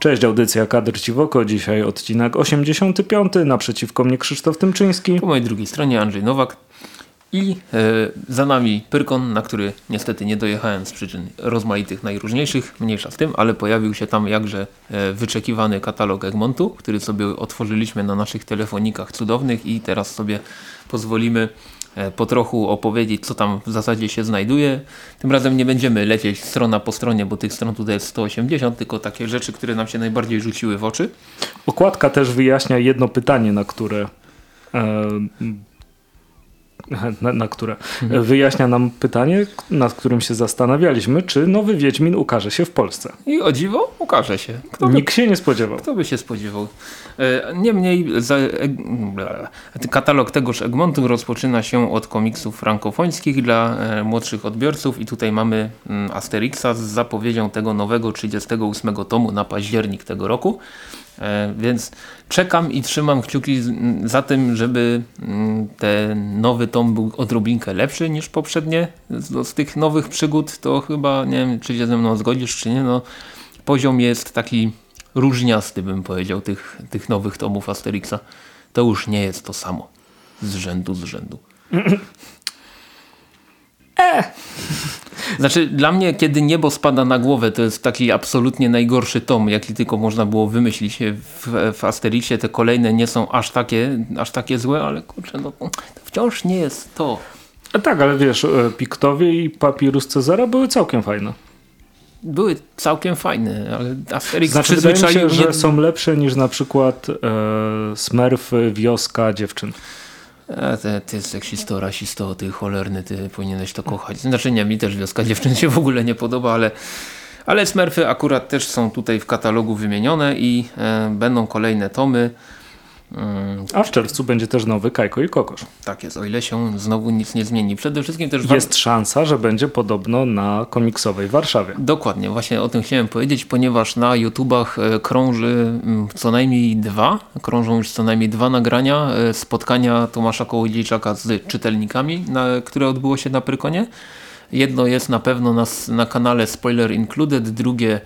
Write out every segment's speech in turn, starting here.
Cześć, audycja Kadr Ci w oko. Dzisiaj odcinek 85. Naprzeciwko mnie Krzysztof Tymczyński. Po mojej drugiej stronie Andrzej Nowak. I e, za nami Pyrkon, na który niestety nie dojechałem z przyczyn rozmaitych, najróżniejszych, mniejsza z tym, ale pojawił się tam jakże e, wyczekiwany katalog Egmontu, który sobie otworzyliśmy na naszych telefonikach cudownych i teraz sobie pozwolimy po trochu opowiedzieć, co tam w zasadzie się znajduje. Tym razem nie będziemy lecieć strona po stronie, bo tych stron tutaj jest 180, tylko takie rzeczy, które nam się najbardziej rzuciły w oczy. Okładka też wyjaśnia jedno pytanie, na które e, na, na które wyjaśnia nam pytanie, nad którym się zastanawialiśmy, czy nowy Wiedźmin ukaże się w Polsce. I o dziwo ukaże się. Kto by, Nikt się nie spodziewał. Kto by się spodziewał. E, niemniej za, e, katalog tegoż Egmontu rozpoczyna się od komiksów frankofońskich dla e, młodszych odbiorców i tutaj mamy mm, Asterixa z zapowiedzią tego nowego 38 tomu na październik tego roku. E, więc czekam i trzymam kciuki za tym, żeby ten nowy tom był odrobinkę lepszy niż poprzednie. Z, z tych nowych przygód to chyba, nie wiem czy się ze mną zgodzisz czy nie, no poziom jest taki różniasty bym powiedział tych, tych nowych tomów Asterixa. To już nie jest to samo. Z rzędu, z rzędu. Znaczy dla mnie kiedy niebo spada na głowę to jest taki absolutnie najgorszy tom jaki tylko można było wymyślić w, w Asterixie. Te kolejne nie są aż takie, aż takie złe, ale kurczę no to wciąż nie jest to. A tak, ale wiesz, e, Piktowie i Papirus Cezara były całkiem fajne. Były całkiem fajne, ale Asterix znaczy, przyzwyczaił się, że są lepsze niż na przykład e, Smurf, Wioska, Dziewczyn. Ty, ty seksisto, rasisto, ty cholerny, ty powinieneś to kochać. Znaczy nie, mi też wioska dziewczyn się w ogóle nie podoba, ale, ale Smurfy akurat też są tutaj w katalogu wymienione i e, będą kolejne tomy. Mm. A w czerwcu będzie też nowy Kajko i Kokosz. Tak jest, o ile się znowu nic nie zmieni. Przede wszystkim też... Jest szansa, że będzie podobno na komiksowej Warszawie. Dokładnie, właśnie o tym chciałem powiedzieć, ponieważ na YouTubach e, krąży mm, co najmniej dwa, krążą już co najmniej dwa nagrania e, spotkania Tomasza Kołodziejczaka z czytelnikami, na, które odbyło się na Prykonie. Jedno jest na pewno na, na kanale Spoiler Included, drugie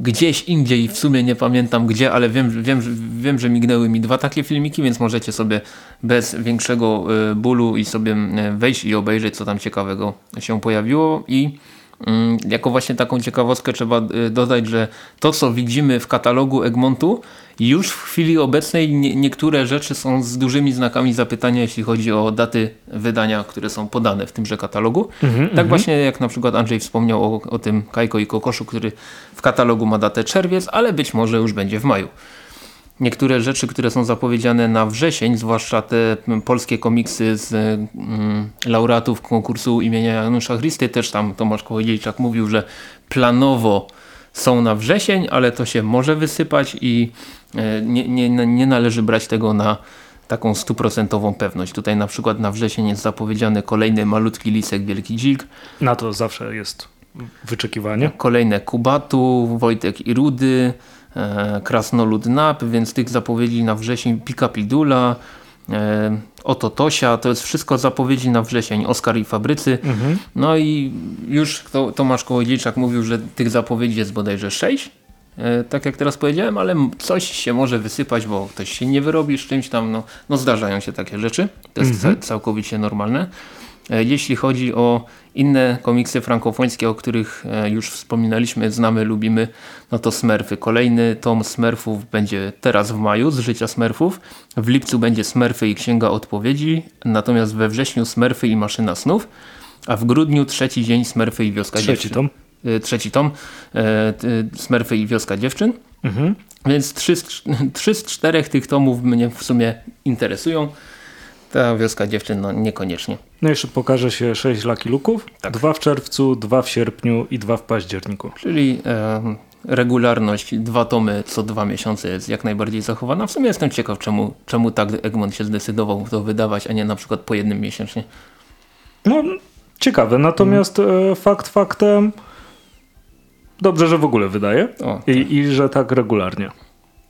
gdzieś indziej, w sumie nie pamiętam gdzie, ale wiem, wiem, wiem, że mignęły mi dwa takie filmiki, więc możecie sobie bez większego e, bólu i sobie e, wejść i obejrzeć, co tam ciekawego się pojawiło. I Mm, jako właśnie taką ciekawostkę trzeba y, dodać, że to co widzimy w katalogu Egmontu już w chwili obecnej niektóre rzeczy są z dużymi znakami zapytania jeśli chodzi o daty wydania, które są podane w tymże katalogu. Mm -hmm, tak -hmm. właśnie jak na przykład Andrzej wspomniał o, o tym Kajko i Kokoszu, który w katalogu ma datę czerwiec, ale być może już będzie w maju niektóre rzeczy, które są zapowiedziane na wrzesień, zwłaszcza te polskie komiksy z mm, laureatów konkursu imienia Janusza Christy, też tam Tomasz Kołodziejczak mówił, że planowo są na wrzesień, ale to się może wysypać i nie, nie, nie należy brać tego na taką stuprocentową pewność. Tutaj na przykład na wrzesień jest zapowiedziany kolejny malutki lisek Wielki Dzik. Na to zawsze jest wyczekiwanie. Kolejne Kubatu, Wojtek i Rudy, e, Krasnolud Nap, więc tych zapowiedzi na wrzesień Pika Pidula, e, Oto Tosia, to jest wszystko zapowiedzi na wrzesień, Oskar i Fabrycy. Mhm. No i już to, Tomasz Kołodziejczak mówił, że tych zapowiedzi jest bodajże sześć, e, tak jak teraz powiedziałem, ale coś się może wysypać, bo ktoś się nie wyrobi z czymś tam, no, no zdarzają się takie rzeczy, to jest mhm. całkowicie normalne. E, jeśli chodzi o inne komiksy frankofońskie, o których e, już wspominaliśmy, znamy, lubimy, no to Smurfy. Kolejny tom Smurfów będzie teraz w maju z życia Smurfów. W lipcu będzie Smurfy i Księga Odpowiedzi, natomiast we wrześniu Smurfy i Maszyna Snów, a w grudniu trzeci dzień Smurfy i Wioska Trzeci Dziewczyn. tom? E, trzeci tom Smurfy i Wioska Dziewczyn. Mhm. Więc trzy, trzy z czterech tych tomów mnie w sumie interesują. Ta wioska dziewczyn no niekoniecznie. No jeszcze pokaże się 6 Lucky Luków. Tak. Dwa w czerwcu, dwa w sierpniu i dwa w październiku. Czyli e, regularność, dwa tomy co dwa miesiące jest jak najbardziej zachowana. W sumie jestem ciekaw, czemu, czemu tak Egmont się zdecydował to wydawać, a nie na przykład po jednym miesięcznie. No, ciekawe. Natomiast hmm. fakt faktem dobrze, że w ogóle wydaje o, tak. I, i że tak regularnie.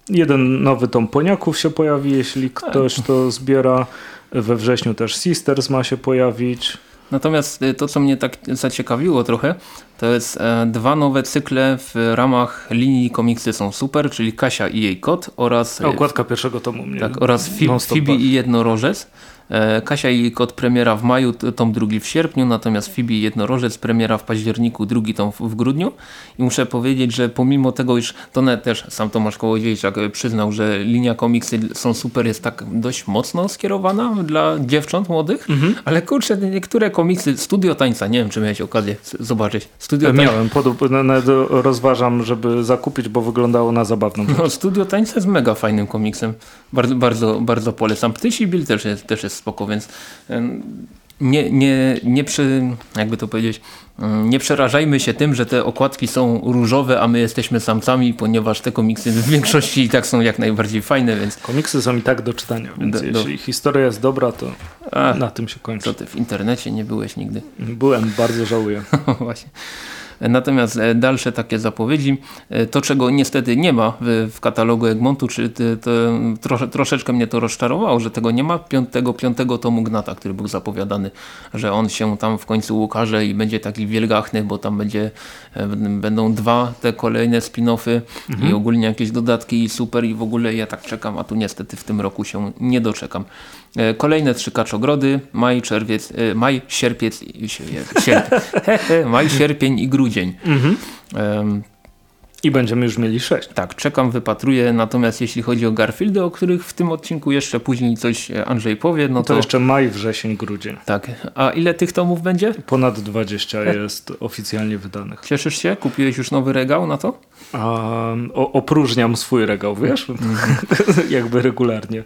Jeden nowy tom Poniaków się pojawi, jeśli ktoś to zbiera. We wrześniu też Sisters ma się pojawić. Natomiast y, to, co mnie tak zaciekawiło trochę, To jest e, dwa nowe cykle w ramach linii komiksy są super, czyli Kasia i jej kot oraz... Okładka pierwszego tomu mnie. Tak, oraz Fibi i jednorożec. E, Kasia i kot premiera w maju, tom drugi w sierpniu, natomiast Fibi Jednorożec premiera w październiku, drugi tom w, grudniu. I muszę powiedzieć, że pomimo tego, iż to też sam Tomasz Kołodziejczak e, przyznał, że linia komiksy są super, jest tak dość mocno skierowana dla dziewcząt młodych, mhm. ale kurczę, niektóre komiksy, Studio Tańca, nie wiem czy miałeś okazję zobaczyć. Studio Miałem, nawet rozważam, żeby zakupić, bo wyglądało na zabawną No, Studio Tańca jest mega fajnym komiksem. Bardzo, bardzo, bardzo polecam. Ptysi Bill też jest, też jest jest spoko, więc nie, nie, nie przy, jakby to powiedzieć, nie przerażajmy się tym, że te okładki są różowe, a my jesteśmy samcami, ponieważ te komiksy w większości i tak są jak najbardziej fajne, więc... Komiksy są i tak do czytania, więc do, jeśli do... historia jest dobra, to a, na tym się kończy. Co ty w internecie nie byłeś nigdy? Byłem, bardzo żałuję. Właśnie. Natomiast e, dalsze takie zapowiedzi, e, to czego niestety nie ma w, w katalogu Egmontu, czy to, trosze, troszeczkę mnie to rozczarowało, że tego nie ma, piątego, piątego tomu Gnata, który był zapowiadany, że on się tam w końcu ukaże i będzie taki wielgachny, bo tam będzie, e, będą dwa te kolejne spin-offy mhm. i ogólnie jakieś dodatki i super i w ogóle ja tak czekam, a tu niestety w tym roku się nie doczekam. Kolejne trzy kaczogrody, maj, czerwiec, maj, sierpiec, sierp, maj, sierpień i grudzień grudzień. Mhm. Um, i będziemy już mieli sześć. Tak, czekam, wypatruję. Natomiast jeśli chodzi o Garfieldy, o których w tym odcinku jeszcze później coś e, Andrzej powie, no to... To jeszcze maj, wrzesień, grudzień. Tak. A ile tych tomów będzie? Ponad 20 jest oficjalnie wydanych. Cieszysz się? Kupiłeś już nowy regał na to? o, opróżniam swój regał, wiesz? Mm Jakby regularnie.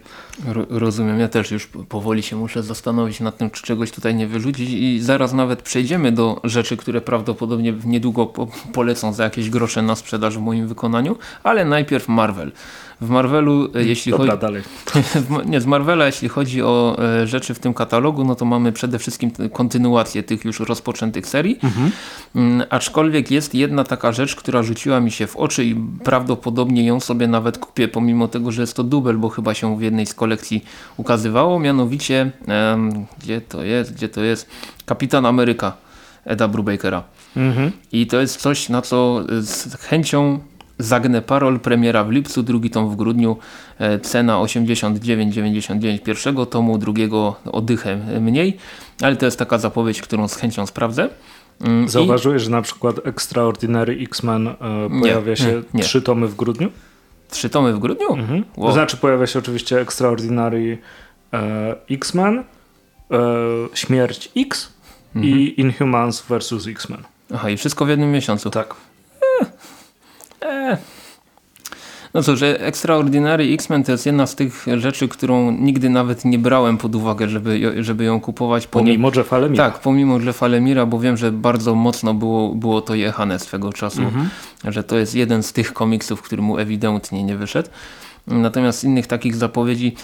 rozumiem. Ja też już powoli się muszę zastanowić nad tym, czy czegoś tutaj nie wyrzucić i zaraz nawet przejdziemy do rzeczy, które prawdopodobnie niedługo po polecą za jakieś grosze na sprzedaż w moim wykonaniu, ale najpierw Marvel. W Marvelu, e, jeśli Dobra, chodzi... dalej. nie, z Marvela, jeśli chodzi o e, rzeczy w tym katalogu, no to mamy przede wszystkim kontynuację tych już rozpoczętych serii. Mhm. Mm, aczkolwiek jest jedna taka rzecz, która rzuciła mi się w oczy i prawdopodobnie ją sobie nawet kupię, pomimo tego, że jest to dubel, bo chyba się w jednej z kolekcji ukazywało, mianowicie, gdzie to jest, gdzie to jest, Kapitan Ameryka Eda Brubakera. Mhm. I to jest coś, na co z chęcią Zagnę Parol, premiera w lipcu, drugi tom w grudniu, e, cena 89,99 pierwszego tomu, drugiego odychem mniej, ale to jest taka zapowiedź, którą z chęcią sprawdzę. Mm, Zauważyłeś, I... że na przykład Extraordinary X-Men e, pojawia nie, się nie. trzy tomy w grudniu? Trzy tomy w grudniu? Mhm. Wow. To znaczy pojawia się oczywiście Extraordinary e, X-Men, e, Śmierć X mhm. i Inhumans vs. X-Men. Aha, i wszystko w jednym miesiącu? Tak. Eh. No cóż, Extraordinary X-Men to jest jedna z tych rzeczy, którą nigdy nawet nie brałem pod uwagę, żeby, żeby ją kupować. Pomimo Jeffa Lemira. Tak, pomimo Jeffa Lemira, bo wiem, że bardzo mocno było, było to jechane swego czasu, mhm. że to jest jeden z tych komiksów, który mu ewidentnie nie wyszedł. Natomiast innych takich zapowiedzi,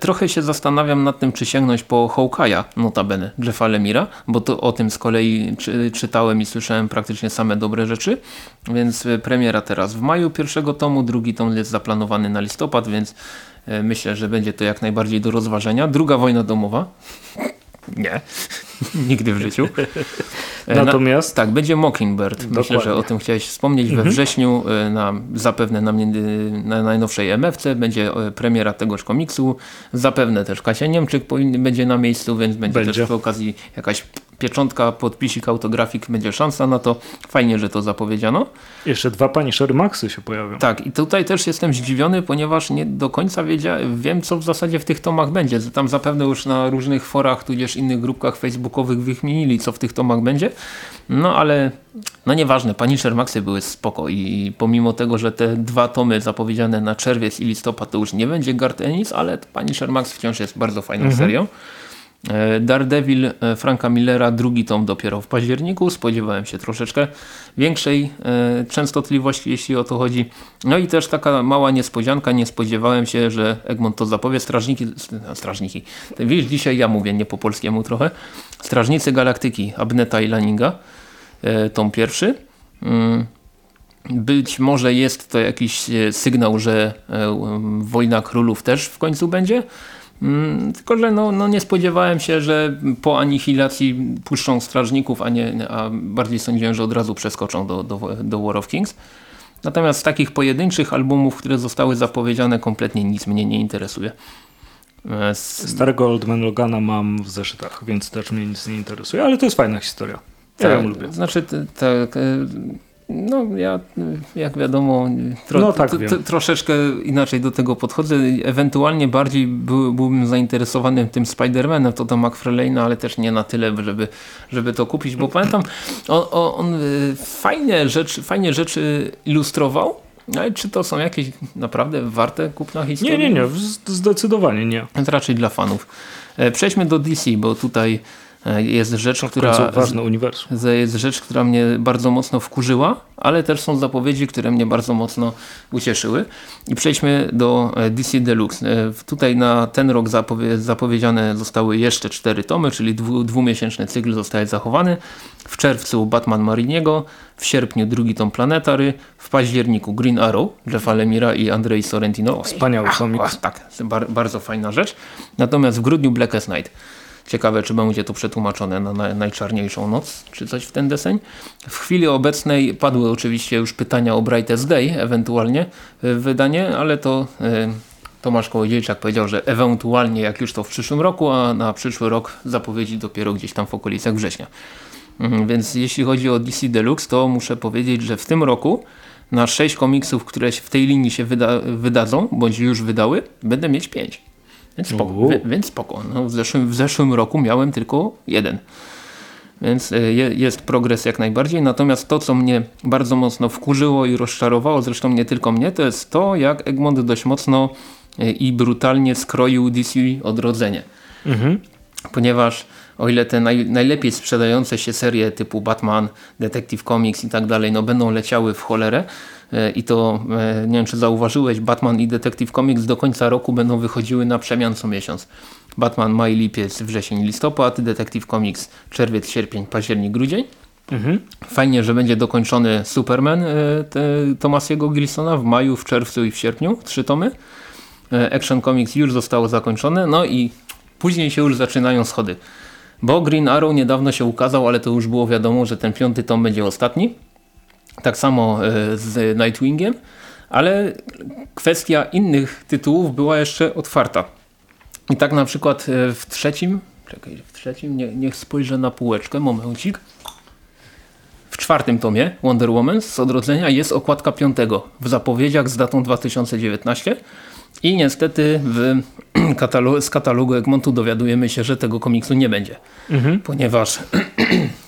trochę się zastanawiam nad tym, czy sięgnąć po Hawkeye'a, notabene, Jeffa Lemira, bo to o tym z kolei czy, czytałem i słyszałem praktycznie same dobre rzeczy, więc e, premiera teraz w maju pierwszego tomu, drugi tom jest zaplanowany na listopad, więc e, myślę, że będzie to jak najbardziej do rozważenia. Druga wojna domowa. Nie, nigdy w życiu. E, Natomiast? Na, tak, będzie Mockingbird. Dokładnie. Myślę, że o tym chciałeś wspomnieć. We mhm. wrześniu e, na, zapewne na, na najnowszej MFC będzie e, premiera tegoż komiksu. Zapewne też Kasia Niemczyk będzie na miejscu, więc będzie, będzie. też przy okazji jakaś pieczątka, podpisik, autografik, będzie szansa na to. Fajnie, że to zapowiedziano. Jeszcze dwa Punishery Maxy się pojawią. Tak i tutaj też jestem zdziwiony, ponieważ nie do końca wiem co w zasadzie w tych tomach będzie. Tam zapewne już na różnych forach, tudzież innych grupkach facebookowych wychmienili, co w tych tomach będzie. No ale no nieważne, Punisher Maxy były spoko i pomimo tego, że te dwa tomy zapowiedziane na czerwiec i listopad to już nie będzie Gart Ennis, ale Punisher Max wciąż jest bardzo fajną mhm. serią. E, Daredevil e, Franka Millera, drugi tom dopiero w październiku. Spodziewałem się troszeczkę większej e, częstotliwości, jeśli o to chodzi. No i też taka mała niespodzianka. Nie spodziewałem się, że Egmont to zapowie. Strażniki, strażniki. Wiesz, dzisiaj ja mówię nie po polskiemu trochę. Strażnicy Galaktyki Abneta i Laninga. Tom pierwszy. Mm, być może jest to jakiś sygnał, że Wojna Królów też w końcu będzie tylko, że no, no nie spodziewałem się, że po anihilacji puszczą strażników, a, nie, a bardziej sądziłem, że od razu przeskoczą do, do, do War of Kings. Natomiast z takich pojedynczych albumów, które zostały zapowiedziane, kompletnie nic mnie nie interesuje. E, Starego Oldman Logana mam w zeszytach, więc też mnie nic nie interesuje, ale to jest fajna historia. Ja tak, ją lubię. Znaczy, tak, no ja, jak wiadomo, tro, no, tak troszeczkę inaczej do tego podchodzę. Ewentualnie bardziej był, byłbym zainteresowany tym Spider-Manem, to do McFarlane'a, ale też nie na tyle, żeby, żeby to kupić, bo pamiętam, on, on y, fajne rzeczy, fajnie rzeczy ilustrował, ale czy to są jakieś naprawdę warte kupna historii? Nie, nie, nie, zdecydowanie nie. To raczej dla fanów. E, przejdźmy do DC, bo tutaj E, jest rzecz, która ważne uniwersum. jest rzecz, która mnie bardzo mocno wkurzyła, ale też są zapowiedzi, które mnie bardzo mocno ucieszyły. I przejdźmy do e, DC Deluxe. E, tutaj na ten rok zapowie zapowiedziane zostały jeszcze cztery tomy, czyli dwu, dwumiesięczny cykl zostaje zachowany. W czerwcu Batman Mariniego, w sierpniu drugi tom Planetary, w październiku Green Arrow Jeffa Lemira i Andrei Sorrentino. Wspaniały komiks. Tak, bardzo fajna rzecz. Natomiast w grudniu Blackest Night. Ciekawe, czy będzie to przetłumaczone na najczarniejszą noc, czy coś w ten deseń. W chwili obecnej padły oczywiście już pytania o Brightest Day, ewentualnie e, wydanie, ale to e, Tomasz Kołodziejczak powiedział, że ewentualnie jak już to w przyszłym roku, a na przyszły rok zapowiedzi dopiero gdzieś tam w okolicach września. Mhm, więc jeśli chodzi o DC Deluxe, to muszę powiedzieć, że w tym roku na 6 komiksów, które w tej linii się wyda wydadzą, bądź już wydały, będę mieć 5. Więc spoko. Więc spoko. No, w, zeszłym, w zeszłym roku miałem tylko jeden. Więc e, jest progres jak najbardziej. Natomiast to, co mnie bardzo mocno wkurzyło i rozczarowało, zresztą nie tylko mnie, to jest to, jak Egmont dość mocno e, i brutalnie skroił DC odrodzenie. Mhm. Ponieważ o ile te naj, najlepiej sprzedające się serie typu Batman, Detective Comics i tak dalej, no będą leciały w cholerę, E, i to e, nie wiem czy zauważyłeś, Batman i Detective Comics do końca roku będą wychodziły na przemian co miesiąc. Batman maj, lipiec, wrzesień, listopad, Detective Comics czerwiec, sierpień, październik, grudzień. Mhm. Fajnie, że będzie dokończony Superman e, Tomasiego Gilsona w maju, w czerwcu i w sierpniu, trzy tomy. Action Comics już zostało zakończone, no i później się już zaczynają schody. Bo Green Arrow niedawno się ukazał, ale to już było wiadomo, że ten piąty tom będzie ostatni. Tak samo e, z Nightwingiem, ale kwestia innych tytułów była jeszcze otwarta. I tak na przykład e, w trzecim, czekaj, w trzecim, nie, niech spojrzę na półeczkę, momencik. W czwartym tomie Wonder Woman z odrodzenia jest okładka piątego w zapowiedziach z datą 2019 i niestety w katalogu, z katalogu Egmontu dowiadujemy się, że tego komiksu nie będzie. Mhm. Ponieważ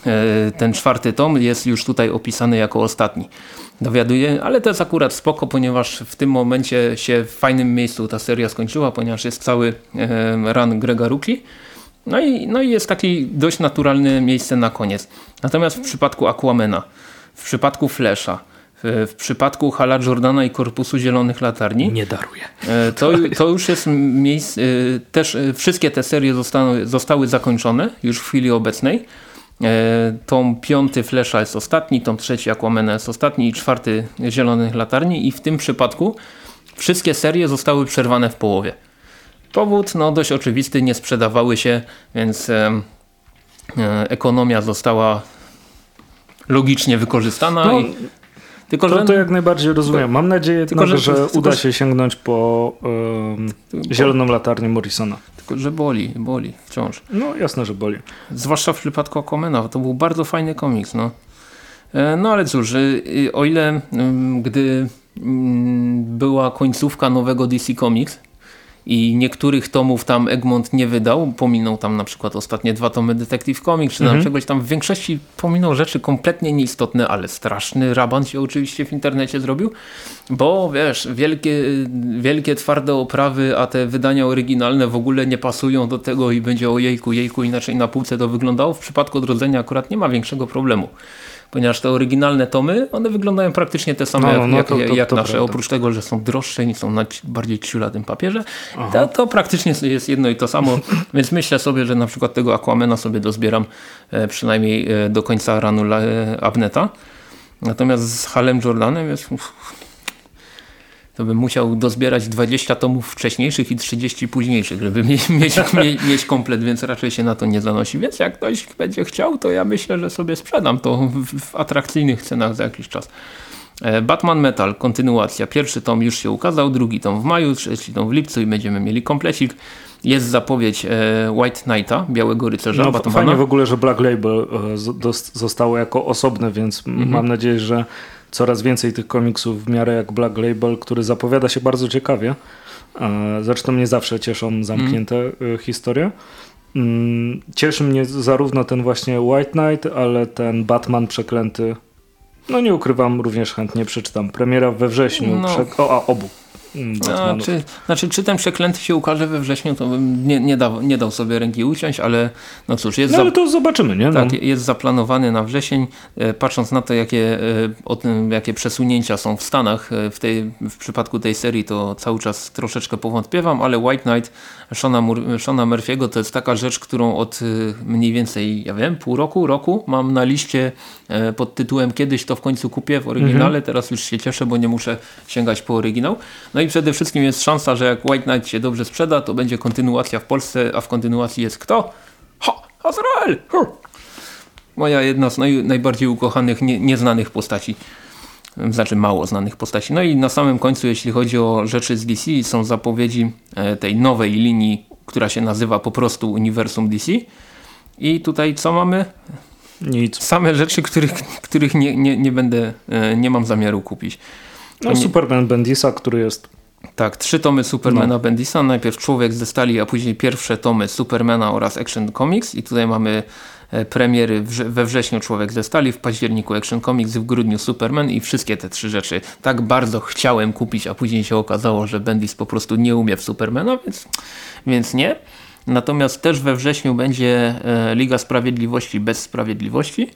e, ten czwarty tom jest już tutaj opisany jako ostatni. Dowiaduje, ale to jest akurat spoko, ponieważ w tym momencie się w fajnym miejscu ta seria skończyła, ponieważ jest cały e, run Grega Ruki. No i, no i jest takie dość naturalne miejsce na koniec. Natomiast w przypadku Aquamena, w przypadku Flesha, w przypadku Hala Jordana i Korpusu Zielonych Latarni. Nie daruję. E, to, to już jest miejsce, e, też e, wszystkie te serie zostały, zostały zakończone już w chwili obecnej. Tom piąty Flesza jest ostatni, tom trzeci Aquamena jest ostatni i czwarty Zielonych Latarni i w tym przypadku wszystkie serie zostały przerwane w połowie. Powód no dość oczywisty, nie sprzedawały się, więc e, ekonomia została logicznie wykorzystana. No, i tylko, to, że... to jak najbardziej rozumiem. Mam nadzieję tylko, że, że uda tylko, się sięgnąć po um, zieloną latarnię Morrisona. Tylko, że boli, boli wciąż. No jasne, że boli. Zwłaszcza w przypadku Aquamena. To był bardzo fajny komiks. No, e, no ale cóż, o ile gdy mm, była końcówka nowego DC Comics, i niektórych tomów tam Egmont nie wydał, pominął tam na przykład ostatnie dwa tomy Detective Comics, czy mhm. czegoś tam w większości pominął rzeczy kompletnie nieistotne, ale straszny raban się oczywiście w internecie zrobił, bo wiesz, wielkie, wielkie twarde oprawy, a te wydania oryginalne w ogóle nie pasują do tego i będzie o jejku, jejku, inaczej na półce to wyglądało. W przypadku Odrodzenia akurat nie ma większego problemu ponieważ te oryginalne tomy, one wyglądają praktycznie te same no, no, jak, to, to, jak to nasze, prawda. oprócz tego, że są droższe i są na bardziej ciulatym papierze, to, to, praktycznie jest jedno i to samo, więc myślę sobie, że na przykład tego Aquamena sobie dozbieram e, przynajmniej e, do końca ranu e, Abneta. Natomiast z Halem Jordanem jest to bym musiał dozbierać 20 tomów wcześniejszych i 30 późniejszych, żeby mieć, mieć, mieć komplet, więc raczej się na to nie zanosi. Więc jak ktoś będzie chciał, to ja myślę, że sobie sprzedam to w, w atrakcyjnych cenach za jakiś czas. E, Batman Metal, kontynuacja. Pierwszy tom już się ukazał, drugi tom w maju, trzeci tom w lipcu i będziemy mieli komplecik. Jest zapowiedź e, White Knighta, Białego Rycerza no, Batmana. Fajnie w ogóle, że Black Label e, zostało jako osobne, więc mhm. mam nadzieję, że coraz więcej tych komiksów w miarę jak Black Label, który zapowiada się bardzo ciekawie. Zresztą mnie zawsze cieszą zamknięte mm. historie. Mm, cieszy mnie zarówno ten właśnie White Knight, ale ten Batman przeklęty. No nie ukrywam, również chętnie przeczytam. Premiera we wrześniu. No. Prze... O, a obu. Mm, a, czy, znaczy, czy ten przeklęty się ukaże we wrześniu, to bym nie, nie, dał, nie dał sobie ręki uciąć, ale no cóż, jest. No, ale to zobaczymy, nie? Tak, no. jest zaplanowany na wrzesień. E, patrząc na to, jakie, e, o tym, jakie przesunięcia są w Stanach e, w, tej, w przypadku tej serii, to cały czas troszeczkę powątpiewam, ale White Knight Shona, Shona Murphy'ego to jest taka rzecz, którą od mniej więcej, ja wiem, pół roku, roku mam na liście pod tytułem Kiedyś to w końcu kupię w oryginale. Mhm. Teraz już się cieszę, bo nie muszę sięgać po oryginał. No i przede wszystkim jest szansa, że jak White Knight się dobrze sprzeda, to będzie kontynuacja w Polsce, a w kontynuacji jest kto? Ha! Azrael! Moja jedna z naj, najbardziej ukochanych, nie, nieznanych postaci. Znaczy mało znanych postaci. No i na samym końcu, jeśli chodzi o rzeczy z DC, są zapowiedzi e, tej nowej linii, która się nazywa po prostu Uniwersum DC. I tutaj co mamy? Nic. Same rzeczy, których, których nie, nie, nie będę, e, nie mam zamiaru kupić. No, nie... Superman Bendisa, który jest tak, trzy tomy Supermana no. Bendisa, najpierw Człowiek ze Stali, a później pierwsze tomy Supermana oraz Action Comics i tutaj mamy e, premiery we wrześniu Człowiek ze Stali, w październiku Action Comics, w grudniu Superman i wszystkie te trzy rzeczy tak bardzo chciałem kupić, a później się okazało, że Bendis po prostu nie umie w Supermana, więc, więc nie. Natomiast też we wrześniu będzie e, Liga Sprawiedliwości bez Sprawiedliwości.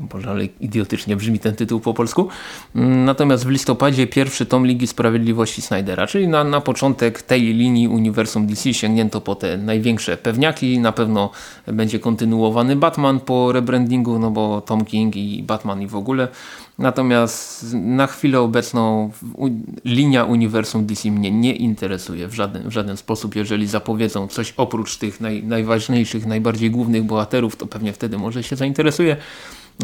Boże, ale idiotycznie brzmi ten tytuł po polsku. Mm, natomiast w listopadzie pierwszy tom Ligi Sprawiedliwości Snydera, czyli na, na początek tej linii Uniwersum DC sięgnięto po te największe pewniaki. Na pewno będzie kontynuowany Batman po rebrandingu, no bo Tom King i Batman i w ogóle. Natomiast na chwilę obecną linia Uniwersum DC mnie nie interesuje w żaden, w żaden sposób. Jeżeli zapowiedzą coś oprócz tych naj, najważniejszych, najbardziej głównych bohaterów, to pewnie wtedy może się zainteresuje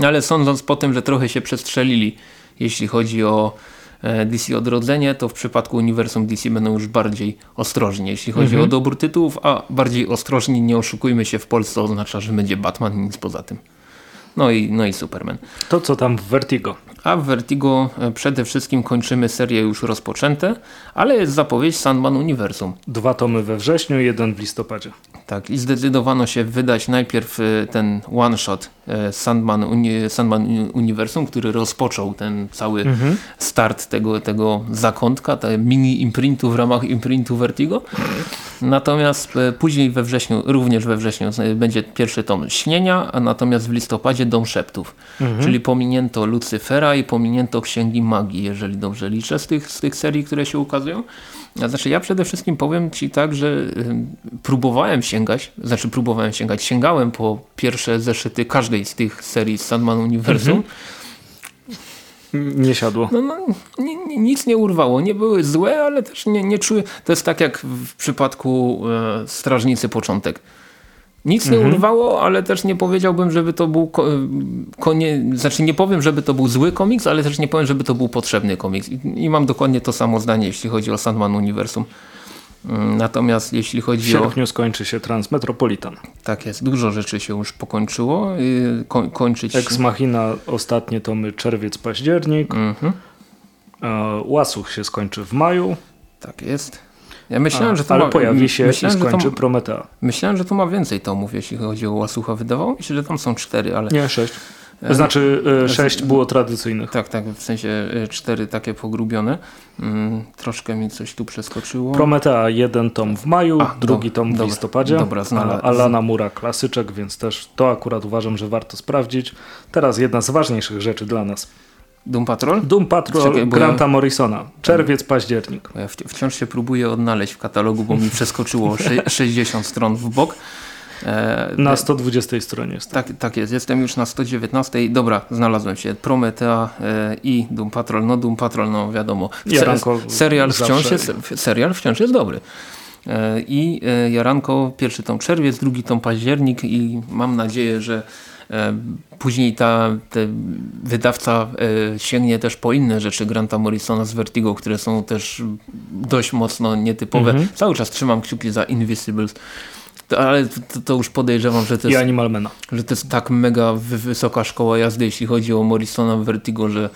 ale sądząc po tym, że trochę się przestrzelili, jeśli chodzi o e, DC Odrodzenie, to w przypadku Uniwersum DC będą już bardziej ostrożni, jeśli chodzi mhm. o dobór tytułów, a bardziej ostrożni, nie oszukujmy się, w Polsce oznacza, że będzie Batman i nic poza tym. No i, no i Superman. To co tam w Vertigo? A w Vertigo e, przede wszystkim kończymy serię już rozpoczęte, ale jest zapowiedź Sandman Uniwersum. Dwa tomy we wrześniu, jeden w listopadzie. Tak, i zdecydowano się wydać najpierw e, ten one shot e, Sandman, Uni Sandman Uniwersum, który rozpoczął ten cały mhm. start tego, tego zakątka, te mini imprintu w ramach imprintu Vertigo. Natomiast później we wrześniu, również we wrześniu będzie pierwszy tom Śnienia, a natomiast w listopadzie Dom Szeptów. Mhm. Czyli pominięto Lucyfera i pominięto Księgi Magii, jeżeli dobrze liczę z tych, z tych serii, które się ukazują. Znaczy ja przede wszystkim powiem Ci tak, że próbowałem sięgać, znaczy próbowałem sięgać, sięgałem po pierwsze zeszyty każdej z tych serii z Sandman Universum. Mhm. Nie siadło. No, no nic nie urwało. Nie były złe, ale też nie, nie czuły. To jest tak jak w przypadku e, Strażnicy Początek nic nie mhm. urwało, ale też nie powiedziałbym, żeby to był konie, znaczy nie powiem, żeby to był zły komiks, ale też nie powiem, żeby to był potrzebny komiks. I, i mam dokładnie to samo zdanie, jeśli chodzi o Sandman Uniwersum. Mm, natomiast jeśli chodzi w sierpniu o... skończy się Transmetropolitan. Tak jest, dużo rzeczy się już pokończyło. Y, ko kończyć... Ex Machina, ostatnie tomy czerwiec, październik. Mhm. E, Łasuch się skończy w maju. Tak jest. Ja myślałem, A, że to ale ma, pojawi się myślałem, i skończy to, Prometea. Myślałem, że to ma więcej tomów, jeśli chodzi o Łasucha. Wydawało mi się, że tam są cztery, ale... Nie, sześć. E, znaczy e, sześć było tradycyjnych. Tak, tak, w sensie e, cztery takie pogrubione. Mm, troszkę mi coś tu przeskoczyło. Prometea jeden tom w maju, A, drugi tom w dobra, listopadzie. Dobra, znalazłem. Alana Mura klasyczek, więc też to akurat uważam, że warto sprawdzić. Teraz jedna z ważniejszych rzeczy dla nas. Doom Patrol? Doom Patrol Czekaj, Granta ja... Morrisona. Czerwiec, październik. Ja wciąż się próbuję odnaleźć w katalogu, bo mi przeskoczyło 60 stron w bok. E, na 120 stronie jest. Tak, tak jest, jestem już na 119. Dobra, znalazłem się. Prometea e, i Doom Patrol. No Doom Patrol, no wiadomo. Jaranko serial wciąż, jest, serial wciąż jest dobry. E, I e, Jaranko, pierwszy tom czerwiec, drugi tom październik i mam nadzieję, że później ta wydawca sięgnie też po inne rzeczy Granta Morrisona z Vertigo, które są też dość mocno nietypowe. Mhm. Cały czas trzymam kciuki za Invisibles. Ale to, to, już podejrzewam, że to, jest, że to jest tak mega wysoka szkoła jazdy, jeśli chodzi o Morrisona w Vertigo, że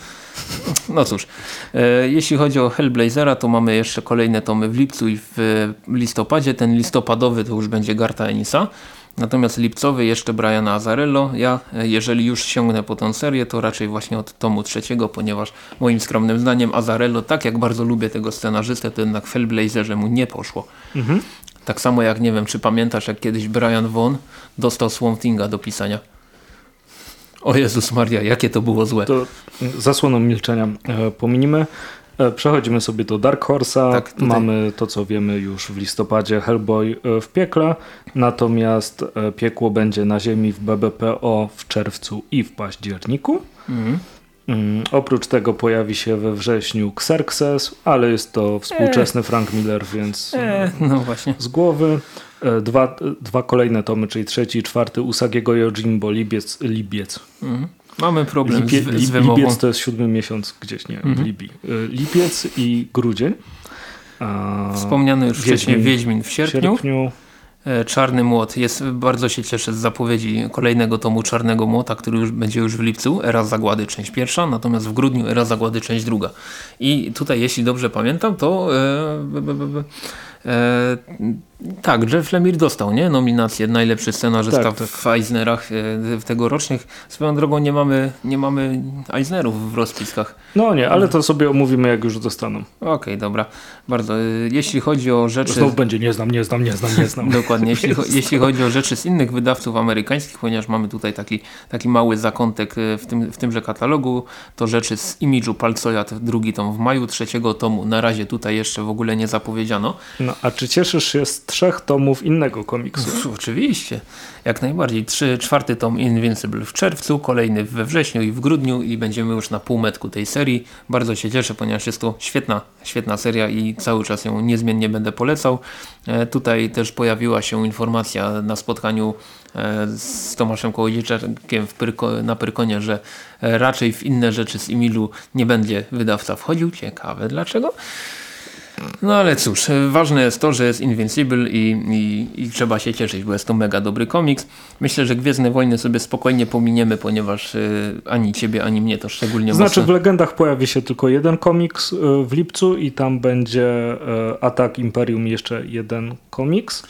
no cóż, e, jeśli chodzi o Hellblazera, to mamy jeszcze kolejne tomy w lipcu i w listopadzie. Ten listopadowy to już będzie Garta Enisa. Natomiast lipcowy jeszcze Briana Azarello. Ja, e, jeżeli już sięgnę po tę serię, to raczej właśnie od tomu trzeciego, ponieważ moim skromnym zdaniem Azarello, tak jak bardzo lubię tego scenarzystę, to jednak Hellblazerze mu nie poszło. Mhm. Tak samo jak, nie wiem, czy pamiętasz, jak kiedyś Brian Vaughn dostał Swamp Thinga do pisania. O Jezus Maria, jakie to było złe. To zasłoną milczenia e, pominimy. E, przechodzimy sobie do Dark Horse'a. Tak, Mamy to, co wiemy już w listopadzie, Hellboy e, w piekle. Natomiast piekło będzie na ziemi w BBPO w czerwcu i w październiku. Mhm. Mm, oprócz tego pojawi się we wrześniu Xerxes, ale jest to współczesny Frank Miller, więc no właśnie. z głowy. E, dwa, dwa kolejne tomy, czyli trzeci i czwarty Usagiego Yojimbo, Libiec. Libiec. Mhm. Mamy problem Lipie, z, z Lipiec to jest siódmy miesiąc gdzieś, nie, mhm. w Libii. E, lipiec i grudzień. Wspomniany już Wiedźmin, wcześniej Wiedźmin w sierpniu. sierpniu. E, Czarny Młot. Jest, bardzo się cieszę z zapowiedzi kolejnego tomu Czarnego Młota, który już będzie już w lipcu. Era Zagłady część pierwsza, natomiast w grudniu Era Zagłady część druga. I tutaj, jeśli dobrze pamiętam, to e, E, tak, Jeff Lemire dostał nie? nominację najlepszy scenarzysta tak, tak. w Eisnerach e, tegorocznych. Swoją drogą nie mamy, nie mamy Eisnerów w rozpiskach. No nie, ale to sobie omówimy jak już dostaną. Okej, okay, dobra. Bardzo. E, jeśli chodzi o rzeczy... Znów będzie nie znam, nie znam, nie znam, nie znam. Dokładnie. Jeśli, jeśli chodzi o rzeczy z innych wydawców amerykańskich, ponieważ mamy tutaj taki, taki mały zakątek w, tym, w tymże katalogu, to rzeczy z Image'u Palcoja, drugi tom w maju, trzeciego tomu na razie tutaj jeszcze w ogóle nie zapowiedziano. No, a czy cieszysz się z trzech tomów innego komiksu? oczywiście, jak najbardziej. Trzy, czwarty tom Invincible w czerwcu, kolejny we wrześniu i w grudniu i będziemy już na półmetku tej serii. Bardzo się cieszę, ponieważ jest to świetna, świetna seria i cały czas ją niezmiennie będę polecał. E, tutaj też pojawiła się informacja na spotkaniu e, z Tomaszem Kołodziejczakiem na Pyrkonie, że e, raczej w inne rzeczy z Emilu nie będzie wydawca wchodził. Ciekawe dlaczego. No ale cóż, ważne jest to, że jest Invincible i, i, i, trzeba się cieszyć, bo jest to mega dobry komiks. Myślę, że Gwiezdne Wojny sobie spokojnie pominiemy, ponieważ y, ani ciebie, ani mnie to szczególnie Znaczy mocno... w Legendach pojawi się tylko jeden komiks y, w lipcu i tam będzie y, Atak Imperium jeszcze jeden komiks.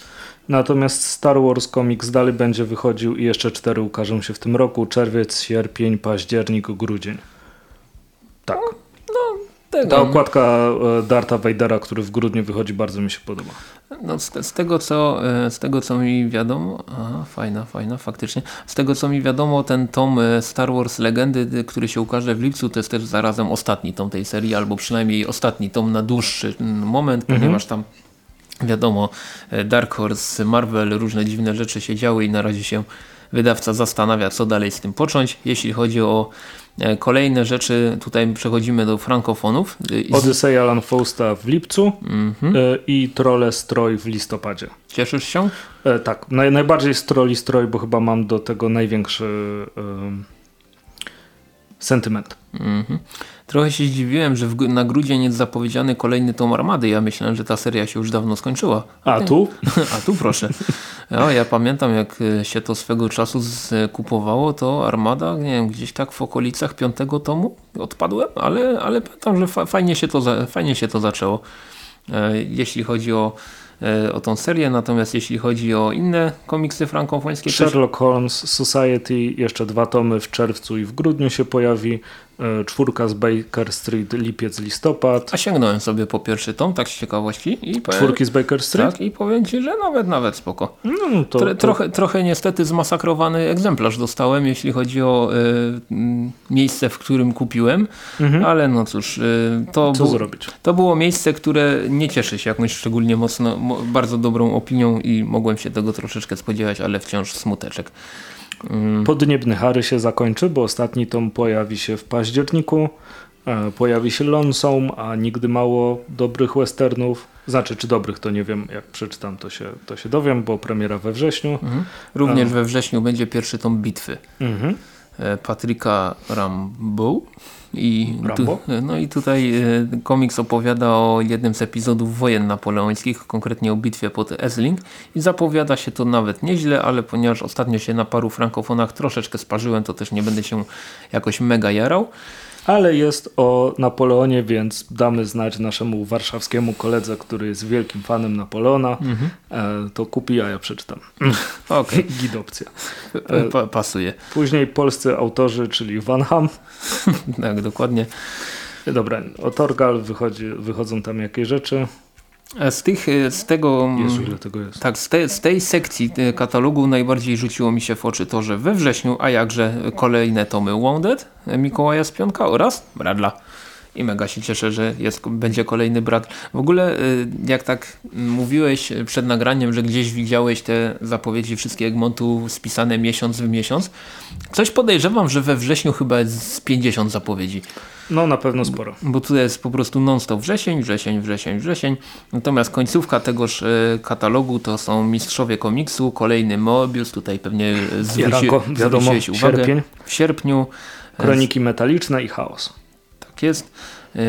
Natomiast Star Wars komiks dalej będzie wychodził i jeszcze cztery ukażą się w tym roku. Czerwiec, sierpień, październik, grudzień. Tak. Tego. Ta okładka e, Darta Vadera, który w grudniu wychodzi, bardzo mi się podoba. No, z, z, tego, co, e, z tego co mi wiadomo, aha, fajna, fajna, faktycznie. Z tego co mi wiadomo, ten tom e, Star Wars Legendy, który się ukaże w lipcu, to jest też zarazem ostatni tom tej serii, albo przynajmniej ostatni tom na dłuższy moment, mhm. ponieważ tam wiadomo, Dark Horse, Marvel, różne dziwne rzeczy się działy i na razie się wydawca zastanawia, co dalej z tym począć. Jeśli chodzi o kolejne rzeczy, tutaj przechodzimy do frankofonów. Odyseja Alan Fausta w lipcu mm -hmm. i Trole Stroj w listopadzie. Cieszysz się? E, tak, naj, najbardziej Stroli Stroj, bo chyba mam do tego największy sentyment. Mm -hmm. Trochę się zdziwiłem, że w, na grudzień jest zapowiedziany kolejny tom Armady. Ja myślałem, że ta seria się już dawno skończyła. A, tu? A tu proszę. No, ja pamiętam jak e, się to swego czasu kupowało, to Armada, nie wiem, gdzieś tak w okolicach piątego tomu odpadłem, ale, ale pamiętam, że fa fajnie, się to fajnie się to zaczęło. E, jeśli chodzi o e, o tą serię, natomiast jeśli chodzi o inne komiksy frankofońskie... Sherlock Holmes Society, jeszcze dwa tomy w czerwcu i w grudniu się pojawi. E, czwórka z Baker Street, lipiec, listopad. A sięgnąłem sobie po pierwszy tom, tak z ciekawości. I powiem, Czwórki z Baker Street? Tak, i powiem Ci, że nawet, nawet spoko. No, no to, to... Trochę, trochę niestety zmasakrowany egzemplarz dostałem, jeśli chodzi o y, miejsce, w którym kupiłem, mhm. ale no cóż, y, to, Co zrobić? to było miejsce, które nie cieszy się jakąś szczególnie mocno, bardzo dobrą opinią i mogłem się tego troszeczkę spodziewać, ale wciąż smuteczek. Mm. Podniebny Harry się zakończy, bo ostatni tom pojawi się w październiku. E, pojawi się Lonesome, a nigdy mało dobrych westernów. Znaczy, czy dobrych, to nie wiem. Jak przeczytam, to się, to się dowiem, bo premiera we wrześniu. Mhm. Również we wrześniu będzie pierwszy tom Bitwy. Mhm. E, Patryka Rambo. I tu, no i tutaj e, komiks opowiada o jednym z epizodów wojen napoleońskich, konkretnie o bitwie pod Esling. I zapowiada się to nawet nieźle, ale ponieważ ostatnio się na paru frankofonach troszeczkę sparzyłem, to też nie będę się jakoś mega jarał ale jest o Napoleonie, więc damy znać naszemu warszawskiemu koledze, który jest wielkim fanem Napoleona, mhm. e, to kupi, ja ja przeczytam. Okej. Okay. Gid opcja. E, pa pasuje. Później polscy autorzy, czyli Van Ham. tak, dokładnie. Dobra, o Torgal wychodzi, wychodzą tam jakieś rzeczy. Z, tych, e, z tego. Mm, Jezu, ile tego. Tak, z, te, z, tej sekcji e, katalogu najbardziej rzuciło mi się w oczy to, że we wrześniu, a jakże kolejne tomy Wounded Mikołaja Spionka oraz Bradla. I mega się cieszę, że jest, będzie kolejny brat. W ogóle, e, jak tak mówiłeś przed nagraniem, że gdzieś widziałeś te zapowiedzi wszystkie Egmontu spisane miesiąc w miesiąc, coś podejrzewam, że we wrześniu chyba jest z 50 zapowiedzi. No na pewno sporo. Bo tu jest po prostu non-stop wrzesień, wrzesień, wrzesień, wrzesień. Natomiast końcówka tegoż e, katalogu to są mistrzowie komiksu, kolejny Mobius, tutaj pewnie zwróci, wiadomo, zwróciłeś uwagę. Sierpień. W sierpniu. Kroniki metaliczne i chaos. Tak jest. E,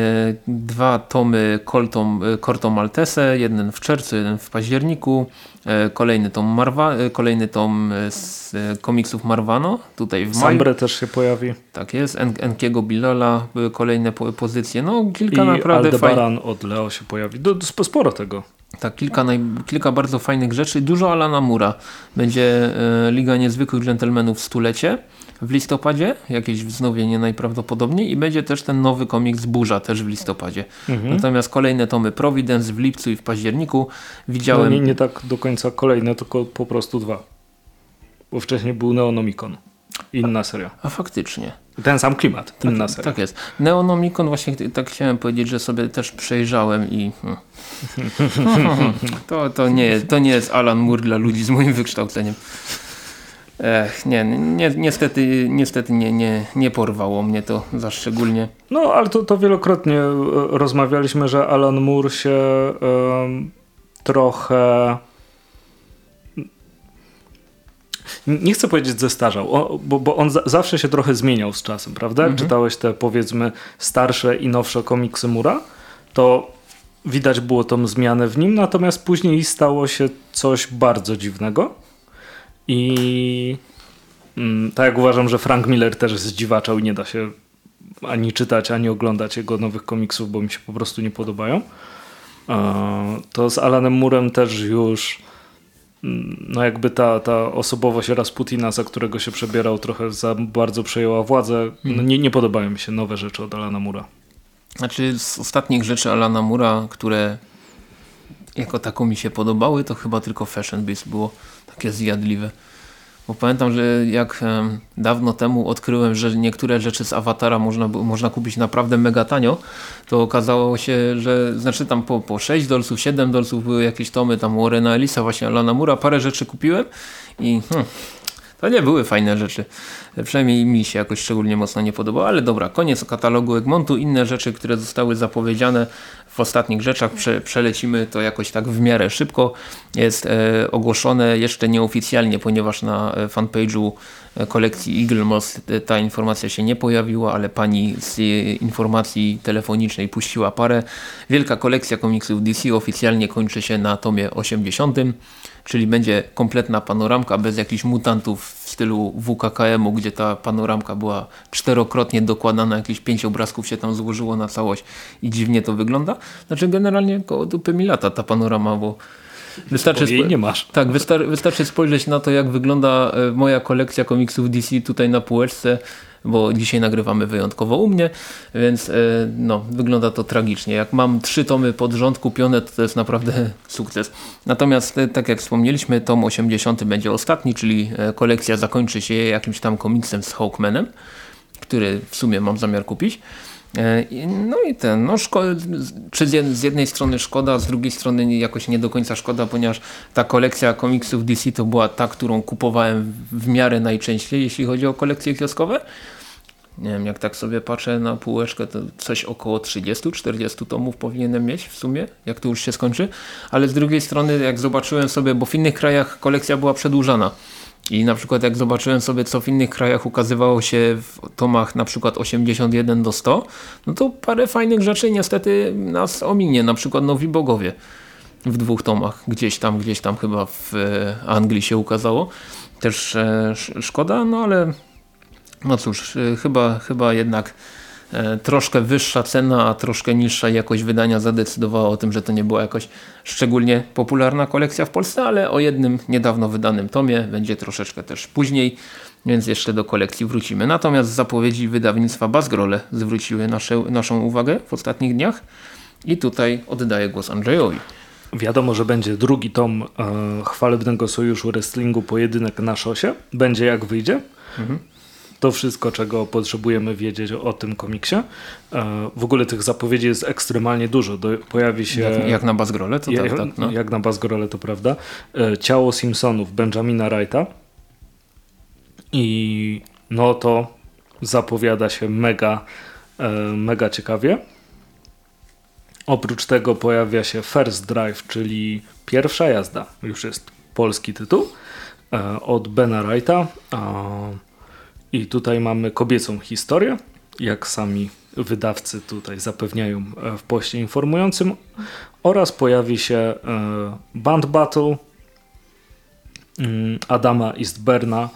dwa tomy Corto e, Maltese, jeden w czerwcu, jeden w październiku. E, kolejny tom, Marwa, kolejny tom z komiksów Marvano, tutaj w maju. Sambre też się pojawi. Tak jest, En Enkiego Bilala, kolejne po pozycje. No kilka I naprawdę Aldebaran od Leo się pojawi. Do, sporo tego. Tak, kilka, naj, kilka bardzo fajnych rzeczy. Dużo Alana Mura. Będzie Liga Niezwykłych Dżentelmenów stulecie w listopadzie, jakieś wznowienie najprawdopodobniej i będzie też ten nowy komiks Burza też w listopadzie. Mhm. Natomiast kolejne tomy Providence w lipcu i w październiku widziałem... No nie, nie tak do końca kolejne, tylko po prostu dwa. Bo wcześniej był Neonomicon. Inna seria. A faktycznie. Ten sam klimat, tak, inna seria. Tak jest. Neonomicon właśnie tak chciałem powiedzieć, że sobie też przejrzałem i to, to, nie, to nie jest Alan Moore dla ludzi z moim wykształceniem. Ech, nie, nie, niestety, niestety nie, nie, nie porwało mnie to za szczególnie. No, ale to, to wielokrotnie e, rozmawialiśmy, że Alan Moore się um, trochę nie chcę powiedzieć zestarzał, o, bo, bo on za, zawsze się trochę zmieniał z czasem, prawda? Jak mhm. czytałeś te powiedzmy starsze i nowsze komiksy Mura, to widać było tą zmianę w nim, natomiast później stało się coś bardzo dziwnego i mm, tak jak uważam, że Frank Miller też zdziwaczał i nie da się ani czytać, ani oglądać jego nowych komiksów, bo mi się po prostu nie podobają. To z Alanem Murem też już mm, no jakby ta, ta osobowość Rasputina, za którego się przebierał, trochę za bardzo przejęła władzę. No mhm. nie, nie podobają mi się nowe rzeczy od Alana Mura. Znaczy z ostatnich rzeczy Alana Mura, które jako taką mi się podobały, to chyba tylko Fashion Beast było takie zjadliwe. Bo pamiętam, że jak dawno temu odkryłem, że niektóre rzeczy z Awatara można, można kupić naprawdę mega tanio, to okazało się, że znaczy tam po, po 6 dolców, 7 dolców były jakieś tomy tam Warrena Elisa, właśnie Alana Mura, parę rzeczy kupiłem i hmm, to nie były fajne rzeczy. Przynajmniej mi się jakoś szczególnie mocno nie podobało, ale dobra, koniec katalogu Egmontu. Inne rzeczy, które zostały zapowiedziane w ostatnich rzeczach, prze, przelecimy to jakoś tak w miarę szybko. Jest e, ogłoszone jeszcze nieoficjalnie, ponieważ na e, fanpage'u e, kolekcji Eagle Moss e, ta informacja się nie pojawiła, ale pani z informacji telefonicznej puściła parę. Wielka kolekcja komiksów DC oficjalnie kończy się na tomie 80 czyli będzie kompletna panoramka bez jakichś mutantów w stylu WKKM-u, gdzie ta panoramka była czterokrotnie dokładana, jakieś pięć obrazków się tam złożyło na całość i dziwnie to wygląda. Znaczy generalnie koło dupy mi lata ta panorama, bo Wystarczy jej nie masz. Tak, wystar wystarczy spojrzeć na to, jak wygląda e, moja kolekcja komiksów DC tutaj na półeczce bo dzisiaj nagrywamy wyjątkowo u mnie, więc no, wygląda to tragicznie. Jak mam trzy tomy pod rząd kupione, to to jest naprawdę sukces. Natomiast tak jak wspomnieliśmy, tom 80 będzie ostatni, czyli kolekcja zakończy się jakimś tam komiksem z Hawkmanem, który w sumie mam zamiar kupić. E, no i ten, no czy z jednej strony szkoda, z drugiej strony jakoś nie do końca szkoda, ponieważ ta kolekcja komiksów DC to była ta, którą kupowałem w miarę najczęściej, jeśli chodzi o kolekcje kioskowe. Nie wiem, jak tak sobie patrzę na półeczkę, to coś około 30-40 tomów powinienem mieć w sumie, jak to już się skończy. Ale z drugiej strony, jak zobaczyłem sobie, bo w innych krajach kolekcja była przedłużana, i na przykład jak zobaczyłem sobie, co w innych krajach ukazywało się w tomach na przykład 81 do 100, no to parę fajnych rzeczy niestety nas ominie. Na przykład Nowi Bogowie w dwóch tomach. Gdzieś tam, gdzieś tam chyba w e, Anglii się ukazało. Też e, szkoda, no ale no cóż, e, chyba, chyba jednak troszkę wyższa cena, a troszkę niższa jakość wydania zadecydowała o tym, że to nie była jakoś szczególnie popularna kolekcja w Polsce, ale o jednym niedawno wydanym tomie będzie troszeczkę też później, więc jeszcze do kolekcji wrócimy. Natomiast zapowiedzi wydawnictwa Bazgrole zwróciły nasze, naszą uwagę w ostatnich dniach i tutaj oddaję głos Andrzejowi. Wiadomo, że będzie drugi tom e, chwalebnego sojuszu wrestlingu pojedynek na szosie. Będzie jak wyjdzie. Mhm to wszystko, czego potrzebujemy wiedzieć o, tym komiksie. E, w ogóle tych zapowiedzi jest ekstremalnie dużo. Pojawi się... Jak, jak na Bazgrole, to jak, tak, tak no. Jak na Bazgrole, to prawda. E, Ciało Simpsonów Benjamina Wrighta i no to zapowiada się mega, e, mega ciekawie. Oprócz tego pojawia się First Drive, czyli pierwsza jazda, już jest polski tytuł, od Bena Wrighta. I tutaj mamy kobiecą historię, jak sami wydawcy tutaj zapewniają e, w poście informującym oraz pojawi się e, Band Battle mm, Adama Eastberna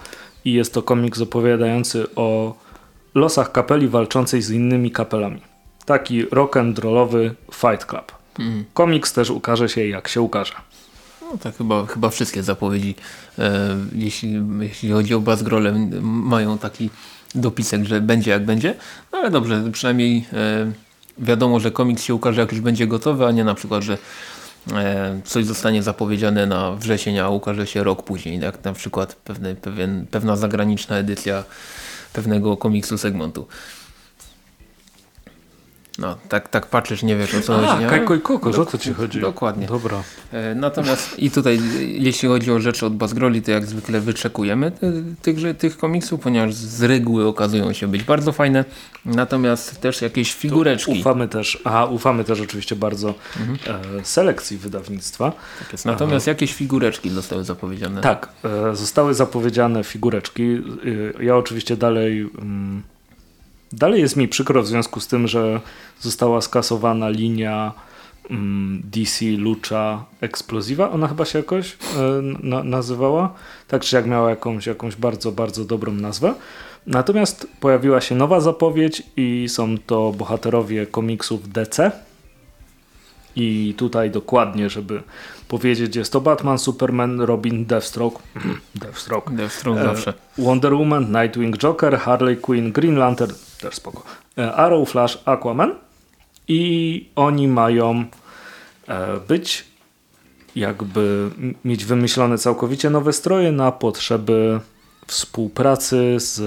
i jest to komiks opowiadający o losach kapeli walczącej z innymi kapelami. Taki rock and rollowy Fight Club. Mm. Komiks też ukaże się jak się ukaże. No tak chyba, chyba wszystkie zapowiedzi, e, jeśli, jeśli chodzi o Bazgrole, mają taki dopisek, że będzie jak będzie. No ale dobrze, przynajmniej e, wiadomo, że komiks się ukaże jak już będzie gotowy, a nie na przykład, że e, coś zostanie zapowiedziane na wrzesień, a ukaże się rok później. Jak na przykład pewne, pewien, pewna zagraniczna edycja pewnego komiksu segmentu. No, tak, tak patrzysz, nie wiesz o co chodzi. Kajko i Kokos, o co ci chodzi? Dokładnie. Dobra. E, natomiast i tutaj, jeśli chodzi o rzeczy od Bazgroli, to jak zwykle wyczekujemy tych, tych komiksów, ponieważ z reguły okazują się być bardzo fajne. Natomiast też jakieś figureczki. ufamy też, a ufamy też oczywiście bardzo mhm. e, selekcji wydawnictwa. Tak. Natomiast jakieś figureczki zostały zapowiedziane. Tak, e, zostały zapowiedziane figureczki. E, ja oczywiście dalej... Mm, Dalej jest mi przykro w związku z tym, że została skasowana linia mm, DC Lucha Explosiva. Ona chyba się jakoś e, na, nazywała. Tak czy jak miała jakąś, jakąś bardzo, bardzo dobrą nazwę. Natomiast pojawiła się nowa zapowiedź i są to bohaterowie komiksów DC. I tutaj dokładnie, żeby powiedzieć, jest to Batman, Superman, Robin, Deathstroke, Deathstroke, Deathstroke e, zawsze. Wonder Woman, Nightwing, Joker, Harley Quinn, Green Lantern, też spoko, e, Arrow, Flash, Aquaman. I oni mają e, być jakby mieć wymyślone całkowicie nowe stroje na potrzeby współpracy z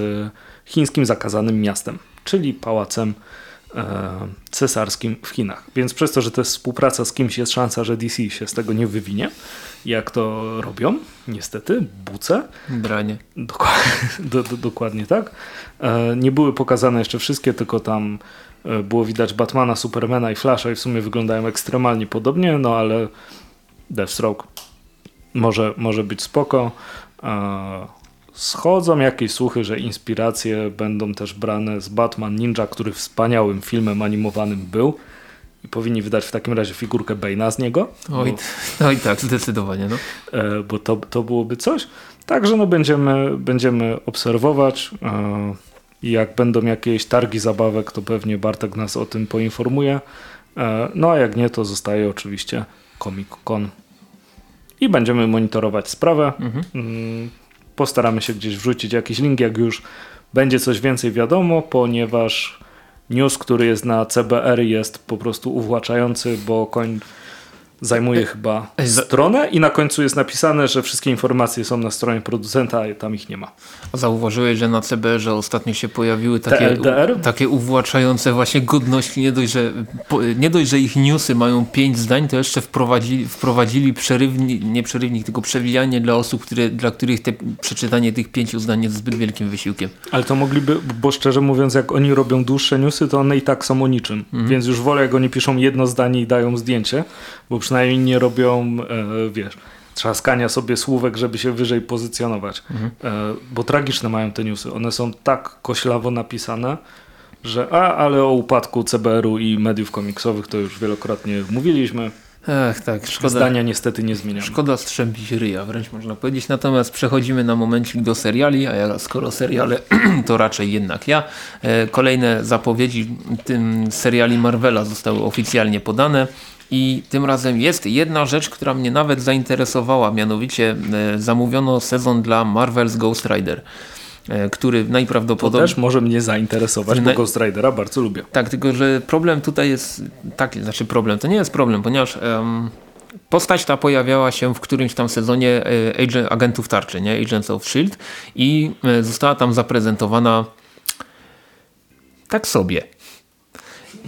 chińskim zakazanym miastem, czyli pałacem E, cesarskim w Chinach. Więc przez to, że to jest współpraca z kimś, jest szansa, że DC się z tego nie wywinie, jak to robią, niestety, buce. Branie. Dokładnie, do, do, dokładnie tak. E, nie były pokazane jeszcze wszystkie, tylko tam e, było widać Batmana, Supermana i Flasha i w sumie wyglądają ekstremalnie podobnie, no ale Deathstroke może, może być spoko schodzą jakieś słuchy, że inspiracje będą też brane z Batman Ninja, który wspaniałym filmem animowanym był. I powinni wydać w takim razie figurkę Bane'a z niego. Oj, bo, oj tak, zdecydowanie. No. E, bo to, to byłoby coś. Także no będziemy, będziemy obserwować. E, I jak będą jakieś targi zabawek, to pewnie Bartek nas o tym poinformuje. E, no a jak nie, to zostaje oczywiście Comic Con. I będziemy monitorować sprawę. Mhm. Mm, Postaramy się gdzieś wrzucić jakiś link, jak już będzie coś więcej wiadomo, ponieważ news, który jest na CBR jest po prostu uwłaczający, bo koń zajmuje chyba stronę i na końcu jest napisane, że wszystkie informacje są na stronie producenta, a tam ich nie ma. Zauważyłeś, że na CBR-ze ostatnio się pojawiły takie, u, takie uwłaczające właśnie godności, nie dość, że, nie dość, że ich newsy mają pięć zdań, to jeszcze wprowadzili, wprowadzili przerywnik, nie przerywnik, tylko przewijanie dla osób, które, dla których te, przeczytanie tych pięciu zdań jest zbyt wielkim wysiłkiem. Ale to mogliby, bo szczerze mówiąc, jak oni robią dłuższe newsy, to one i tak są o niczym. Mhm. Więc już wolę, jak oni piszą jedno zdanie i dają zdjęcie, bo przynajmniej nie robią, e, wiesz, trzaskania sobie słówek, żeby się wyżej pozycjonować. Mhm. E, bo tragiczne mają te newsy. One są tak koślawo napisane, że a, ale o upadku CBR-u i mediów komiksowych to już wielokrotnie mówiliśmy. Ach, tak, szkoda. Zdania niestety nie zmieniamy. Szkoda strzępić ryja, wręcz można powiedzieć. Natomiast przechodzimy na momencik do seriali, a ja skoro seriale, to raczej jednak ja. E, kolejne zapowiedzi tym seriali Marvela zostały oficjalnie podane. I tym razem jest jedna rzecz, która mnie nawet zainteresowała, mianowicie e, zamówiono sezon dla Marvel's Ghost Rider e, który najprawdopodobniej... To też może mnie zainteresować, bo Ghost Ridera bardzo lubię. Tak, tylko że problem tutaj jest taki, znaczy problem, to nie jest problem, ponieważ um, postać ta pojawiała się w którymś tam sezonie e, agent, agentów tarczy, nie? Agents of S.H.I.E.L.D. i została tam zaprezentowana tak sobie.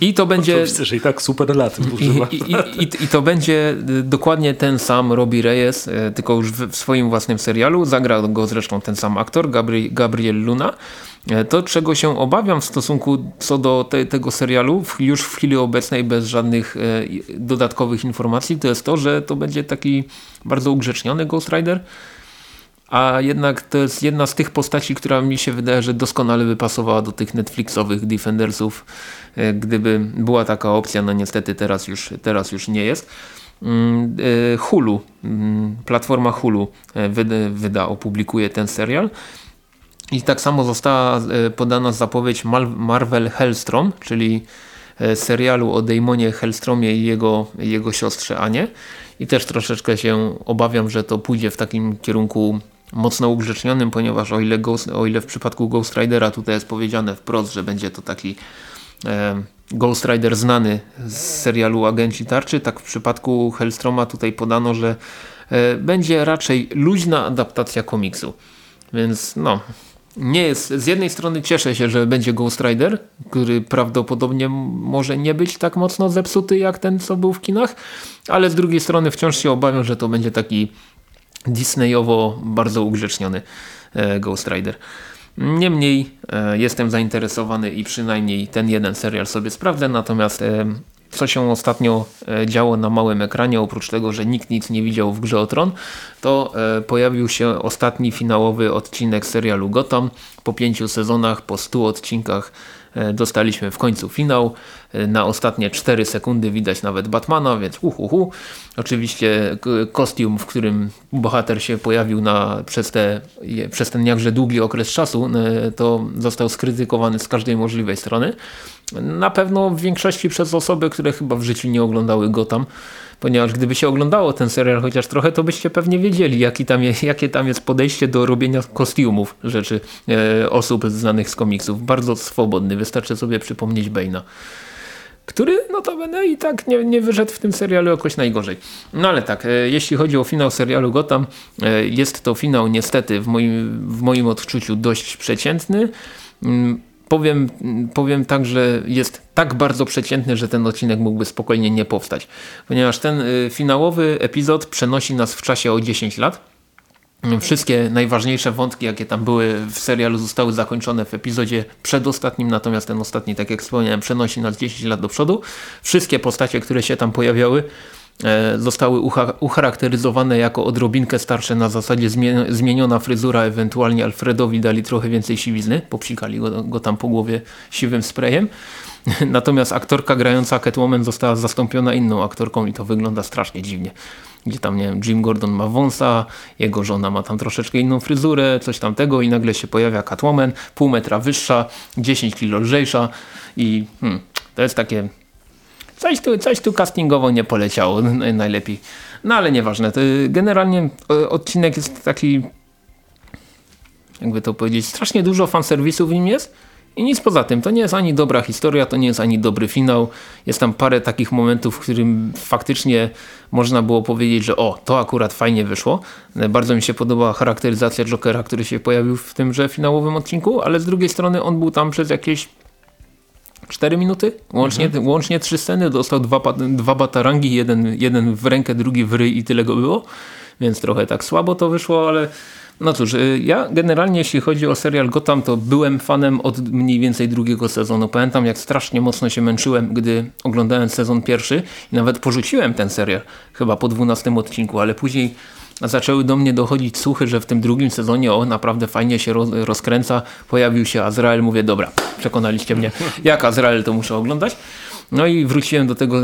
I to będzie. Oczywiście, i tak super lat. I, i, i, I, to będzie y, dokładnie ten sam Robbie Reyes, y, tylko już w, w swoim własnym serialu. Zagra go zresztą ten sam aktor, Gabriel, Gabriel Luna. Y, to, czego się obawiam w stosunku co do te, tego serialu, już w chwili obecnej bez żadnych dodatkowych informacji, to jest to, że to będzie taki bardzo ugrzeczniony Ghost Rider a jednak to jest jedna z tych postaci, która mi się wydaje, że doskonale by pasowała do tych Netflixowych Defendersów, e, gdyby była taka opcja, no niestety teraz już, teraz już nie jest. Mm, e, Hulu, mm, platforma Hulu e, wyda, opublikuje ten serial. I tak samo została podana zapowiedź Marvel Hellstrom, czyli serialu o Daemonie Hellstromie i jego, jego siostrze Anie. I też troszeczkę się obawiam, że to pójdzie w takim kierunku mocno ugrzecznionym, ponieważ o ile, Ghost, o ile w przypadku Ghost Ridera tutaj jest powiedziane wprost, że będzie to taki e, Ghost Rider znany z serialu Agenci Tarczy, tak w przypadku Hellstroma tutaj podano, że e, będzie raczej luźna adaptacja komiksu. Więc no, nie jest, z jednej strony cieszę się, że będzie Ghost Rider, który prawdopodobnie może nie być tak mocno zepsuty jak ten, co był w kinach, ale z drugiej strony wciąż się obawiam, że to będzie taki Disneyowo bardzo ugrzeczniony e, Ghost Rider. Niemniej e, jestem zainteresowany i przynajmniej ten jeden serial sobie sprawdzę, natomiast e, co się ostatnio działo na małym ekranie, oprócz tego, że nikt nic nie widział w Grze o Tron, to pojawił się ostatni finałowy odcinek serialu Gotham. Po pięciu sezonach, po stu odcinkach dostaliśmy w końcu finał. E, na ostatnie 4 sekundy widać nawet Batmana, więc uhuhu. Oczywiście kostium, w którym bohater się pojawił na, przez, te, przez ten jakże długi okres czasu, e, to został skrytykowany z każdej możliwej strony. Na pewno w większości przez osoby, które chyba w życiu nie oglądały Gotham ponieważ gdyby się oglądało ten serial chociaż trochę, to byście pewnie wiedzieli, jaki tam jest, jakie tam jest podejście do robienia kostiumów rzeczy e, osób znanych z komiksów. Bardzo swobodny, wystarczy sobie przypomnieć Bane'a który notabene i tak nie, nie wyszedł w tym serialu jakoś najgorzej. No ale tak, e, jeśli chodzi o finał serialu Gotham, e, jest to finał niestety w moim, w moim odczuciu dość przeciętny. Mm, powiem, powiem tak, że jest tak bardzo przeciętny, że ten odcinek mógłby spokojnie nie powstać. Ponieważ ten y, finałowy epizod przenosi nas w czasie o 10 lat. Wszystkie najważniejsze wątki, jakie tam były w serialu zostały zakończone w epizodzie przedostatnim, natomiast ten ostatni, tak jak wspomniałem, przenosi nas 10 lat do przodu. Wszystkie postacie, które się tam pojawiały zostały ucharakteryzowane jako odrobinkę starsze na zasadzie zmieniona fryzura, ewentualnie Alfredowi dali trochę więcej siwizny, popsikali go, go tam po głowie siwym sprayem. Natomiast aktorka grająca Catwoman została zastąpiona inną aktorką i to wygląda strasznie dziwnie. Gdzie tam, nie wiem, Jim Gordon ma wąsa, jego żona ma tam troszeczkę inną fryzurę, coś tamtego i nagle się pojawia Catwoman, pół metra wyższa, 10 kilo lżejsza i hmm, to jest takie Coś tu, coś tu castingowo nie poleciało najlepiej. No ale nieważne. To generalnie e, odcinek jest taki jakby to powiedzieć, strasznie dużo fanserwisu w nim jest i nic poza tym. To nie jest ani dobra historia, to nie jest ani dobry finał. Jest tam parę takich momentów, w którym faktycznie można było powiedzieć, że o, to akurat fajnie wyszło. Bardzo mi się podobała charakteryzacja Jokera, który się pojawił w tymże finałowym odcinku, ale z drugiej strony on był tam przez jakieś 4 minuty, łącznie, mhm. łącznie 3 sceny, dostał dwa, dwa batarangi, jeden, jeden w rękę, drugi w ryj i tyle go było, więc trochę tak słabo to wyszło, ale no cóż, y, ja generalnie jeśli chodzi o serial Gotham, to byłem fanem od mniej więcej drugiego sezonu. Pamiętam jak strasznie mocno się męczyłem, gdy oglądałem sezon pierwszy i nawet porzuciłem ten serial, chyba po 12 odcinku, ale później zaczęły do mnie dochodzić słuchy, że w tym drugim sezonie o naprawdę fajnie się rozkręca, pojawił się Azrael, mówię dobra, przekonaliście mnie, jak Azrael to muszę oglądać. No i wróciłem do tego,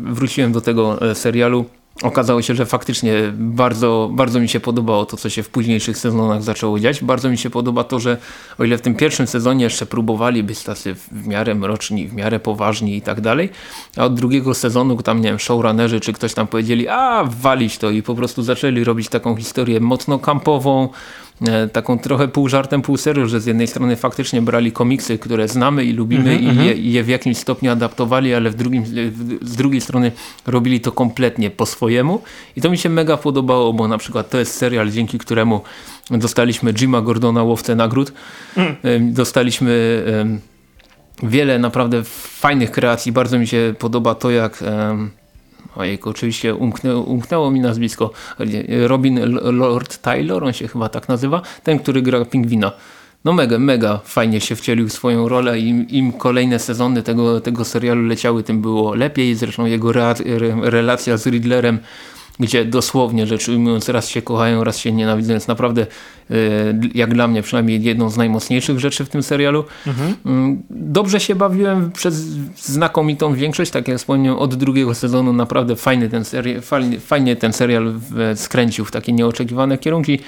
wróciłem do tego e, serialu okazało się, że faktycznie bardzo, bardzo mi się podobało to, co się w późniejszych sezonach zaczęło dziać. Bardzo mi się podoba to, że o ile w tym pierwszym sezonie jeszcze próbowali być tacy w miarę mroczni, w miarę poważni i tak dalej, a od drugiego sezonu tam, nie wiem, showrunnerzy czy ktoś tam powiedzieli, a walić to i po prostu zaczęli robić taką historię mocno kampową, taką trochę pół żartem, pół serio, że z jednej strony faktycznie brali komiksy, które znamy i lubimy mm -hmm, i je, mhm. je, w jakimś stopniu adaptowali, ale w drugim, z drugiej strony robili to kompletnie po swojemu i to mi się mega podobało, bo na przykład to jest serial, dzięki któremu dostaliśmy Jima Gordona łowcę nagród, mm. dostaliśmy wiele naprawdę fajnych kreacji, bardzo mi się podoba to jak Ojejku, oczywiście umknęło, umknęło mi nazwisko. Robin Lord Taylor, on się chyba tak nazywa. Ten, który gra Pingwina. No mega, mega fajnie się wcielił w swoją rolę i im, im kolejne sezony tego, tego serialu leciały, tym było lepiej. Zresztą jego re, relacja z Riddlerem gdzie dosłownie rzecz ujmując raz się kochają, raz się nienawidzą. Jest naprawdę, e, jak dla mnie przynajmniej jedną z najmocniejszych rzeczy w tym serialu. Mhm. Mm, dobrze się bawiłem przez znakomitą większość, tak jak wspomniałem, od drugiego sezonu naprawdę fajny ten serial, fajnie, fajnie ten serial skręcił w takie nieoczekiwane kierunki.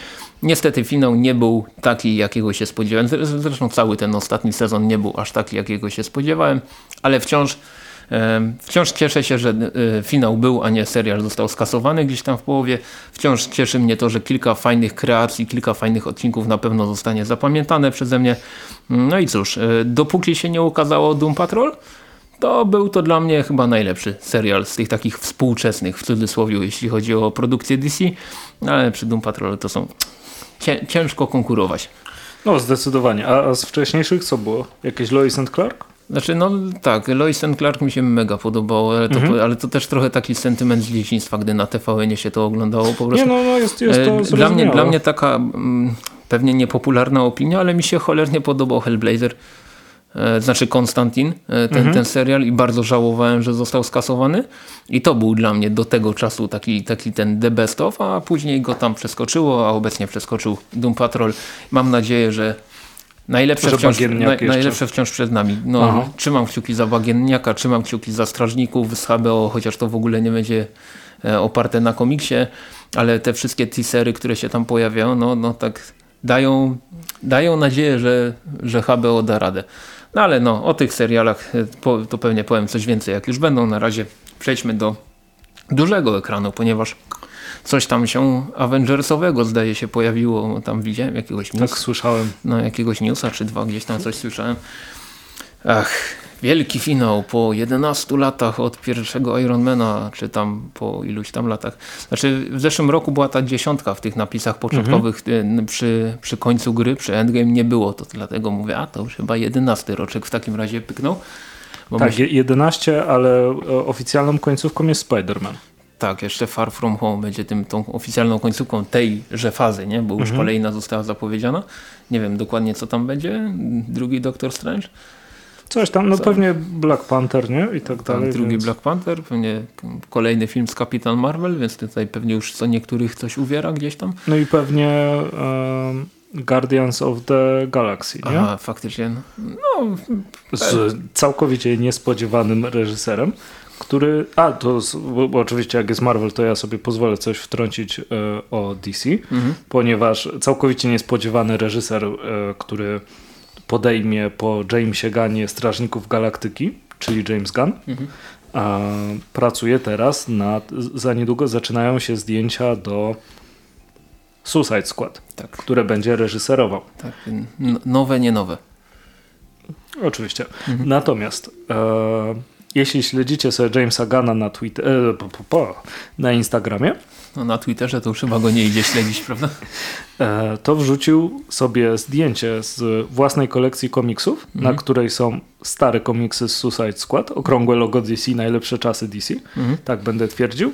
Niestety finał nie był taki, jakiego się spodziewałem. Zresztą cały ten ostatni sezon nie był aż taki, jakiego się spodziewałem, ale wciąż Wciąż cieszę się, że e, finał był, a nie serial został skasowany gdzieś tam w połowie. Wciąż cieszy mnie to, że kilka fajnych kreacji, kilka fajnych odcinków na pewno zostanie zapamiętane przeze mnie. No i cóż, e, dopóki się nie ukazało Doom Patrol, to był to dla mnie chyba najlepszy serial z tych takich współczesnych, w cudzysłowie, jeśli chodzi o produkcję DC, ale przy Doom Patrol to są ciężko konkurować. No zdecydowanie. A z wcześniejszych co było? Jakieś Lois and Clark? Znaczy, no tak, Lois and Clark mi się mega podobało, ale to, mhm. ale to też trochę taki sentyment z dzieciństwa, gdy na tvn się to oglądało po prostu. Nie, no, no jest, jest to e, dla mnie, dla mnie taka mm, pewnie niepopularna opinia, ale mi się cholernie podobał Hellblazer. E, znaczy Konstantin, e, ten, mhm. ten serial i bardzo żałowałem, że został skasowany i to był dla mnie do tego czasu taki, taki ten the best of, a później go tam przeskoczyło, a obecnie przeskoczył Doom Patrol. Mam nadzieję, że Najlepsze wciąż, na, najlepsze wciąż przed nami. No, trzymam kciuki za Bagienniaka, trzymam kciuki za Strażników z HBO, chociaż to w ogóle nie będzie e, oparte na komiksie, ale te wszystkie teasery, które się tam pojawiają, no, no tak dają, dają nadzieję, że, że HBO da radę. No ale no, o tych serialach e, to pewnie powiem coś więcej, jak już będą. Na razie przejdźmy do dużego ekranu, ponieważ coś tam się Avengersowego zdaje się pojawiło, tam widziałem jakiegoś newsa. Tak słyszałem. No jakiegoś newsa czy dwa, gdzieś tam coś słyszałem. Ach, wielki finał po 11 latach od pierwszego Ironmana, czy tam po iluś tam latach. Znaczy w zeszłym roku była ta dziesiątka w tych napisach początkowych mhm. przy, przy końcu gry, przy Endgame nie było to, dlatego mówię, a to już chyba 11 roczek w takim razie pyknął. tak, myśl... 11, ale oficjalną końcówką jest Spider-Man. Tak, jeszcze Far From Home będzie tym, tą oficjalną końcówką tejże fazy, nie? bo już mhm. kolejna została zapowiedziana. Nie wiem dokładnie co tam będzie. Drugi Doctor Strange. Coś tam, no co? pewnie Black Panther, nie? I tak, dalej. Drugi więc... Black Panther, pewnie kolejny film z Kapitan Marvel, więc tutaj pewnie już co niektórych coś uwiera gdzieś tam. No i pewnie um, Guardians of the Galaxy, nie? Aha, faktycznie. No, z całkowicie niespodziewanym reżyserem który, a to bo oczywiście jak jest Marvel, to ja sobie pozwolę coś wtrącić e, o DC, mhm. ponieważ całkowicie niespodziewany reżyser, e, który podejmie po Jamesie Gunnie Strażników Galaktyki, czyli James Gunn, mhm. a, pracuje teraz nad, za niedługo zaczynają się zdjęcia do Suicide Squad, tak. które będzie reżyserował. Tak, nowe, nie nowe. Oczywiście. Mhm. Natomiast e, jeśli śledzicie sobie Jamesa Gana na, Twitter, e, po, po, po, na Instagramie, no na Twitterze to już chyba go nie idzie śledzić, prawda? E, to wrzucił sobie zdjęcie z własnej kolekcji komiksów, mhm. na której są stare komiksy z Suicide Squad, okrągłe logo DC, najlepsze czasy DC, mhm. tak będę twierdził,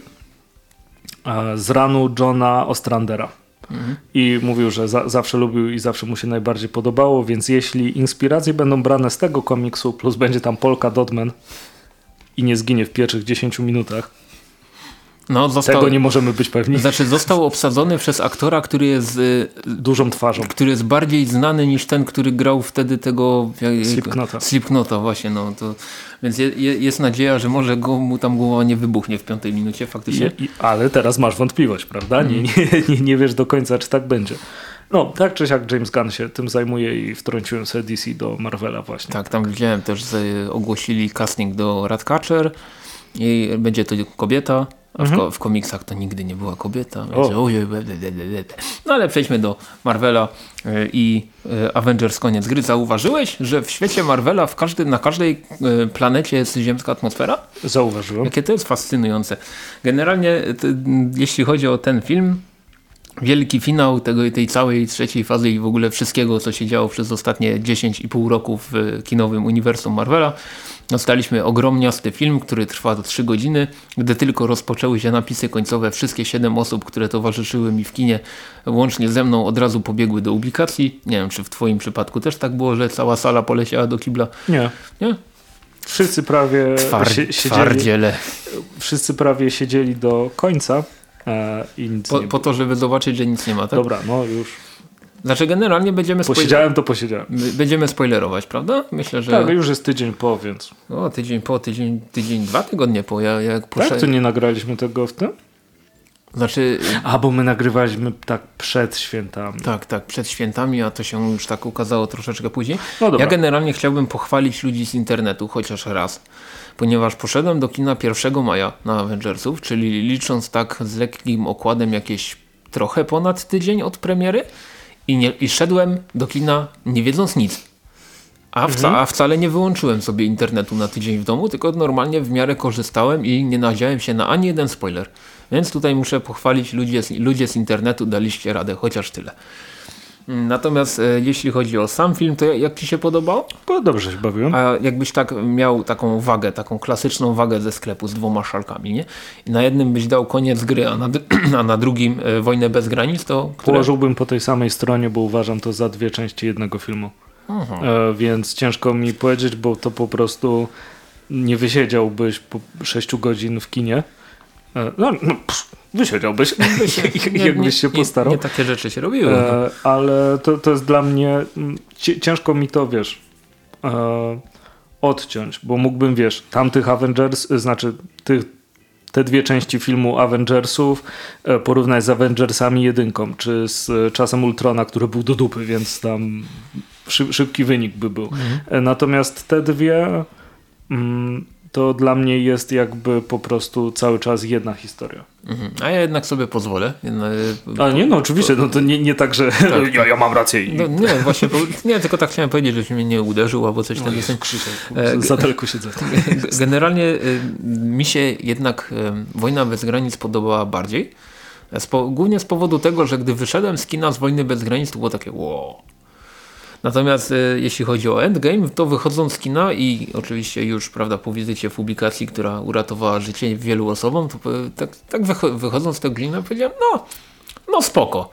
e, z ranu Johna Ostrandera. Mhm. I mówił, że za, zawsze lubił i zawsze mu się najbardziej podobało, więc jeśli inspiracje będą brane z tego komiksu, plus będzie tam Polka Dodman i nie zginie w pierwszych 10 minutach, no, został, Tego nie możemy być pewni. Znaczy został obsadzony przez aktora, który jest y, dużą twarzą. Który jest bardziej znany niż ten, który grał wtedy tego Slipknota. Slipknota właśnie. No, to, więc je, jest nadzieja, że może go, mu tam głowa nie wybuchnie w piątej minucie faktycznie. I, ale teraz masz wątpliwość, prawda? Nie, mm. nie, nie, nie wiesz do końca, czy tak będzie. No, tak czy siak James Gunn się tym zajmuje i wtrąciłem sobie DC do Marvela właśnie. Tak, tam widziałem też, że ogłosili casting do Ratcatcher i będzie to kobieta. A w, mhm. w, komiksach to nigdy nie była kobieta. No ale przejdźmy do Marvela e, i e, Avengers koniec gry. Zauważyłeś, że w świecie Marvela w każdy, na każdej e, planecie jest ziemska atmosfera? Zauważyłem. Jakie to jest fascynujące. Generalnie jeśli chodzi o ten film, wielki finał tego, tej całej trzeciej fazy i w ogóle wszystkiego, co się działo przez ostatnie 10,5 roku w kinowym uniwersum Marvela, Dostaliśmy ogromniasty film, który trwa 3 godziny. Gdy tylko rozpoczęły się napisy końcowe, wszystkie 7 osób, które towarzyszyły mi w kinie, łącznie ze mną, od razu pobiegły do publikacji. Nie wiem, czy w twoim przypadku też tak było, że cała sala poleciała do kibla? Nie. Nie? Wszyscy prawie Twar siedzieli, twardziele. Wszyscy prawie siedzieli do końca. E, i nic po, po to, żeby zobaczyć, że nic nie ma, tak? Dobra, no już znaczy generalnie będziemy... Posiedziałem to posiedziałem. Będziemy spoilerować, prawda? Myślę, że... Tak, już jest tydzień po, więc... O, tydzień po, tydzień, tydzień dwa tygodnie po. Ja, jak poszedłem... Tak? To nie nagraliśmy tego w tym? Znaczy... A, bo my nagrywaliśmy tak przed świętami. Tak, tak, przed świętami, a to się już tak ukazało troszeczkę później. No dobra. Ja generalnie chciałbym pochwalić ludzi z internetu chociaż raz, ponieważ poszedłem do kina 1 maja na Avengersów, czyli licząc tak z lekkim okładem jakieś trochę ponad tydzień od premiery, i, nie, i szedłem do kina nie wiedząc nic. A, wca, mhm. a wcale nie wyłączyłem sobie internetu na tydzień w domu, tylko normalnie w miarę korzystałem i nie nadziałem się na ani jeden spoiler. Więc tutaj muszę pochwalić ludzie, ludzie z internetu, daliście radę, chociaż tyle. Natomiast e, jeśli chodzi o sam film, to jak Ci się podobał? Bo dobrze się bawiłem. A jakbyś tak miał taką wagę, taką klasyczną wagę ze sklepu z dwoma szalkami, nie? I na jednym byś dał koniec gry, a na, a na drugim e, Wojnę bez granic, to... Które? Położyłbym po tej samej stronie, bo uważam to za dwie części jednego filmu. E, więc ciężko mi powiedzieć, bo to po prostu nie wysiedziałbyś po 6 godzin w kinie. E, no, no psz, Wysiedziałbyś, jakbyś się postarał. Nie, nie, takie rzeczy się robiły. E, ale to, to jest dla mnie, ciężko mi to, wiesz, e, odciąć, bo mógłbym, wiesz, tamtych Avengers, znaczy tych, te dwie części filmu Avengersów e, porównać z Avengersami jedynką, czy z czasem Ultrona, który był do dupy, więc tam szybki wynik by był. Mhm. E, natomiast te dwie... Mm, to dla mnie jest jakby po prostu cały czas jedna historia. Mhm. A ja jednak sobie pozwolę. A nie, no oczywiście, no to nie, nie tak, że tak. ja, ja mam rację. I... No, nie, właśnie, nie, tylko tak chciałem powiedzieć, żebyś mnie nie uderzył albo coś takiego. E, za daleko siedzę. Generalnie e, mi się jednak e, Wojna bez granic podobała bardziej. głównie z powodu tego, że gdy wyszedłem z kina z Wojny bez granic, to było takie wow Natomiast e, jeśli chodzi o Endgame, to wychodząc z kina i oczywiście już prawda, po wizycie w publikacji, która uratowała życie wielu osobom, to tak, tak wychodząc z tego kina powiedziałem, no, no spoko.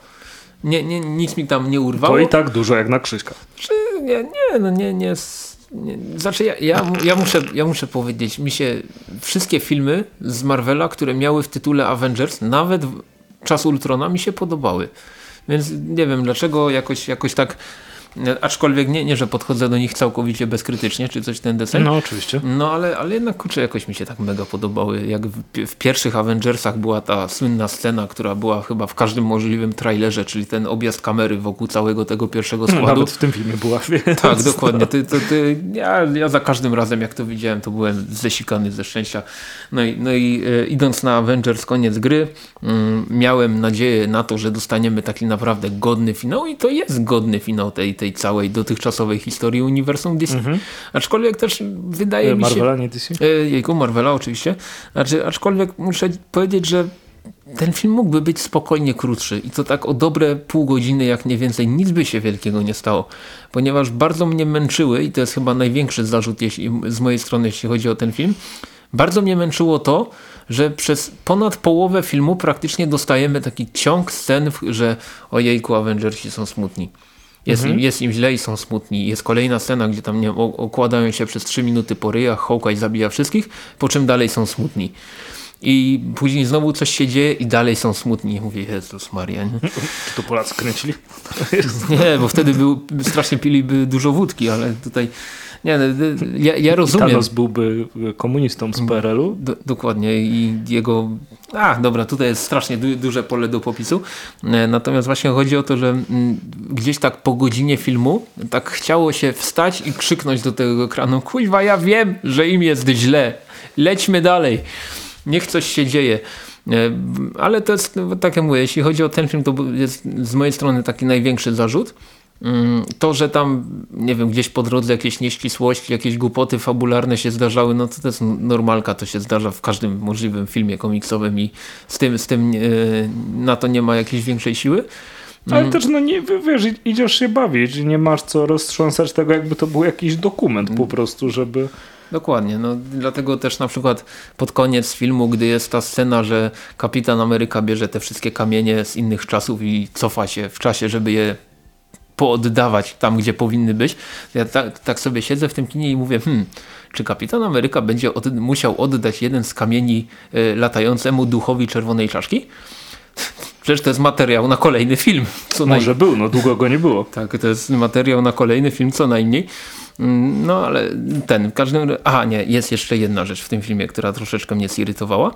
Nie, nie, nic mi tam nie urwało. To i tak dużo jak na Krzyśka. Czy, nie, nie, no nie, nie, nie. Znaczy ja, ja, ja, muszę, ja muszę powiedzieć, mi się wszystkie filmy z Marvela, które miały w tytule Avengers, nawet Czas Ultrona mi się podobały. Więc nie wiem dlaczego jakoś, jakoś tak Aczkolwiek nie, nie, że podchodzę do nich całkowicie bezkrytycznie, czy coś ten deseń. No oczywiście. No ale, ale jednak kurczę, jakoś mi się tak mega podobały. Jak w, w, pierwszych Avengersach była ta słynna scena, która była chyba w każdym możliwym trailerze, czyli ten objazd kamery wokół całego tego pierwszego składu. Nawet w tym filmie była. Więc... Tak, dokładnie. Ty, ty, ty, ja, ja za każdym razem jak to widziałem, to byłem zesikany ze szczęścia. No i, no i e, idąc na Avengers koniec gry, mm, miałem nadzieję na to, że dostaniemy taki naprawdę godny finał i to jest godny finał tej, tej całej dotychczasowej historii uniwersum DC. Mhm. Aczkolwiek też wydaje e, mi się... Marvela, nie DC? E, jejku, Marvela oczywiście. Znaczy, aczkolwiek muszę powiedzieć, że ten film mógłby być spokojnie krótszy i to tak o dobre pół godziny, jak nie więcej, nic by się wielkiego nie stało, ponieważ bardzo mnie męczyły i to jest chyba największy zarzut jeśli, z mojej strony, jeśli chodzi o ten film, bardzo mnie męczyło to, że przez ponad połowę filmu praktycznie dostajemy taki ciąg scen, że ojejku, Avengersi są smutni. Jest, mhm. im, jest im źle i są smutni. Jest kolejna scena, gdzie tam nie, okładają się przez 3 minuty po ryjach, Hawkeye zabija wszystkich, po czym dalej są smutni. I później znowu coś się dzieje i dalej są smutni. Mówię, Jezus Maria. Nie? Czy to Polacy kręcili? nie, bo wtedy był, strasznie piliby dużo wódki, ale tutaj nie, no, ja, ja rozumiem. Thanos byłby komunistą z PRL-u. Do, dokładnie i jego... A, dobra, tutaj jest strasznie du duże pole do popisu. E, natomiast właśnie chodzi o to, że mm, gdzieś tak po godzinie filmu tak chciało się wstać i krzyknąć do tego ekranu kuźwa, ja wiem, że im jest źle. Lećmy dalej. Niech coś się dzieje. E, ale to jest, tak jak mówię, jeśli chodzi o ten film, to jest z mojej strony taki największy zarzut. Mm, to, że tam, nie wiem, gdzieś po drodze jakieś nieścisłości, jakieś głupoty fabularne się zdarzały, no to to jest normalka, to się zdarza w każdym możliwym filmie komiksowym i z tym, z tym yy, na to nie ma jakiejś większej siły. Ale mm. też, no nie, wiesz, idziesz się bawić, nie masz co roztrząsać tego, jakby to był jakiś dokument po prostu, żeby... Dokładnie, no dlatego też na przykład pod koniec filmu, gdy jest ta scena, że Kapitan Ameryka bierze te wszystkie kamienie z innych czasów i cofa się w czasie, żeby je pooddawać tam, gdzie powinny być. Ja tak, tak sobie siedzę w tym kinie i mówię, hmm, czy Kapitan Ameryka będzie od, musiał oddać jeden z kamieni y, latającemu duchowi czerwonej czaszki? Przecież to jest materiał na kolejny film. Co Może naj... był, no długo go nie było. Tak, to jest materiał na kolejny film co najmniej. Mm, no ale ten, w każdym Aha, nie, jest jeszcze jedna rzecz w tym filmie, która troszeczkę mnie zirytowała.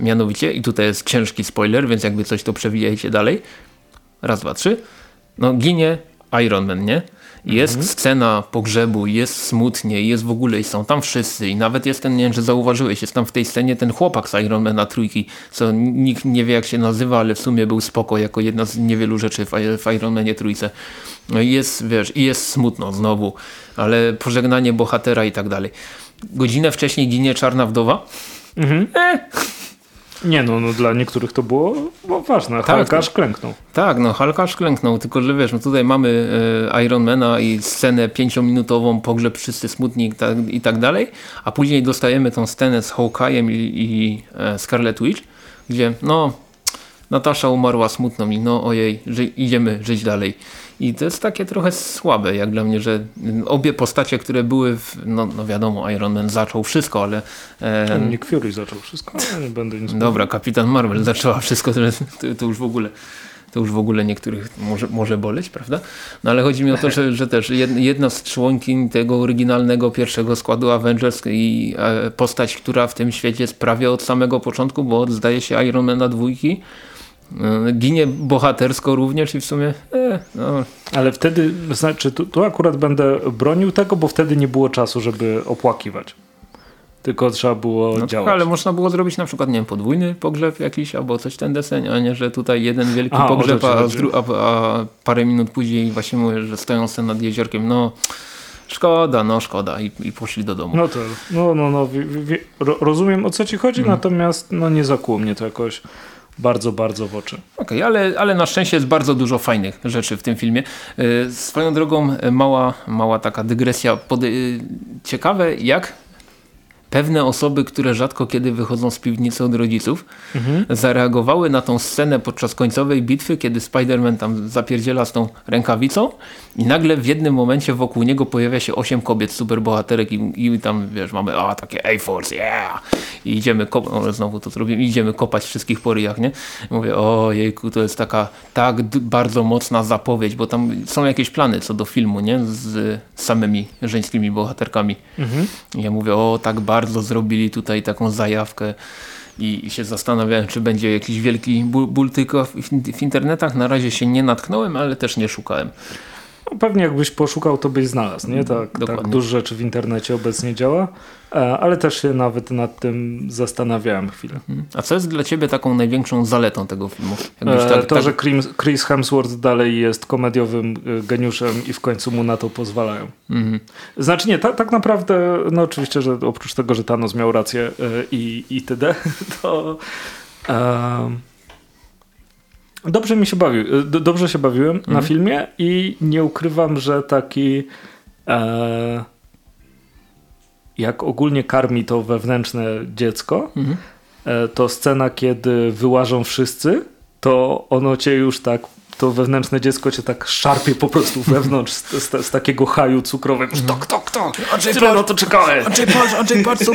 Mianowicie, i tutaj jest ciężki spoiler, więc jakby coś to przewijajcie dalej. Raz, dwa, trzy. No ginie Iron Man, nie? Jest mhm. scena pogrzebu, jest smutnie, jest w ogóle i są tam wszyscy i nawet jest ten, nie wiem, że zauważyłeś, jest tam w tej scenie ten chłopak z Ironmana trójki, co nikt nie wie jak się nazywa, ale w sumie był spoko jako jedna z niewielu rzeczy w, w Ironmanie trójce. No jest, wiesz, i jest smutno znowu, ale pożegnanie bohatera i tak dalej. Godzinę wcześniej ginie Czarna Wdowa. Mhm. Eh nie no, no dla niektórych to było no, ważne. Tak, Hulk aż klęknął. Tak, no Hulk aż klęknął, tylko że wiesz, no tutaj mamy e, Ironmana i scenę pięciominutową, pogrzeb wszyscy smutni i tak, i tak dalej, a później dostajemy tą scenę z Hawkeye'em i, i e, Scarlet Witch, gdzie no Natasza umarła smutno mi, no ojej, ży idziemy żyć dalej. I to jest takie trochę słabe, jak dla mnie, że obie postacie, które były, w, no, no wiadomo, Iron Man zaczął wszystko, ale... E, Nick Fury zaczął wszystko, ale nie będę nic Dobra, Kapitan Marvel zaczęła wszystko, to, to już w ogóle to już w ogóle niektórych może, może boleć, prawda? No ale chodzi mi o to, że, że też jedna z członkiń tego oryginalnego pierwszego składu Avengers i e, postać, która w tym świecie jest prawie od samego początku, bo zdaje się Ironmana dwójki, E, ginie bohatersko również i w sumie e, no. Ale wtedy, znaczy tu, tu, akurat będę bronił tego, bo wtedy nie było czasu, żeby opłakiwać. Tylko trzeba było no działać. Tak, ale można było zrobić na przykład, nie wiem, podwójny pogrzeb jakiś albo coś ten deseń, a nie, że tutaj jeden wielki a, pogrzeb, a, a, a, parę minut później właśnie mówię, że stoją sobie nad jeziorkiem, no szkoda, no szkoda i, i poszli do domu. No to, no, no, no, wie, wie, rozumiem o co ci chodzi, mhm. natomiast no nie zakuło mnie to jakoś bardzo, bardzo w oczy. Okej, okay, ale, ale na szczęście jest bardzo dużo fajnych rzeczy w tym filmie. Yy, swoją drogą mała, mała taka dygresja. Pod, yy, ciekawe jak pewne osoby, które rzadko kiedy wychodzą z piwnicy od rodziców, mhm. zareagowały na tą scenę podczas końcowej bitwy, kiedy Spider-Man tam zapierdziela z tą rękawicą i nagle w jednym momencie wokół niego pojawia się osiem kobiet, superbohaterek i, i tam wiesz, mamy a takie A-Force, yeah! I idziemy, kopać, znowu to zrobimy, idziemy kopać wszystkich po ryjach, nie? I mówię, o jejku, to jest taka tak bardzo mocna zapowiedź, bo tam są jakieś plany co do filmu, nie? Z samymi żeńskimi bohaterkami. Mhm. I ja mówię, o tak bardzo zrobili tutaj taką zajawkę i, i się zastanawiałem, czy będzie jakiś wielki ból, ból tylko w, w internetach. Na razie się nie natknąłem, ale też nie szukałem. No, pewnie jakbyś poszukał, to byś znalazł, nie? Tak, tak dużo rzeczy w internecie obecnie działa, e, ale też się nawet nad tym zastanawiałem chwilę. Mhm. A co jest dla ciebie taką największą zaletą tego filmu? E, tak, to, tak... że Chris Hemsworth dalej jest komediowym e, geniuszem i w końcu mu na to pozwalają. Mhm. Znaczy nie, ta, tak naprawdę, no oczywiście, że oprócz tego, że Thanos miał rację i, i td, to... Dobrze mi się bawił, dobrze się bawiłem mhm. na filmie i nie ukrywam, że taki e, jak ogólnie karmi to wewnętrzne dziecko, mhm. e, to scena, kiedy wyłażą wszyscy, to ono cię już tak to wewnętrzne dziecko cię tak szarpie po prostu wewnątrz z, z, z takiego haju cukrowego. Kto, kto, kto? Andrzej, Tyle na to czekałeś. Andrzej, patrz, Andrzej, patrz. Co...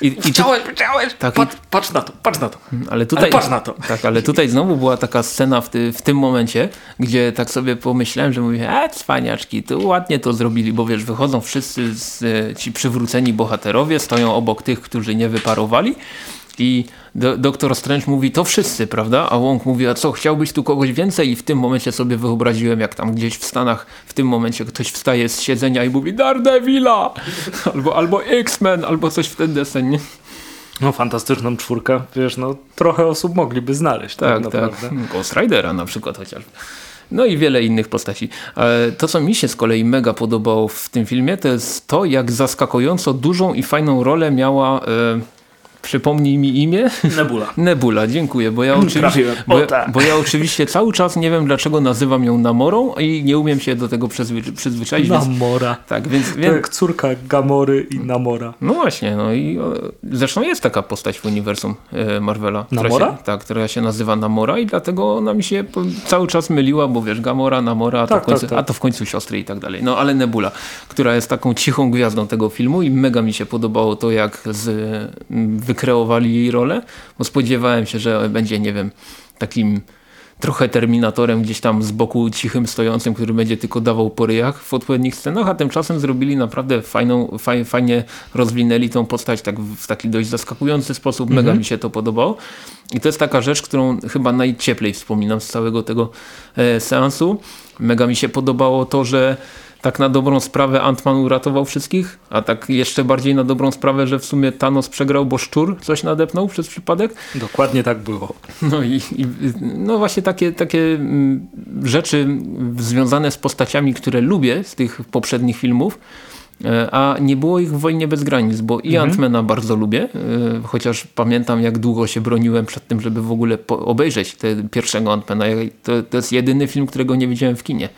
I, i chciałeś, chciałeś. Tak, patrz, patrz, na to, patrz na to. Ale tutaj, ale patrz na to. Tak, ale tutaj znowu była taka scena w, ty, w tym momencie, gdzie tak sobie pomyślałem, że mówię, e, cwaniaczki, to ładnie to zrobili, bo wiesz, wychodzą wszyscy z, ci przywróceni bohaterowie, stoją obok tych, którzy nie wyparowali i do, doktor Strange mówi, to wszyscy, prawda? A Wong mówi, a co, chciałbyś tu kogoś więcej? I w tym momencie sobie wyobraziłem, jak tam gdzieś w Stanach w tym momencie ktoś wstaje z siedzenia i mówi Daredevila! albo, albo X-Men, albo coś w ten desen, nie? No fantastyczną czwórkę, wiesz, no trochę osób mogliby znaleźć. Tak, tak. tak. Ghost Ridera na przykład chociażby. No i wiele innych postaci. To, co mi się z kolei mega podobało w tym filmie, to jest to, jak zaskakująco dużą i fajną rolę miała... Przypomnij mi imię? Nebula. Nebula, dziękuję, bo ja, oczywiście, bo, tak. bo, ja oczywiście cały czas nie wiem dlaczego nazywam ją Namorą i nie umiem się do tego przyzwy przyzwyczaić. Namora. Więc, tak, więc, to jak córka Gamory i Namora. No właśnie, no i zresztą jest taka postać w uniwersum e, Marvela. Namora? Która się, tak, która się nazywa Namora i dlatego ona mi się cały czas myliła, bo wiesz, Gamora, Namora, a, tak, to, końcu, tak, tak. a to w końcu siostry i tak dalej. No ale Nebula, która jest taką cichą gwiazdą tego filmu i mega mi się podobało to, jak z wykreowali jej rolę, bo spodziewałem się, że będzie, nie wiem, takim trochę Terminatorem gdzieś tam z boku cichym stojącym, który będzie tylko dawał po ryjach w odpowiednich scenach, a tymczasem zrobili naprawdę fajną, faj, fajnie rozwinęli tą postać tak w taki dość zaskakujący sposób. Mega mhm. mi się to podobało. I to jest taka rzecz, którą chyba najcieplej wspominam z całego tego e, seansu. Mega mi się podobało to, że tak na dobrą sprawę Ant-Man uratował wszystkich, a tak jeszcze bardziej na dobrą sprawę, że w sumie Thanos przegrał, bo szczur coś nadepnął przez przypadek. Dokładnie tak było. No i, i no właśnie takie, takie mm, rzeczy związane z postaciami, które lubię z tych poprzednich filmów, e, a nie było ich w Wojnie bez granic, bo i mhm. Antmana bardzo lubię, e, chociaż pamiętam jak długo się broniłem przed tym, żeby w ogóle obejrzeć te pierwszego Antmana. To, to jest jedyny film, którego nie widziałem w kinie.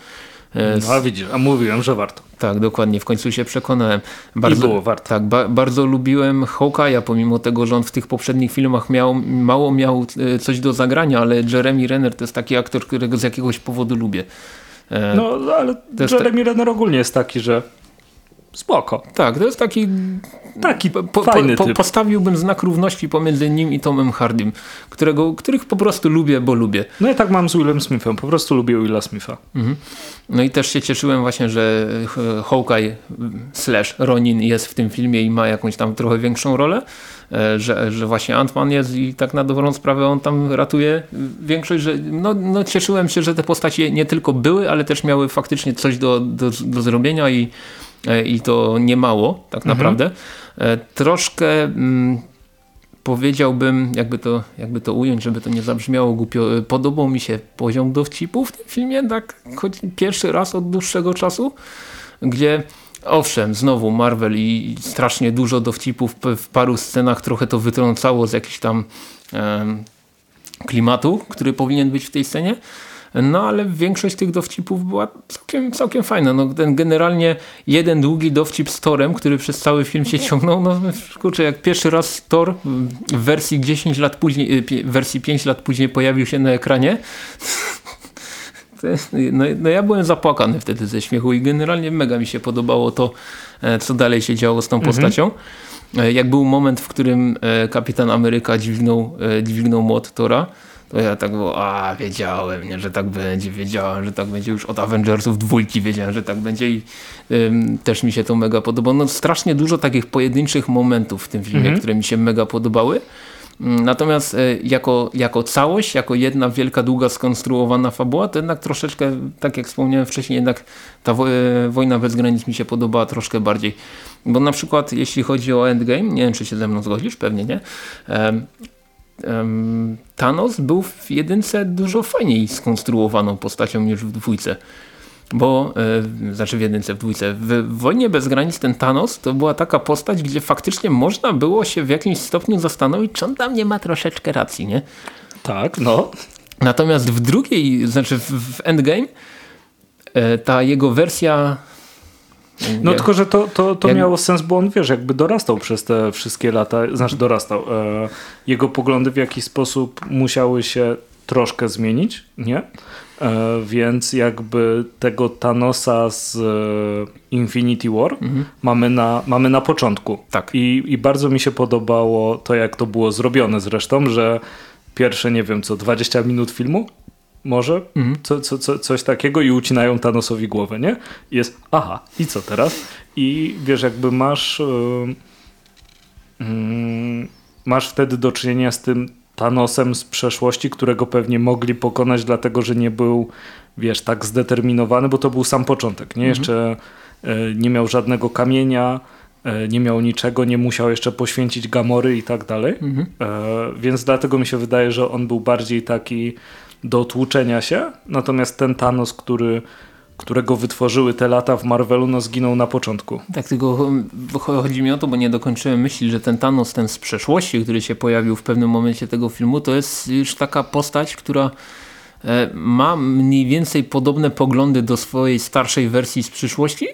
E, no a widzisz, a mówiłem, że warto. Tak, dokładnie, w końcu się przekonałem. Bardzo, I było warto. Tak, ba bardzo lubiłem Hawkeye'a, pomimo tego, że on w tych poprzednich filmach miał, mało miał e, coś do zagrania, ale Jeremy Renner to jest taki aktor, którego z jakiegoś powodu lubię. E, no, ale Jeremy Renner ogólnie jest taki, że spoko. Tak, to jest taki taki po, fajny po, po, Postawiłbym znak równości pomiędzy nim i Tomem Hardym, którego, których po prostu lubię, bo lubię. No ja tak mam z Willem Smithem, po prostu lubię Willa Smitha. Mhm. No i też się cieszyłem właśnie, że Hawkeye slash Ronin jest w tym filmie i ma jakąś tam trochę większą rolę, e, że, że właśnie Ant-Man jest i tak na dobrą sprawę on tam ratuje większość, że no, no cieszyłem się, że te postacie nie tylko były, ale też miały faktycznie coś do, do, do zrobienia i E, i to nie mało tak mhm. naprawdę. E, troszkę mm, powiedziałbym, jakby to, jakby to ująć, żeby to nie zabrzmiało głupio, e, podobał mi się poziom dowcipu w tym filmie, tak choć pierwszy raz od dłuższego czasu, gdzie owszem, znowu Marvel i strasznie dużo dowcipów w paru scenach trochę to wytrącało z jakichś tam klimatu, który powinien być w tej scenie, No ale większość tych dowcipów była całkiem, całkiem fajna. No, ten generalnie jeden długi dowcip z Torem, który przez cały film się ciągnął. No kurczę, jak pierwszy raz Thor w wersji 10 lat później, y, w wersji 5 lat później pojawił się na ekranie, no, no, ja byłem zapłakany wtedy ze śmiechu i generalnie mega mi się podobało to, e, co dalej się działo z tą mhm. postacią. Mhm. Jak był moment, w którym e, kapitan Ameryka dźwignął, dźwignął młot Tora, to ja tak było, a wiedziałem, nie, że tak będzie, wiedziałem, że tak będzie już od Avengersów dwójki wiedziałem, że tak będzie i ym, też mi się to mega podobało. No strasznie dużo takich pojedynczych momentów w tym filmie, mhm. które mi się mega podobały. Mm, natomiast e, jako, jako całość, jako jedna wielka, długa, skonstruowana fabuła, to jednak troszeczkę, tak jak wspomniałem wcześniej, jednak ta wo e, Wojna bez granic mi się podobała troszkę bardziej. Bo na przykład jeśli chodzi o Endgame, nie wiem czy się ze mną zgodzisz, pewnie nie, Thanos był w jedynce dużo fajniej skonstruowaną postacią niż w dwójce. Bo, e, znaczy w jedynce, w dwójce. W Wojnie bez granic ten Thanos to była taka postać, gdzie faktycznie można było się w jakimś stopniu zastanowić, czy on tam nie ma troszeczkę racji, nie? Tak, no. Natomiast w drugiej, znaczy w, w Endgame e, ta jego wersja no tylko, że to, to, to jak... miało sens, bo on wiesz, jakby dorastał przez te wszystkie lata, znaczy dorastał. E, jego poglądy w jakiś sposób musiały się troszkę zmienić, nie? E, więc jakby tego Thanosa z e, Infinity War mhm. mamy, na, mamy na początku. Tak. I, I bardzo mi się podobało to, jak to było zrobione zresztą, że pierwsze, nie wiem co, 20 minut filmu może, mhm. co, co, co, coś takiego i ucinają Thanosowi głowę, nie? I jest, aha, i co teraz? I wiesz, jakby masz yy, yy, masz wtedy do czynienia z tym Thanosem z przeszłości, którego pewnie mogli pokonać, dlatego że nie był, wiesz, tak zdeterminowany, bo to był sam początek, nie? Mhm. Jeszcze yy, nie miał żadnego kamienia, y, nie miał niczego, nie musiał jeszcze poświęcić Gamory i tak dalej. Mhm. Więc dlatego mi się wydaje, że on był bardziej taki do tłuczenia się, natomiast ten Thanos, który, którego wytworzyły te lata w Marvelu, no zginął na początku. Tak, tylko chodzi mi o to, bo nie dokończyłem myśli, że ten Thanos, ten z przeszłości, który się pojawił w pewnym momencie tego filmu, to jest już taka postać, która e, ma mniej więcej podobne poglądy do swojej starszej wersji z przyszłości,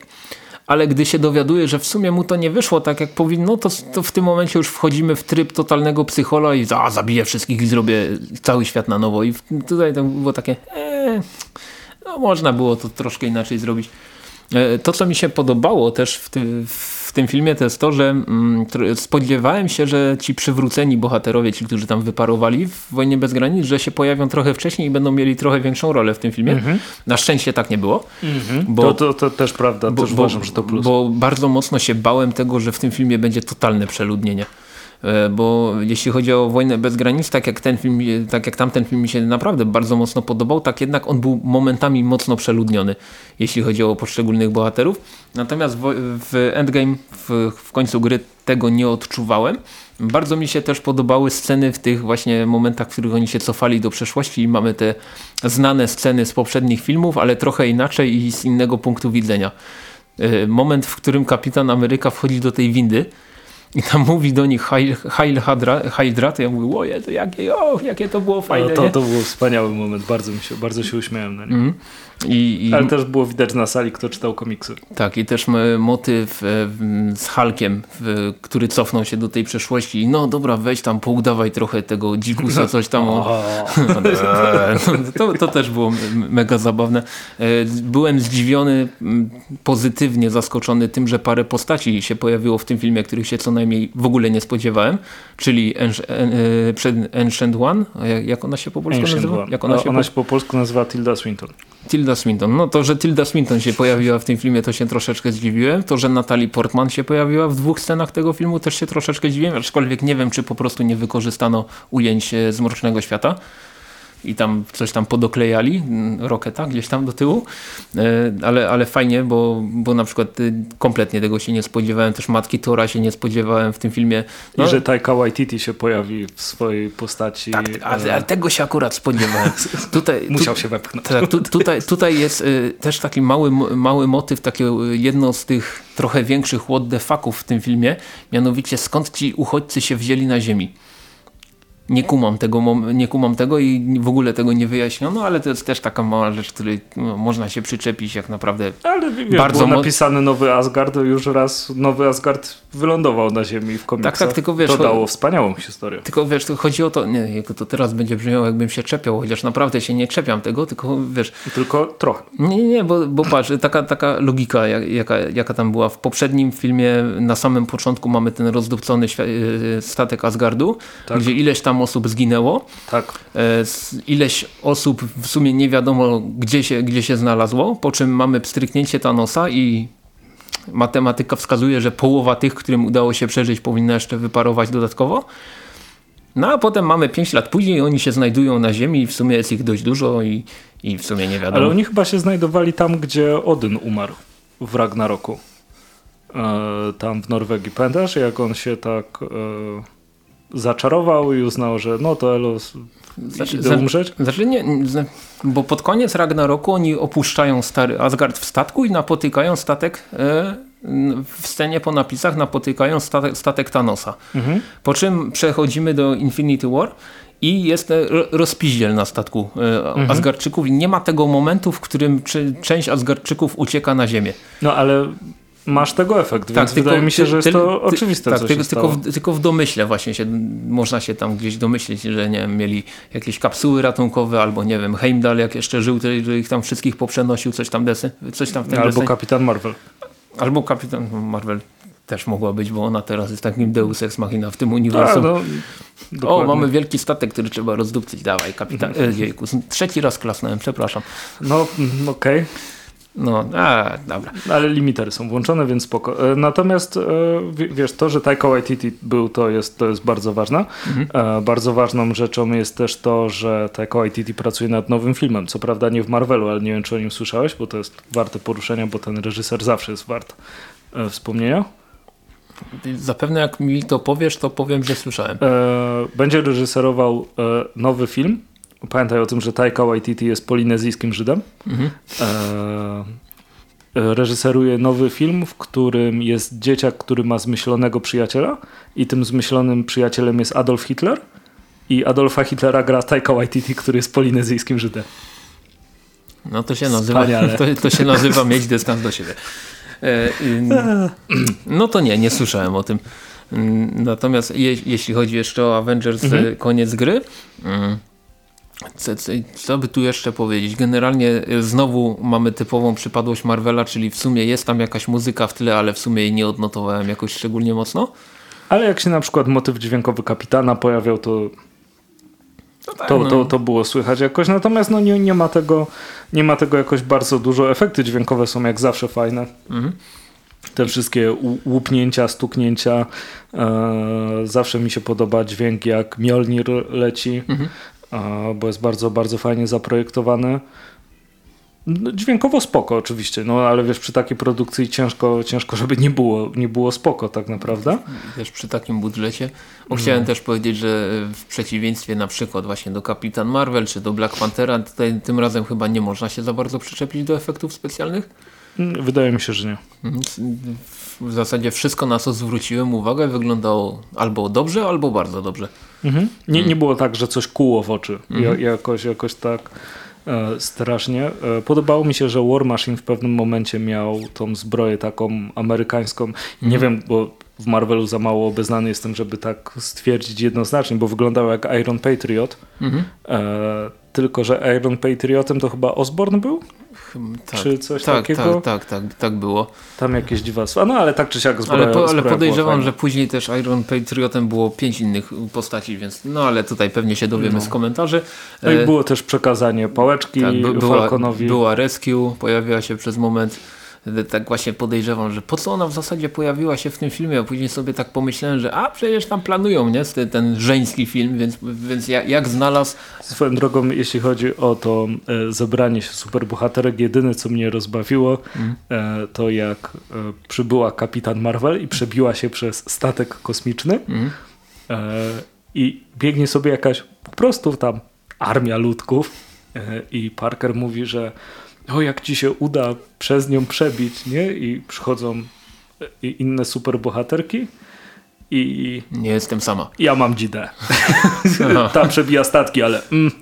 ale gdy się dowiaduje, że w sumie mu to nie wyszło tak jak powinno, to, to w tym momencie już wchodzimy w tryb totalnego psychola i a, zabiję wszystkich i zrobię cały świat na nowo. I tutaj to było takie, ee, no można było to troszkę inaczej zrobić. E, to, co mi się podobało też w, ty, w tym filmie, to jest to, że mm, spodziewałem się, że ci przywróceni bohaterowie, ci, którzy tam wyparowali w Wojnie Bez Granic, że się pojawią trochę wcześniej i będą mieli trochę większą rolę w tym filmie. Mhm. Na szczęście tak nie było. Mhm. Bo, to, to, to, też prawda, bo, też bo, uważam, że to plus. Bo bardzo mocno się bałem tego, że w tym filmie będzie totalne przeludnienie. E, bo jeśli chodzi o Wojnę bez granic, tak jak ten film, tak jak tamten film mi się naprawdę bardzo mocno podobał, tak jednak on był momentami mocno przeludniony, jeśli chodzi o poszczególnych bohaterów. Natomiast w, w Endgame w, w końcu gry tego nie odczuwałem. Bardzo mi się też podobały sceny w tych właśnie momentach, w których oni się cofali do przeszłości i mamy te znane sceny z poprzednich filmów, ale trochę inaczej i z innego punktu widzenia. E, moment, w którym kapitan Ameryka wchodzi do tej windy i tam mówi do nich Heil Hydra, to ja mówię, oje, to jakie, o, jakie to było fajne. No, to, to był wspaniały moment, bardzo, mi się, bardzo się uśmiałem na nim. Mm. I, i, Ale też było widać na sali, kto czytał komiksy. Tak, i też motyw e, z Hulkiem, który cofnął się do tej przeszłości i no dobra, weź tam, poudawaj trochę tego dzikusa, coś tam. O... to, to też było mega zabawne. E, byłem zdziwiony, pozytywnie zaskoczony tym, że parę postaci się pojawiło w tym filmie, których się co najmniej w ogóle nie spodziewałem, czyli e, Ancient One, jak ona się po polsku Ancient nazywa? Jak ona, się, ona po... się po polsku nazywa Tilda Swinton. Tilda Swinton. No to, że Tilda Swinton się pojawiła w tym filmie, to się troszeczkę zdziwiłem. To, że Natalie Portman się pojawiła w dwóch scenach tego filmu, też się troszeczkę zdziwiłem. Aczkolwiek nie wiem, czy po prostu nie wykorzystano ujęć z Mrocznego Świata i tam coś tam podoklejali, mm, roketa gdzieś tam do tyłu, e, ale, ale fajnie, bo, bo na przykład y, kompletnie tego się nie spodziewałem, też Matki Tora się nie spodziewałem w tym filmie. No, I że Taika Waititi się pojawi w swojej postaci. Tak, ale, ale tego się akurat spodziewałem. Tutaj, Musiał tu, się wepchnąć. Tak, tu, tutaj, tutaj jest y, też taki mały, mały motyw, takie y, jedno z tych trochę większych what the fucków w tym filmie, mianowicie skąd ci uchodźcy się wzięli na ziemi. Nie kumam tego, nie kumam tego i w ogóle tego nie wyjaśniono, ale to jest też taka mała rzecz, której no, można się przyczepić jak naprawdę ale wiesz, bardzo było napisany nowy Asgard, już raz nowy Asgard wylądował na ziemi w komiksach. Tak, tak, tylko wiesz... To dało wspaniałą historię. Tylko wiesz, to chodzi o to, nie, to teraz będzie brzmiało jakbym się czepiał, chociaż naprawdę się nie czepiam tego, tylko wiesz... Tylko trochę. Nie, nie, bo, bo patrz, taka, taka logika, jaka, jaka tam była. W poprzednim filmie na samym początku mamy ten rozdupcony e, statek Asgardu, tak. gdzie ileś tam osób zginęło. Tak. E, ileś osób w sumie nie wiadomo gdzie się, gdzie się znalazło, po czym mamy pstryknięcie Thanosa i matematyka wskazuje, że połowa tych, którym udało się przeżyć powinna jeszcze wyparować dodatkowo. No a potem mamy 5 lat później oni się znajdują na ziemi i w sumie jest ich dość dużo i, i w sumie nie wiadomo. Ale oni chyba się znajdowali tam, gdzie Odyn umarł w Ragnaroku. E, tam w Norwegii. Pamiętasz jak on się tak... E zaczarował i uznał, że no to Elos znaczy, idę umrzeć? Znaczy nie, bo pod koniec Ragnaroku oni opuszczają stary Asgard w statku i napotykają statek e, w scenie po napisach napotykają statek, statek Thanosa. Mhm. Po czym przechodzimy do Infinity War i jest rozpiździel na statku e, mhm. Asgardczyków i nie ma tego momentu, w którym część Asgardczyków ucieka na ziemię. No ale masz tego efekt, tak, więc tylko, wydaje mi się, że jest to ty, oczywiste, tak, tylko, tylko, w, tylko w domyśle właśnie się, można się tam gdzieś domyślić, że nie wiem, mieli jakieś kapsuły ratunkowe, albo nie wiem, Heimdall jak jeszcze żył, to, że ich tam wszystkich poprzenosił, coś tam desy, coś tam w tym Albo. Kapitan Marvel. Albo Kapitan Marvel też mogła być, bo ona teraz jest takim deus ex machina w tym uniwersum. Ta, no, o, mamy wielki statek, który trzeba rozdupcyć. Dawaj, kapitan. Mhm. E, jejku, trzeci raz klasnąłem, przepraszam. No, mm, okej. Okay. No, a, dobra. Ale limitery są włączone, więc spoko. E, natomiast e, wiesz, to, że Taika Waititi był, to jest, to jest bardzo ważne. Mhm. E, bardzo ważną rzeczą jest też to, że Taika Waititi pracuje nad nowym filmem. Co prawda nie w Marvelu, ale nie wiem, czy o nim słyszałeś, bo to jest warte poruszenia, bo ten reżyser zawsze jest wart wspomnienia. Zapewne jak mi to powiesz, to powiem, że słyszałem. Będzie reżyserował nowy film Pamiętaj o tym, że Taika Waititi jest polinezyjskim Żydem. Mhm. E, reżyseruje nowy film, w którym jest dzieciak, który ma zmyślonego przyjaciela i tym zmyślonym przyjacielem jest Adolf Hitler i Adolfa Hitlera gra Taika Waititi, który jest polinezyjskim Żydem. No to się nazywa, to, to, się nazywa mieć dystans do siebie. E, no to nie, nie słyszałem o tym. Natomiast je, jeśli chodzi jeszcze o Avengers mhm. koniec gry, mm, co, co, by tu jeszcze powiedzieć? Generalnie y, znowu mamy typową przypadłość Marvela, czyli w sumie jest tam jakaś muzyka w tle, ale w sumie jej nie odnotowałem jakoś szczególnie mocno. Ale jak się na przykład motyw dźwiękowy Kapitana pojawiał, to no tak, to, no. to, to było słychać jakoś. Natomiast no nie, nie, ma tego, nie ma tego jakoś bardzo dużo. Efekty dźwiękowe są jak zawsze fajne. Mhm. Te wszystkie łupnięcia, stuknięcia. E, zawsze mi się podoba dźwięk jak Mjolnir leci. Mhm bo jest bardzo, bardzo fajnie zaprojektowany. No, dźwiękowo spoko oczywiście, no ale wiesz, przy takiej produkcji ciężko, ciężko żeby nie było, nie było spoko tak naprawdę. Wiesz, przy takim budżecie. O, no. Chciałem też powiedzieć, że w przeciwieństwie na przykład właśnie do Kapitan Marvel czy do Black Panthera, tutaj, tym razem chyba nie można się za bardzo przyczepić do efektów specjalnych. Mm, wydaje mi się, że nie. Mhm. W zasadzie wszystko na co zwróciłem uwagę wyglądało albo dobrze, albo bardzo dobrze. Mhm. Nie, nie było tak, że coś kuło w oczy. Mhm. Ja, jakoś, jakoś tak e, strasznie. E, podobało mi się, że War Machine w pewnym momencie miał tą zbroję taką amerykańską. Mhm. Nie wiem, bo w Marvelu za mało obeznany jestem, żeby tak stwierdzić jednoznacznie, bo wyglądał jak Iron Patriot. Mhm. E, tylko, że Iron Patriotem to chyba Osborn był? tak, czy coś tak, takiego. Tak, tak, tak, tak było. Tam jakieś dziwactwo. No ale tak czy siak zbroja, Ale, po, ale podejrzewam, że później też Iron Patriotem było pięć innych postaci, więc no ale tutaj pewnie się dowiemy no. z komentarzy. No i e, było też przekazanie pałeczki tak, była, Falconowi. Była Rescue, pojawiła się przez moment tak właśnie podejrzewam, że po co ona w zasadzie pojawiła się w tym filmie, a później sobie tak pomyślałem, że a przecież tam planują nie? ten, żeński film, więc, więc jak, jak znalazł... Swoją drogą, jeśli chodzi o to e, zebranie się superbohaterek, jedyne co mnie rozbawiło, mm. e, to jak e, przybyła kapitan Marvel i przebiła się przez statek kosmiczny mm. i biegnie sobie jakaś po prostu tam armia ludków e, i Parker mówi, że o jak ci się uda przez nią przebić, nie? I przychodzą inne superbohaterki i... Nie jestem sama. Ja mam dzidę. Tam przebija statki, ale... Mm.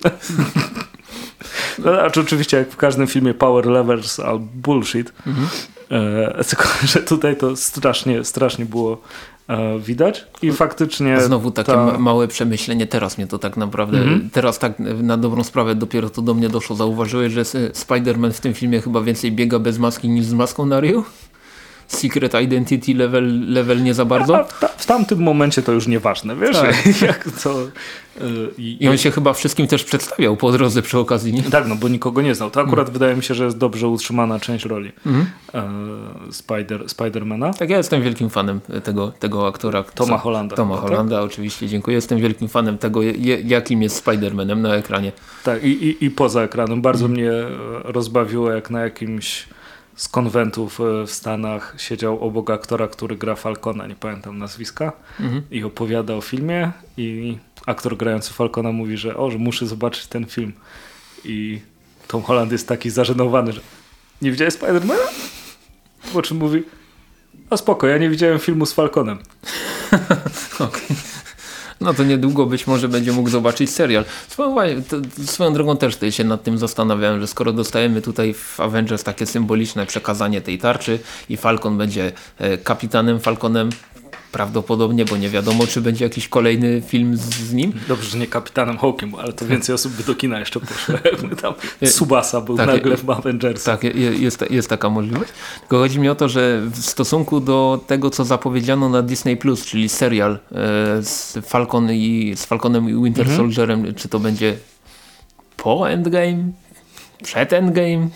No, znaczy oczywiście jak w każdym filmie power levels albo bullshit. Mhm. E, tylko, że tutaj to strasznie, strasznie było e, widać i faktycznie... Znowu takie ta... małe przemyślenie, teraz mnie to tak naprawdę, mhm. teraz tak na dobrą sprawę dopiero to do mnie doszło. Zauważyłeś, że Spider-Man w tym filmie chyba więcej biega bez maski niż z maską na ryju? Secret Identity level, level nie za bardzo. A ta, w tamtym momencie to już nieważne, wiesz? Tak. Jak to, yy, i, I, on się chyba wszystkim też przedstawiał po drodze przy okazji. Nie? Tak, no bo nikogo nie znał. To akurat mm. wydaje mi się, że jest dobrze utrzymana część roli mm. Spider, Spidermana. Tak, ja jestem wielkim fanem tego, tego aktora. Toma Hollanda. Toma tak? Hollanda, oczywiście, dziękuję. Jestem wielkim fanem tego, jakim jest Spidermanem na ekranie. Tak, i, i, i poza ekranem. Bardzo mm. mnie rozbawiło, jak na jakimś z konwentów e, w Stanach siedział obok aktora, który gra Falcona, nie pamiętam nazwiska, mhm. i opowiada o filmie i aktor grający Falcona mówi, że o, że muszę zobaczyć ten film. I Tom Holland jest taki zażenowany, że nie widziałeś Spidermana? Po czym mówi, a spoko, ja nie widziałem filmu z Falconem. okay no to niedługo być może będzie mógł zobaczyć serial. Swoją, swoją drogą też się nad tym zastanawiałem, że skoro dostajemy tutaj w Avengers takie symboliczne przekazanie tej tarczy i Falcon będzie e, kapitanem Falconem, prawdopodobnie, bo nie wiadomo, czy będzie jakiś kolejny film z, z nim. Dobrze, że nie Kapitanem Hawkiem, ale to więcej osób by do kina jeszcze poszło. Tam Subasa był tak, nagle w Avengers. Tak, jest, jest taka możliwość. Tylko chodzi mi o to, że w stosunku do tego, co zapowiedziano na Disney+, Plus, czyli serial e, z, Falcon i, z Falconem i Winter mhm. Soldierem, czy to będzie po Endgame, przed Endgame,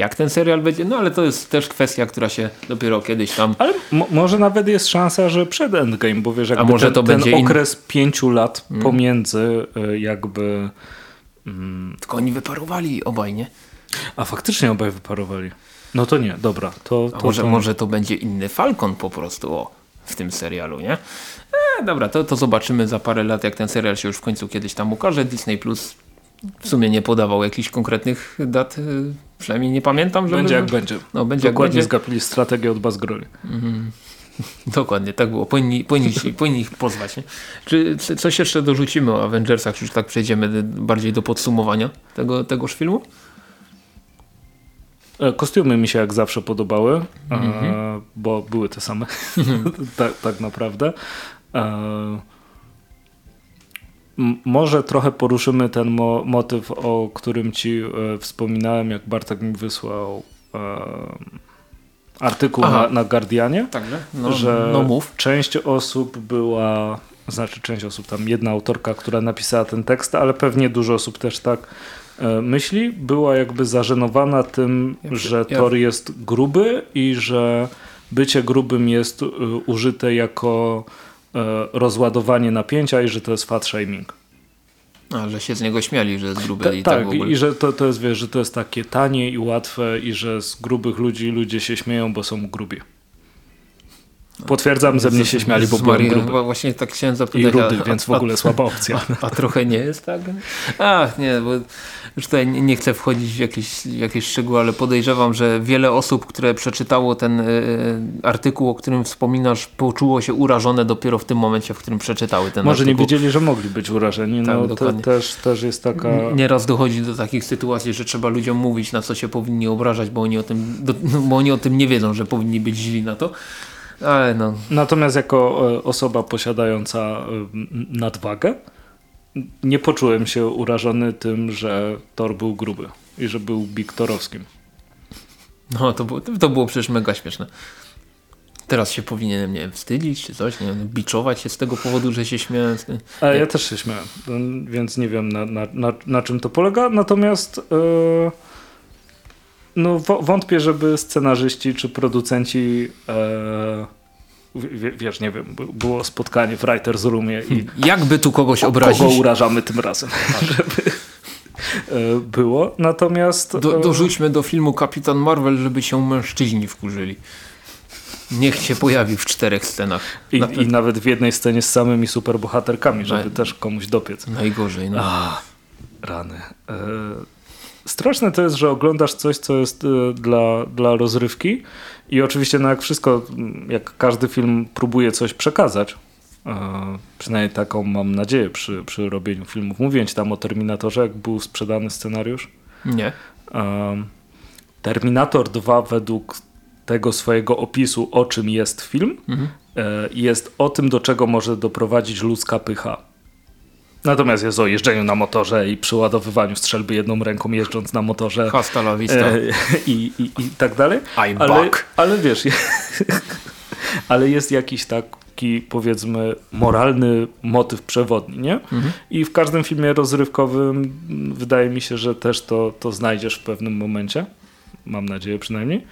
jak ten serial będzie, no ale to jest też kwestia, która się dopiero kiedyś tam... Ale może nawet jest szansa, że przed Endgame, bo wiesz, jakby A może ten, to będzie ten okres in... pięciu lat hmm. pomiędzy y, jakby... Mm... Tylko oni wyparowali obaj, nie? A faktycznie obaj wyparowali. No to nie, dobra. To, to, może, to... może to będzie inny Falcon po prostu o, w tym serialu, nie? E, dobra, to, to zobaczymy za parę lat, jak ten serial się już w końcu kiedyś tam ukaże. Disney Plus w sumie nie podawał jakichś konkretnych dat, y, przynajmniej nie pamiętam. Żeby... Będzie jak będzie. No, będzie Dokładnie jak będzie. zgapili strategię od Bazgroli. Mhm. Dokładnie, tak było. Powinni, powinni, powinni ich pozwać. Nie? Czy coś jeszcze dorzucimy o Avengersach? Już tak przejdziemy bardziej do podsumowania tego, tegoż filmu? E, kostiumy mi się jak zawsze podobały, mm -hmm. bo były te same, tak, tak naprawdę. E, może trochę poruszymy ten mo motyw, o którym ci e, wspominałem, jak Bartek mi wysłał e, artykuł na, na, Guardianie, Także? No, że no część osób była, znaczy część osób, tam jedna autorka, która napisała ten tekst, ale pewnie dużo osób też tak e, myśli, była jakby zażenowana tym, ja, że ja... Thor jest gruby i że bycie grubym jest e, użyte jako rozładowanie napięcia i że to jest fat shaming. A, że się z niego śmiali, że jest gruby Ta, i tak, tak i że to, to jest, wiesz, że to jest takie tanie i łatwe i że z grubych ludzi ludzie się śmieją, bo są grubi. Potwierdzam, ze mnie się śmiali, bo byłem gruby. Właśnie tak chciałem zapytać. I rudy, a, więc w ogóle słaba opcja. A, a, trochę nie jest tak? Ach, nie, bo już tutaj nie chcę wchodzić w jakieś, jakieś szczegóły, ale podejrzewam, że wiele osób, które przeczytało ten y, artykuł, o którym wspominasz, poczuło się urażone dopiero w tym momencie, w którym przeczytały ten Może artykuł. nie wiedzieli, że mogli być urażeni. Tak, no, to, też, też jest taka... Nieraz dochodzi do takich sytuacji, że trzeba ludziom mówić, na co się powinni obrażać, bo oni o tym, do, bo oni o tym nie wiedzą, że powinni być źli na to. Ale no. Natomiast jako e, osoba posiadająca e, nadwagę, nie poczułem się urażony tym, że Thor był gruby i że był biktorowskim. No, to było, to było przecież mega śmieszne. Teraz się powinienem, nie wiem, wstydzić czy coś, nie wiem, biczować się z tego powodu, że się śmiałem. Ale ja też się śmiałem, więc nie wiem na, na, na, na czym to polega. Natomiast yy, no, wątpię, żeby scenarzyści czy producenci yy, wiesz, nie wiem, było spotkanie w Writer's Roomie i jakby tu kogoś obrazić? Kogo urażamy tym razem, żeby było. Natomiast... Do, dorzućmy do filmu Kapitan Marvel, żeby się mężczyźni wkurzyli. Niech się pojawi w czterech scenach. I, nawet, i nawet w jednej scenie z samymi superbohaterkami, żeby też komuś dopiec. Najgorzej. No. A, rany. E, straszne to jest, że oglądasz coś, co jest y, dla, dla rozrywki i oczywiście no jak wszystko, jak każdy film próbuje coś przekazać, przynajmniej taką mam nadzieję przy, przy robieniu filmów. Mówiłem ci tam o Terminatorze, jak był sprzedany scenariusz. Nie. Terminator 2 według tego swojego opisu, o czym jest film, mhm. jest o tym, do czego może doprowadzić ludzka pycha. Natomiast jest o jeżdżeniu na motorze i przyładowywaniu strzelby jedną ręką jeżdżąc na motorze. Vista. E, i, i, I tak dalej. I'm ale, back. ale wiesz, ale jest jakiś taki powiedzmy moralny motyw przewodni, nie? Mhm. I w każdym filmie rozrywkowym wydaje mi się, że też to, to znajdziesz w pewnym momencie. Mam nadzieję przynajmniej.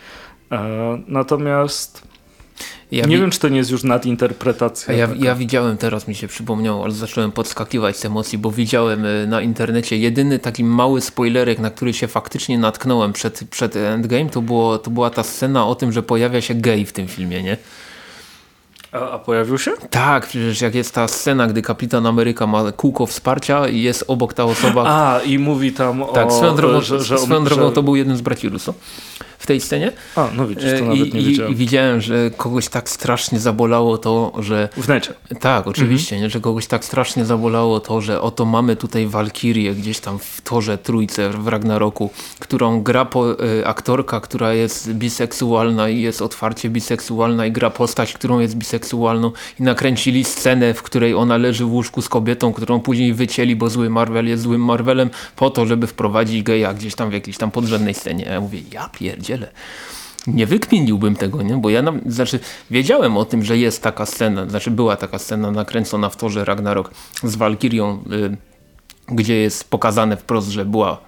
E, natomiast ja nie wiem, czy to nie jest już nadinterpretacja. Ja, ja, widziałem, teraz mi się przypomniało, ale zacząłem podskakiwać z emocji, bo widziałem e, na internecie jedyny taki mały spoilerek, na który się faktycznie natknąłem przed, przed Endgame, to, było, to była ta scena o tym, że pojawia się gej w tym filmie, nie? A, a, pojawił się? Tak, przecież jak jest ta scena, gdy Kapitan Ameryka ma kółko wsparcia i jest obok ta osoba. A, i mówi tam tak, o... Tak, swoją drogą, że, że, swoją drogą że... to był jeden z braci Russo tej scenie. A, no widzisz, to nawet nie wiedziałem. I, widziałem, że kogoś tak strasznie zabolało to, że... W necie. Tak, oczywiście, mhm. nie, że kogoś tak strasznie zabolało to, że oto mamy tutaj Walkirię gdzieś tam w torze trójce w Ragnaroku, którą gra po, y, aktorka, która jest biseksualna i jest otwarcie biseksualna i gra postać, którą jest biseksualną i nakręcili scenę, w której ona leży w łóżku z kobietą, którą później wycięli, bo zły Marvel jest złym Marvelem po to, żeby wprowadzić geja gdzieś tam w jakiejś tam podrzędnej scenie. Ja mówię, ja pierdzie pierdzielę. Nie wykminiłbym tego, nie? bo ja nam, znaczy wiedziałem o tym, że jest taka scena, znaczy była taka scena nakręcona w torze Ragnarok z Walkirią, y, gdzie jest pokazane wprost, że była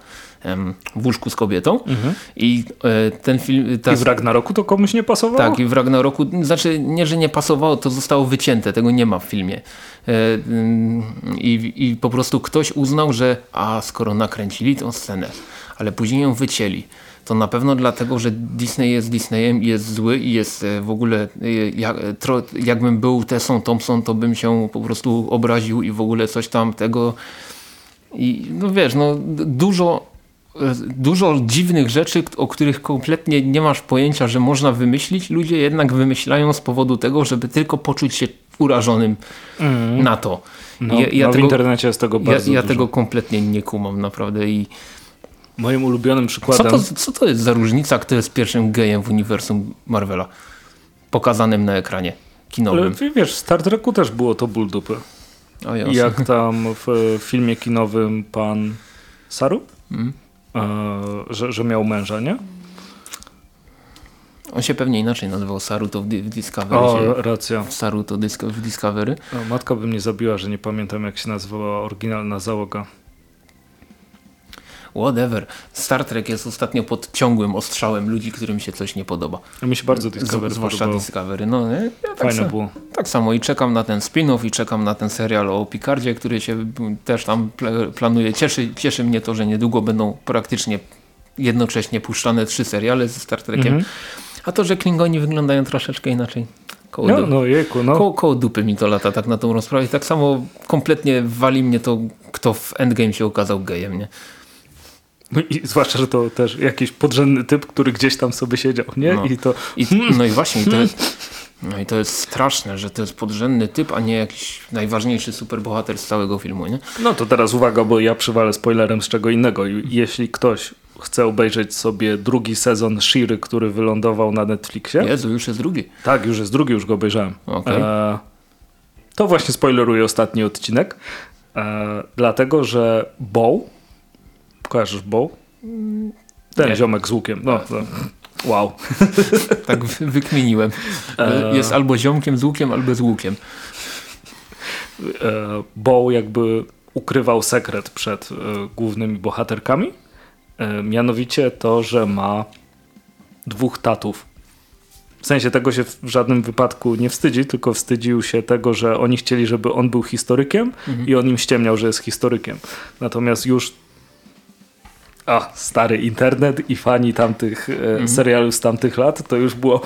w łóżku z kobietą mhm. i e, ten film... Ta... I w Ragnaroku to komuś nie pasowało? Tak, i w Ragnaroku, znaczy nie, że nie pasowało, to zostało wycięte, tego nie ma w filmie. E, I, i po prostu ktoś uznał, że a skoro nakręcili tą scenę, ale później ją wycięli, to na pewno dlatego, że Disney jest Disneyem i jest zły i jest e, w ogóle, e, jak, tro, jakbym był Tessą Thompson, to bym się po prostu obraził i w ogóle coś tam tego i no wiesz, no dużo e, dużo dziwnych rzeczy, o których kompletnie nie masz pojęcia, że można wymyślić, ludzie jednak wymyślają z powodu tego, żeby tylko poczuć się urażonym mm. na to. No, ja, ja no tego, w internecie jest tego bardzo Ja, ja tego kompletnie nie kumam naprawdę i Moim ulubionym przykładem... Co to, co to jest za różnica, kto jest pierwszym gejem w uniwersum Marvela? Pokazanym na ekranie kinowym. Ale wiesz, w Star Treku też było to ból dupy. O, Jak tam w filmie kinowym pan Saru? Mm. E, że, że miał męża, nie? On się pewnie inaczej nazywał Saruto w, w Discovery. O, się, racja. Saruto w Discovery. O, matka by mnie zabiła, że nie pamiętam jak się nazywała oryginalna załoga whatever. Star Trek jest ostatnio pod ciągłym ostrzałem ludzi, którym się coś nie podoba. Mi się bardzo Discovery Zwłaszcza podobało. Discovery. No, nie? Ja tak Fajne było. Tak samo i czekam na ten spin-off i czekam na ten serial o Picardzie, który się też tam planuje. Cieszy, cieszy mnie to, że niedługo będą praktycznie jednocześnie puszczane trzy seriale ze Star Trekiem. Mhm. A to, że Klingoni wyglądają troszeczkę inaczej. Koło, no, no, jeku, no. Koło, koło dupy mi to lata tak na tą rozprawę. I tak samo kompletnie wali mnie to, kto w Endgame się okazał gejem, nie? No i zwłaszcza, że to też jakiś podrzędny typ, który gdzieś tam sobie siedział, nie? No. I to... I, no i właśnie, to jest, no i to jest straszne, że to jest podrzędny typ, a nie jakiś najważniejszy superbohater z całego filmu, nie? No to teraz uwaga, bo ja przywalę spoilerem z czego innego. Jeśli ktoś chce obejrzeć sobie drugi sezon Shiry, który wylądował na Netflixie. Jezu, już jest drugi. Tak, już jest drugi, już go obejrzałem. Okay. E, to właśnie spoileruje ostatni odcinek, e, dlatego że Bow Kojarzysz Bow? Ten Nie. ziomek z łukiem. No, no. Wow. tak wykminiłem. E, jest albo ziomkiem z łukiem, albo z łukiem. E, Bow jakby ukrywał sekret przed e, głównymi bohaterkami. Mianowicie to, że ma dwóch tatów. W sensie tego się w żadnym wypadku nie wstydzi, tylko wstydził się tego, że oni chcieli, żeby on był historykiem mhm. i on im ściemniał, że jest historykiem. Natomiast już a, stary internet i fani tamtych mm. serialów z tamtych lat, to już było...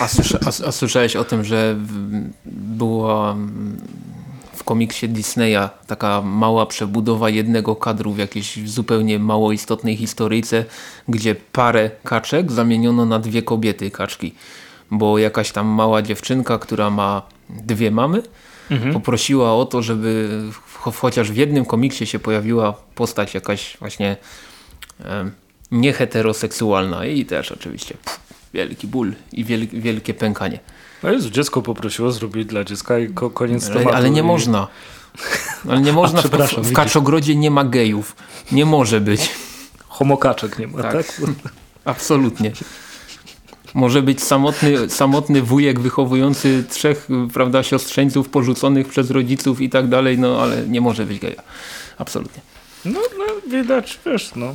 A, słysza, a, a słyszałeś o tym, że było w, komiksie Disneya taka mała przebudowa jednego kadru w jakiejś zupełnie mało istotnej historyjce, gdzie parę kaczek zamieniono na dwie kobiety kaczki. Bo jakaś tam mała dziewczynka, która ma dwie mamy, mhm. poprosiła o to, żeby chociaż w jednym komiksie się pojawiła postać jakaś właśnie e, nieheteroseksualna i też oczywiście pff, wielki ból i wielkie, wielkie pękanie. No Jezu, dziecko poprosiło zrobić dla dziecka i ko koniec tematu. Ale nie i... można. Ale nie można, A, w, w Kaczogrodzie nie ma gejów. Nie może być. Homokaczek nie ma, tak? tak? Absolutnie. Może być samotny, samotny wujek wychowujący trzech prawda, siostrzeńców porzuconych przez rodziców i tak dalej, no ale nie może być geja. Absolutnie. No, no widać, wiesz, no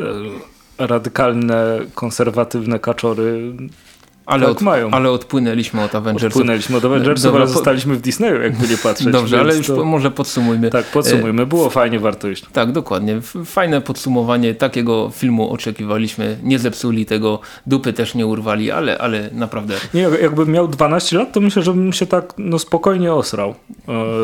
e, radykalne, konserwatywne kaczory ale, tak od, mają. ale odpłynęliśmy od Avengersów. Odpłynęliśmy od Avengersów, Dobra, ale zostaliśmy w Disneyu, jakby nie patrzeć. Dobrze, ale już to... może podsumujmy. Tak, podsumujmy. Było fajnie, warto iść. Tak, dokładnie. Fajne podsumowanie. Takiego filmu oczekiwaliśmy. Nie zepsuli tego, dupy też nie urwali, ale, ale naprawdę... Nie, jakbym miał 12 lat, to myślę, że bym się tak no, spokojnie osrał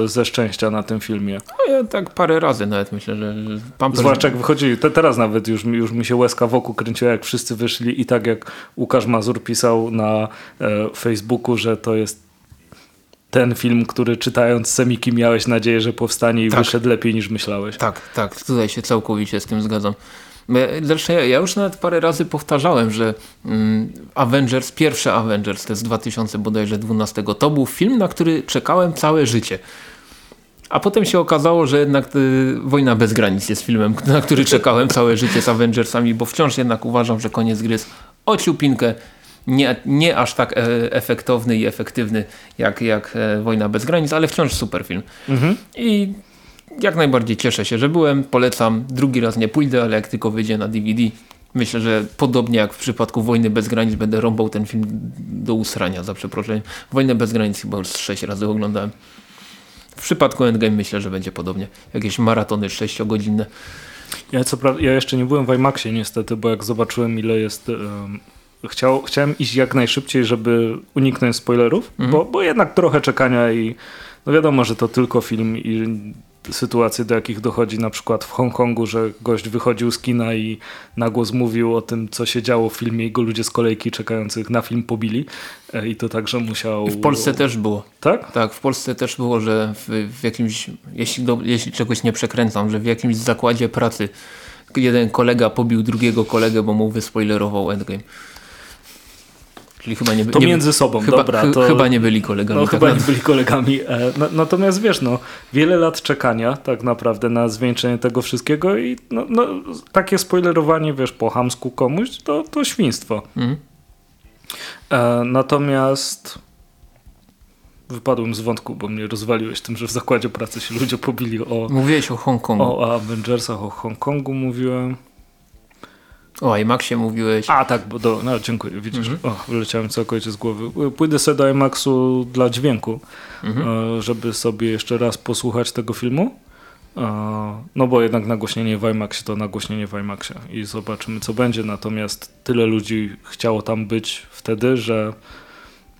e, ze szczęścia na tym filmie. No, ja tak parę razy nawet myślę, że... Pampers... Zwłaszcza jak wychodzili. Te, teraz nawet już, już mi się łezka wokół kręciła, jak wszyscy wyszli i tak jak Łukasz Mazur pisał na e, Facebooku, że to jest ten film, który czytając Semiki miałeś nadzieję, że powstanie i tak. wyszedł lepiej niż myślałeś. Tak, tak, tutaj się całkowicie z tym zgadzam. Zresztą ja, już nawet parę razy powtarzałem, że mm, Avengers, pierwszy Avengers, to jest 2000 bodajże 12, to był film, na który czekałem całe życie. A potem się okazało, że jednak y, Wojna bez granic jest filmem, na który czekałem całe życie z Avengersami, bo wciąż jednak uważam, że koniec gry jest ociupinkę nie, nie aż tak e, efektowny i efektywny jak, jak e, Wojna bez granic, ale wciąż super film. Mhm. I jak najbardziej cieszę się, że byłem. Polecam. Drugi raz nie pójdę, ale jak tylko wyjdzie na DVD, myślę, że podobnie jak w przypadku Wojny bez granic będę rąbał ten film do usrania, za przeproszeniem. Wojnę bez granic chyba już sześć razy oglądałem. W przypadku Endgame myślę, że będzie podobnie. Jakieś maratony sześciogodzinne. Ja, co prawda, ja jeszcze nie byłem w IMAXie niestety, bo jak zobaczyłem ile jest um, Chciał, chciałem iść jak najszybciej, żeby uniknąć spoilerów, mhm. bo, bo jednak trochę czekania i no wiadomo, że to tylko film i sytuacje, do jakich dochodzi na przykład w Hongkongu, że gość wychodził z kina i na głos mówił o tym, co się działo w filmie i go ludzie z kolejki czekających na film pobili e, i to także musiał... I w Polsce też było. Tak? Tak, w Polsce też było, że w, w jakimś, jeśli, do, jeśli czegoś nie przekręcam, że w jakimś zakładzie pracy jeden kolega pobił drugiego kolegę, bo mu wyspoilerował Endgame. Czyli chyba nie, to nie, między sobą, chyba, dobra. To, chyba nie byli kolegami. No, tak chyba nie byli kolegami. E, natomiast wiesz, no, wiele lat czekania tak naprawdę na zwieńczenie tego wszystkiego i no, no, takie spoilerowanie, wiesz, po hamsku komuś, to, to świństwo. Mhm. E, natomiast wypadłem z wątku, bo mnie rozwaliłeś tym, że w zakładzie pracy się ludzie pobili o... Mówiłeś o Hongkongu. O Avengersach, o Hongkongu mówiłem. O IMAXie mówiłeś. A tak, bo do, no dziękuję, widzisz, mhm. o, wyleciałem całkowicie z głowy. Pójdę sobie do IMAXu dla dźwięku, mhm. E, żeby sobie jeszcze raz posłuchać tego filmu. E, no bo jednak nagłośnienie w IMAXie to nagłośnienie w IMAXie i zobaczymy co będzie. Natomiast tyle ludzi chciało tam być wtedy, że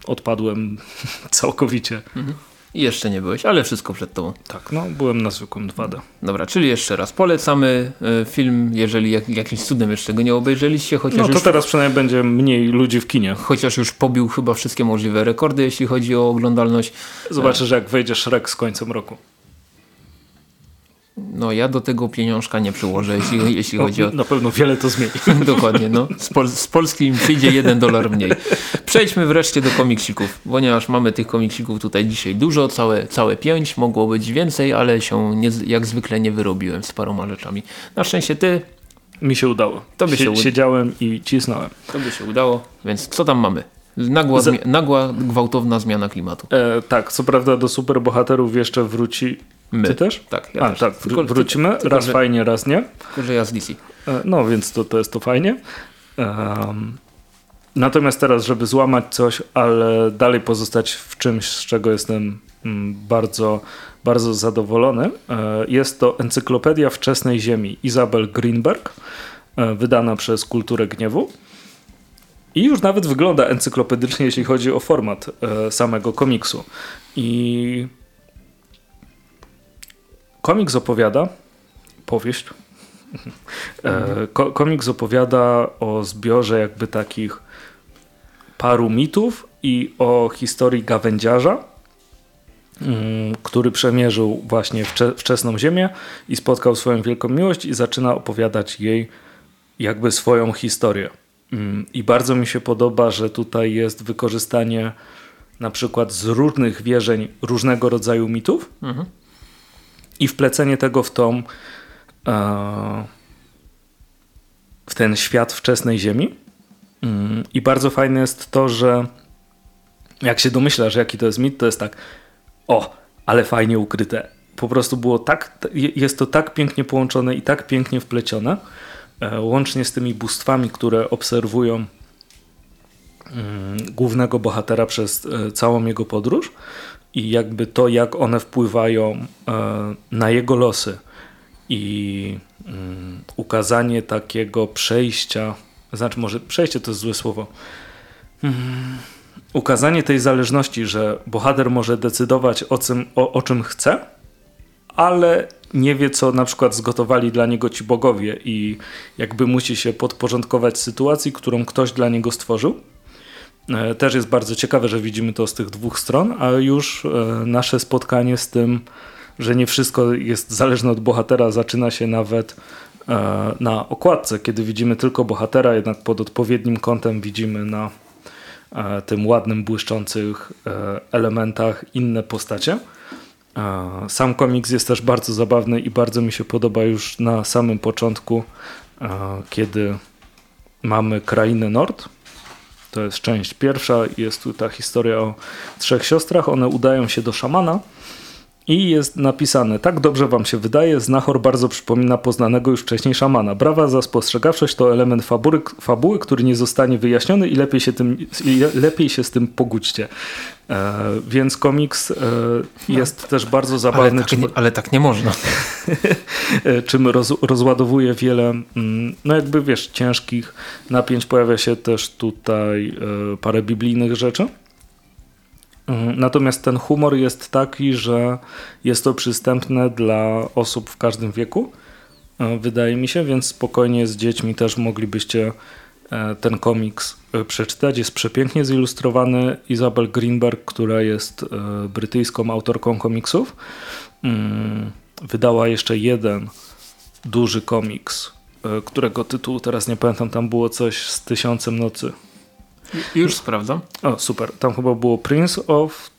odpadłem całkowicie. Mhm. I jeszcze nie byłeś, ale wszystko przed tobą. Tak, no byłem na zwykłym 2D. Dobra, czyli jeszcze raz polecamy e, film, jeżeli jak, jakimś cudem jeszcze go nie obejrzeliście. Chociaż no to już, teraz przynajmniej będzie mniej ludzi w kinie. Chociaż już pobił chyba wszystkie możliwe rekordy, jeśli chodzi o oglądalność. Zobaczysz, jak wejdzie Shrek z końcem roku. No ja do tego pieniążka nie przyłożę, jeśli, jeśli chodzi o... Na pewno wiele to zmieni. Dokładnie, no. Z, Pol z Polski przyjdzie jeden dolar mniej. Przejdźmy wreszcie do komiksików, ponieważ mamy tych komiksików tutaj dzisiaj dużo, całe, całe pięć, mogło być więcej, ale się nie, jak zwykle nie wyrobiłem z paroma rzeczami. Na szczęście ty... Mi się udało. To by się Siedziałem i cisnąłem. To by się udało, więc co tam mamy? Nagła, nagła gwałtowna zmiana klimatu. E, tak, co prawda do superbohaterów jeszcze wróci My. Ty też? Tak, ja A, też. tak, wr wrócimy. Tylko, raz że, fajnie, raz nie. Tylko, że ja z DC. E, no, więc to, to jest to fajnie. Um, natomiast teraz, żeby złamać coś, ale dalej pozostać w czymś, z czego jestem mm, bardzo, bardzo zadowolony, e, jest to Encyklopedia Wczesnej Ziemi Izabel Greenberg, e, wydana przez Kulturę Gniewu. I już nawet wygląda encyklopedycznie, jeśli chodzi o format samego komiksu. I komiks opowiada, powieść, mhm. komiks opowiada o zbiorze jakby takich paru mitów i o historii gawędziarza, mm, który przemierzył właśnie wczesną ziemię i spotkał swoją wielką miłość i zaczyna opowiadać jej jakby swoją historię. Mm, I bardzo mi się podoba, że tutaj jest wykorzystanie na przykład z różnych wierzeń różnego rodzaju mitów mhm. I wplecenie tego w tą e, w ten świat wczesnej ziemi. Mm, I bardzo fajne jest to, że jak się domyślasz, jaki to jest mit, to jest tak o, ale fajnie ukryte. Po prostu było tak, jest to tak pięknie połączone i tak pięknie wplecione, e, łącznie z tymi bóstwami, które obserwują mm, głównego bohatera przez e, całą jego podróż i jakby to, jak one wpływają e, na jego losy i mm, ukazanie takiego przejścia znaczy może przejście to jest złe słowo. Hmm. Ukazanie tej zależności, że bohater może decydować o, czym, o, o czym chce, ale nie wie, co na przykład zgotowali dla niego ci bogowie i jakby musi się podporządkować sytuacji, którą ktoś dla niego stworzył. E, też jest bardzo ciekawe, że widzimy to z tych dwóch stron, a już e, nasze spotkanie z tym, że nie wszystko jest zależne od bohatera, zaczyna się nawet E, na okładce, kiedy widzimy tylko bohatera, jednak pod odpowiednim kątem widzimy na tym ładnym, błyszczących elementach inne postacie. Sam komiks jest też bardzo zabawny i bardzo mi się podoba już na samym początku, kiedy mamy krainę Nord. To jest część pierwsza, jest tu ta historia o trzech siostrach. One udają się do szamana i jest napisane, tak dobrze wam się wydaje, Znachor bardzo przypomina poznanego już wcześniej szamana. Brawa za spostrzegawczość to element fabuły, fabuły który nie zostanie wyjaśniony i lepiej się, tym, lepiej się z tym pogódźcie. E, więc komiks e, jest no, też bardzo zabawny. Ale tak, czym, nie, ale tak nie można. E, czym roz, rozładowuje wiele, mm, no jakby wiesz, ciężkich napięć. Pojawia się też tutaj e, parę biblijnych rzeczy. Mhm. Natomiast ten humor jest taki, że jest to przystępne dla osób w każdym wieku, e, wydaje mi się, więc spokojnie z dziećmi też moglibyście e, ten komiks e, przeczytać. Jest przepięknie zilustrowany. Isabel Greenberg, która jest brytyjską autorką komiksów, mm, wydała jeszcze jeden duży komiks, którego tytułu teraz nie pamiętam, tam było coś z Tysiącem Nocy już sprawdzam. O, super. Tam chyba było Prince of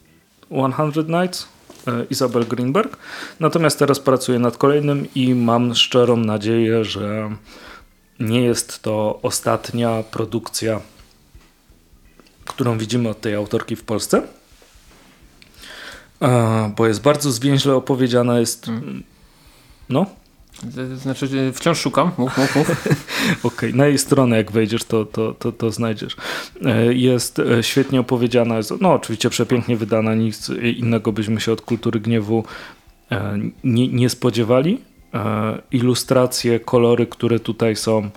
100 Nights, e, Isabel Greenberg. Natomiast teraz pracuję nad kolejnym i mam szczerą nadzieję, że nie jest to ostatnia produkcja, którą widzimy od tej autorki w Polsce. E, bo jest bardzo zwięźle opowiedziana, jest hmm. no znaczy, wciąż szukam. Mów, mów, mów. Okej, okay. na jej stronę jak wejdziesz, to, to, to, to znajdziesz. E, jest e, świetnie opowiedziana, jest, no oczywiście przepięknie wydana, nic innego byśmy się od kultury gniewu e, nie, nie spodziewali. Ilustracje, kolory, które tutaj są,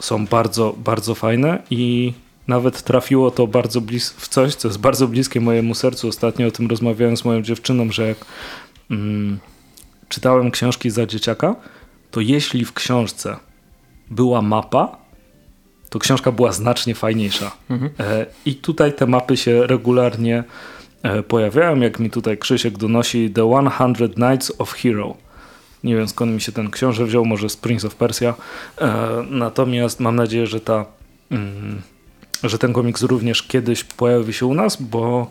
są bardzo, bardzo fajne i nawet trafiło to bardzo blis w coś, co jest bardzo bliskie mojemu sercu. Ostatnio o tym rozmawiałem z moją dziewczyną, że jak mm, czytałem książki za dzieciaka, to jeśli w książce była mapa, to książka była znacznie fajniejsza. Mhm. E, I tutaj te mapy się regularnie e, pojawiają, jak mi tutaj Krzysiek donosi The 100 Nights of Hero. Nie wiem skąd mi się ten książę wziął, może z Prince of Persia. E, natomiast mam nadzieję, że ta mm, że ten komiks również kiedyś pojawi się u nas, bo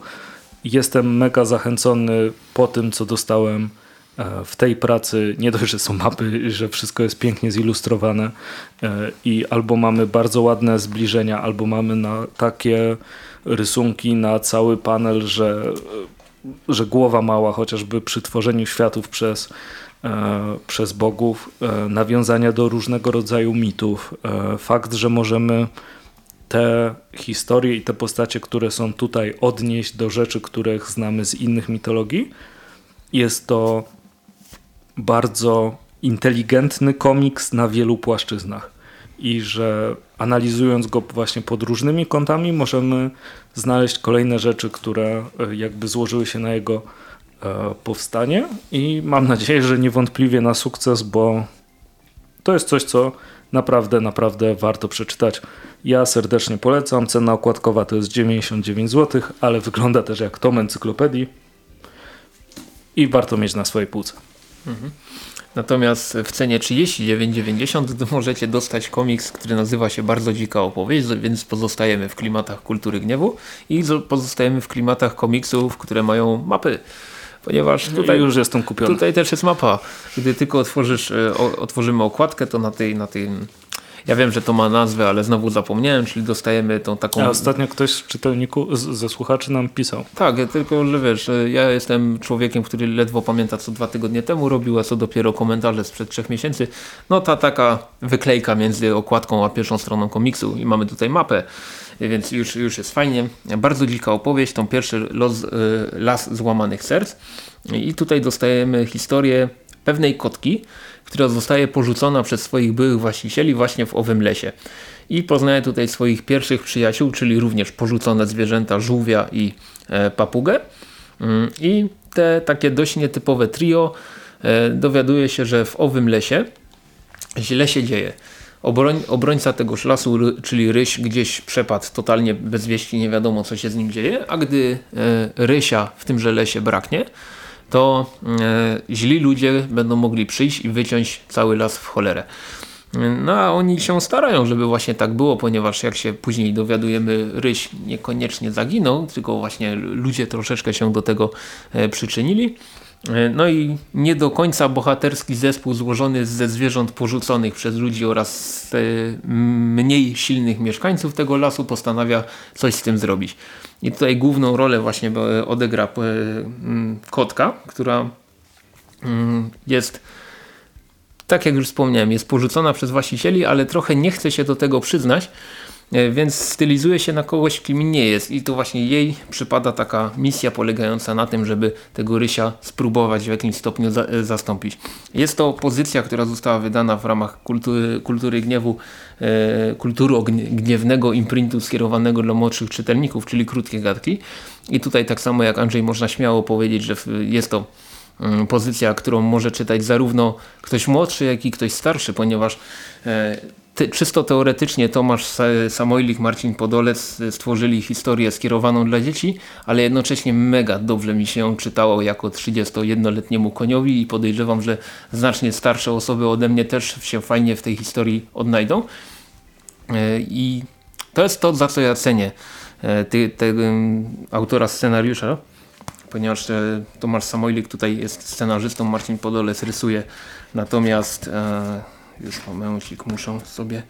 jestem mega zachęcony po tym, co dostałem w tej pracy nie dość, że są mapy, że wszystko jest pięknie zilustrowane e, i albo mamy bardzo ładne zbliżenia, albo mamy na takie rysunki na cały panel, że, że głowa mała, chociażby przy tworzeniu światów przez, e, przez bogów, nawiązania do różnego rodzaju mitów. Fakt, że możemy te historie i te postacie, które są tutaj odnieść do rzeczy, których znamy z innych mitologii, jest to bardzo inteligentny komiks na wielu płaszczyznach i że analizując go właśnie pod różnymi kątami możemy znaleźć kolejne rzeczy, które e, jakby złożyły się na jego e, powstanie i mam nadzieję, że niewątpliwie na sukces, bo to jest coś, co naprawdę, naprawdę warto przeczytać. Ja serdecznie polecam. Cena okładkowa to jest 99 zł, ale wygląda też jak tom encyklopedii i warto mieć na swojej półce. Mhm. Natomiast w cenie 39,90 możecie dostać komiks, który nazywa się Bardzo dzika opowieść, więc pozostajemy w klimatach kultury gniewu i pozostajemy w klimatach komiksów, które mają mapy ponieważ tutaj już jestem kupiony. Tutaj też jest mapa. Gdy tylko otworzysz, e, otworzymy okładkę, to na tej, na tym ja wiem, że to ma nazwę, ale znowu zapomniałem, czyli dostajemy tą taką... A ostatnio ktoś z czytelniku, ze słuchaczy nam pisał. Tak, tylko, że wiesz, ja jestem człowiekiem, który ledwo pamięta, co dwa tygodnie temu robił, a co dopiero komentarze sprzed trzech miesięcy. No ta taka wyklejka między okładką a pierwszą stroną komiksu i mamy tutaj mapę więc już, już jest fajnie. Bardzo dzika opowieść, tą pierwszy los, y, Las Złamanych Serc i tutaj dostajemy historię pewnej kotki, która zostaje porzucona przez swoich byłych właścicieli właśnie w owym lesie. I poznaje tutaj swoich pierwszych przyjaciół, czyli również porzucone zwierzęta, żółwia i e, papugę. Mm, I te takie dość nietypowe trio e, dowiaduje się, że w owym lesie źle się dzieje. Obroń, obrońca tegoż lasu, czyli Ryś, gdzieś przepadł totalnie bez wieści, nie wiadomo co się z nim dzieje, a gdy e, Rysia w tymże lesie braknie, to e, źli ludzie będą mogli przyjść i wyciąć cały las w cholerę. No a oni się starają, żeby właśnie tak było, ponieważ jak się później dowiadujemy, Ryś niekoniecznie zaginął, tylko właśnie ludzie troszeczkę się do tego e, przyczynili. E, no i nie do końca bohaterski zespół złożony ze zwierząt porzuconych przez ludzi oraz mniej silnych mieszkańców tego lasu postanawia coś z tym zrobić. I tutaj główną rolę właśnie odegra e, kotka, która jest tak jak już wspomniałem, jest porzucona przez właścicieli, ale trochę nie chce się do tego przyznać, E, więc stylizuje się na kogoś, kim nie jest i to właśnie jej przypada taka misja polegająca na tym, żeby tego Rysia spróbować w jakimś stopniu za e, zastąpić. Jest to pozycja, która została wydana w ramach kultury, kultury gniewu, e, kultury gniewnego imprintu skierowanego dla młodszych czytelników, czyli krótkie gadki. I tutaj tak samo jak Andrzej można śmiało powiedzieć, że jest to pozycja, którą może czytać zarówno ktoś młodszy, jak i ktoś starszy, ponieważ e, ty, czysto teoretycznie Tomasz Samojlik, Marcin Podolec stworzyli historię skierowaną dla dzieci, ale jednocześnie mega dobrze mi się ją czytało jako 31-letniemu koniowi i podejrzewam, że znacznie starsze osoby ode mnie też się fajnie w tej historii odnajdą. E, I to jest to, za co ja cenię e, tego autora scenariusza, ponieważ e, Tomasz Samojlik tutaj jest scenarzystą, Marcin Podolec rysuje, natomiast już momencik muszę sobie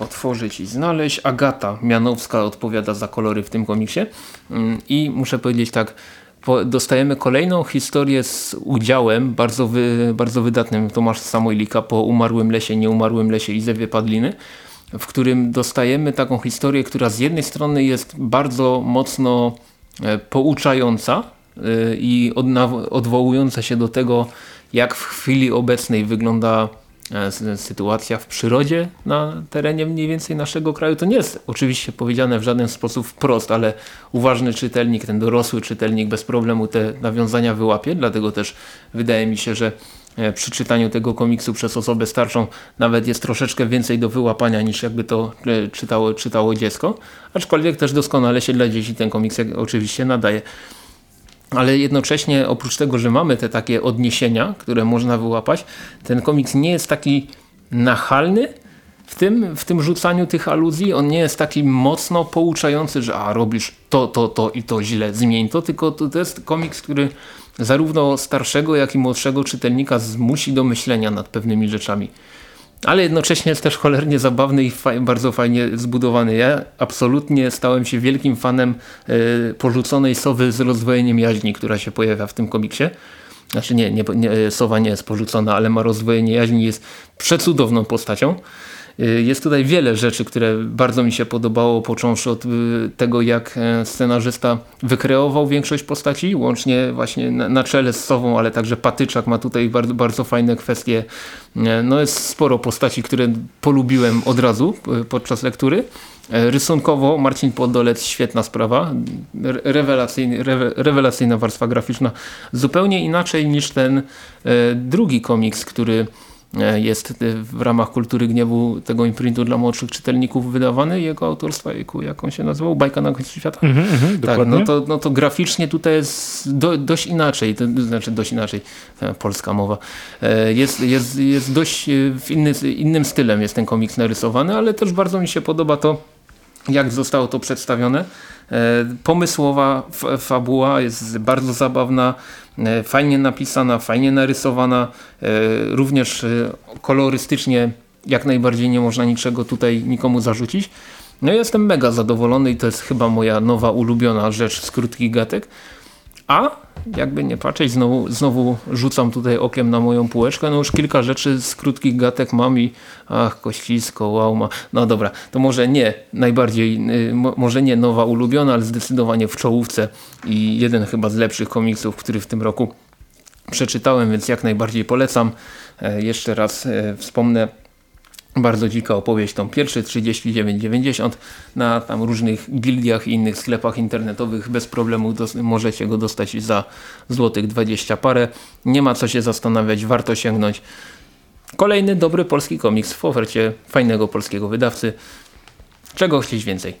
otworzyć i znaleźć. Agata Mianowska odpowiada za kolory w tym komiksie mm, i muszę powiedzieć tak, dostajemy kolejną historię z udziałem bardzo, wy, bardzo wydatnym Tomasza Samojlika po Umarłym Lesie, Nieumarłym Lesie i Zewie Padliny, w którym dostajemy taką historię, która z jednej strony jest bardzo mocno e, pouczająca e, i odwołująca się do tego, jak w chwili obecnej wygląda E, sytuacja w przyrodzie na terenie mniej więcej naszego kraju. To nie jest oczywiście powiedziane w żaden sposób wprost, ale uważny czytelnik, ten dorosły czytelnik bez problemu te nawiązania wyłapie, dlatego też wydaje mi się, że e, przy czytaniu tego komiksu przez osobę starszą nawet jest troszeczkę więcej do wyłapania niż jakby to e, czytało, czytało dziecko, aczkolwiek też doskonale się dla dzieci ten komiks oczywiście nadaje ale jednocześnie oprócz tego, że mamy te takie odniesienia, które można wyłapać, ten komiks nie jest taki nachalny w tym, w tym rzucaniu tych aluzji. On nie jest taki mocno pouczający, że a robisz to, to, to i to źle, zmień to, tylko to, to jest komiks, który zarówno starszego, jak i młodszego czytelnika zmusi do myślenia nad pewnymi rzeczami ale jednocześnie jest też cholernie zabawny i bardzo fajnie zbudowany. Ja absolutnie stałem się wielkim fanem y, porzuconej sowy z rozdwojeniem jaźni, która się pojawia w tym komiksie. Znaczy nie, nie, nie, sowa nie jest porzucona, ale ma rozdwojenie jaźni, jest przecudowną postacią. Y, jest tutaj wiele rzeczy, które bardzo mi się podobało, począwszy od y, tego, jak e, scenarzysta wykreował większość postaci, łącznie właśnie na, czele z Sową, ale także Patyczak ma tutaj bardzo, bardzo fajne kwestie. E, no jest sporo postaci, które polubiłem od razu e, podczas lektury. Rysunkowo Marcin Podolec, świetna sprawa, rewelacyjna warstwa graficzna, zupełnie inaczej niż ten drugi komiks, który E, jest e, w ramach Kultury Gniewu tego imprintu dla młodszych czytelników wydawany, jego autorstwa, jak on się nazywał? Bajka na końcu świata? Mm -hmm, tak, no to, no to graficznie tutaj jest do, dość inaczej, to znaczy dość inaczej, e, polska mowa. Jest, jest, jest dość w inny, innym stylem jest ten komiks narysowany, ale też bardzo mi się podoba to, jak zostało to przedstawione. Pomysłowa fabuła jest bardzo zabawna, E, fajnie napisana, fajnie narysowana, e, również e, kolorystycznie jak najbardziej nie można niczego tutaj nikomu zarzucić. No jestem mega zadowolony i to jest chyba moja nowa ulubiona rzecz z krótkich gatek. A jakby nie patrzeć, znowu, znowu rzucam tutaj okiem na moją półeczkę. No już kilka rzeczy z krótkich gatek mam i ach, kościsko, łauma. No dobra, to może nie najbardziej, y, może nie nowa ulubiona, ale zdecydowanie w czołówce i jeden chyba z lepszych komiksów, który w tym roku przeczytałem, więc jak najbardziej polecam. E, jeszcze raz e, wspomnę bardzo dzika opowieść, tą pierwszy 39,90 na tam różnych gildiach i innych sklepach internetowych bez problemu możecie go dostać za złotych 20 parę. Nie ma co się zastanawiać, warto sięgnąć. Kolejny dobry polski komiks w ofercie fajnego polskiego wydawcy. Czego chcieć więcej?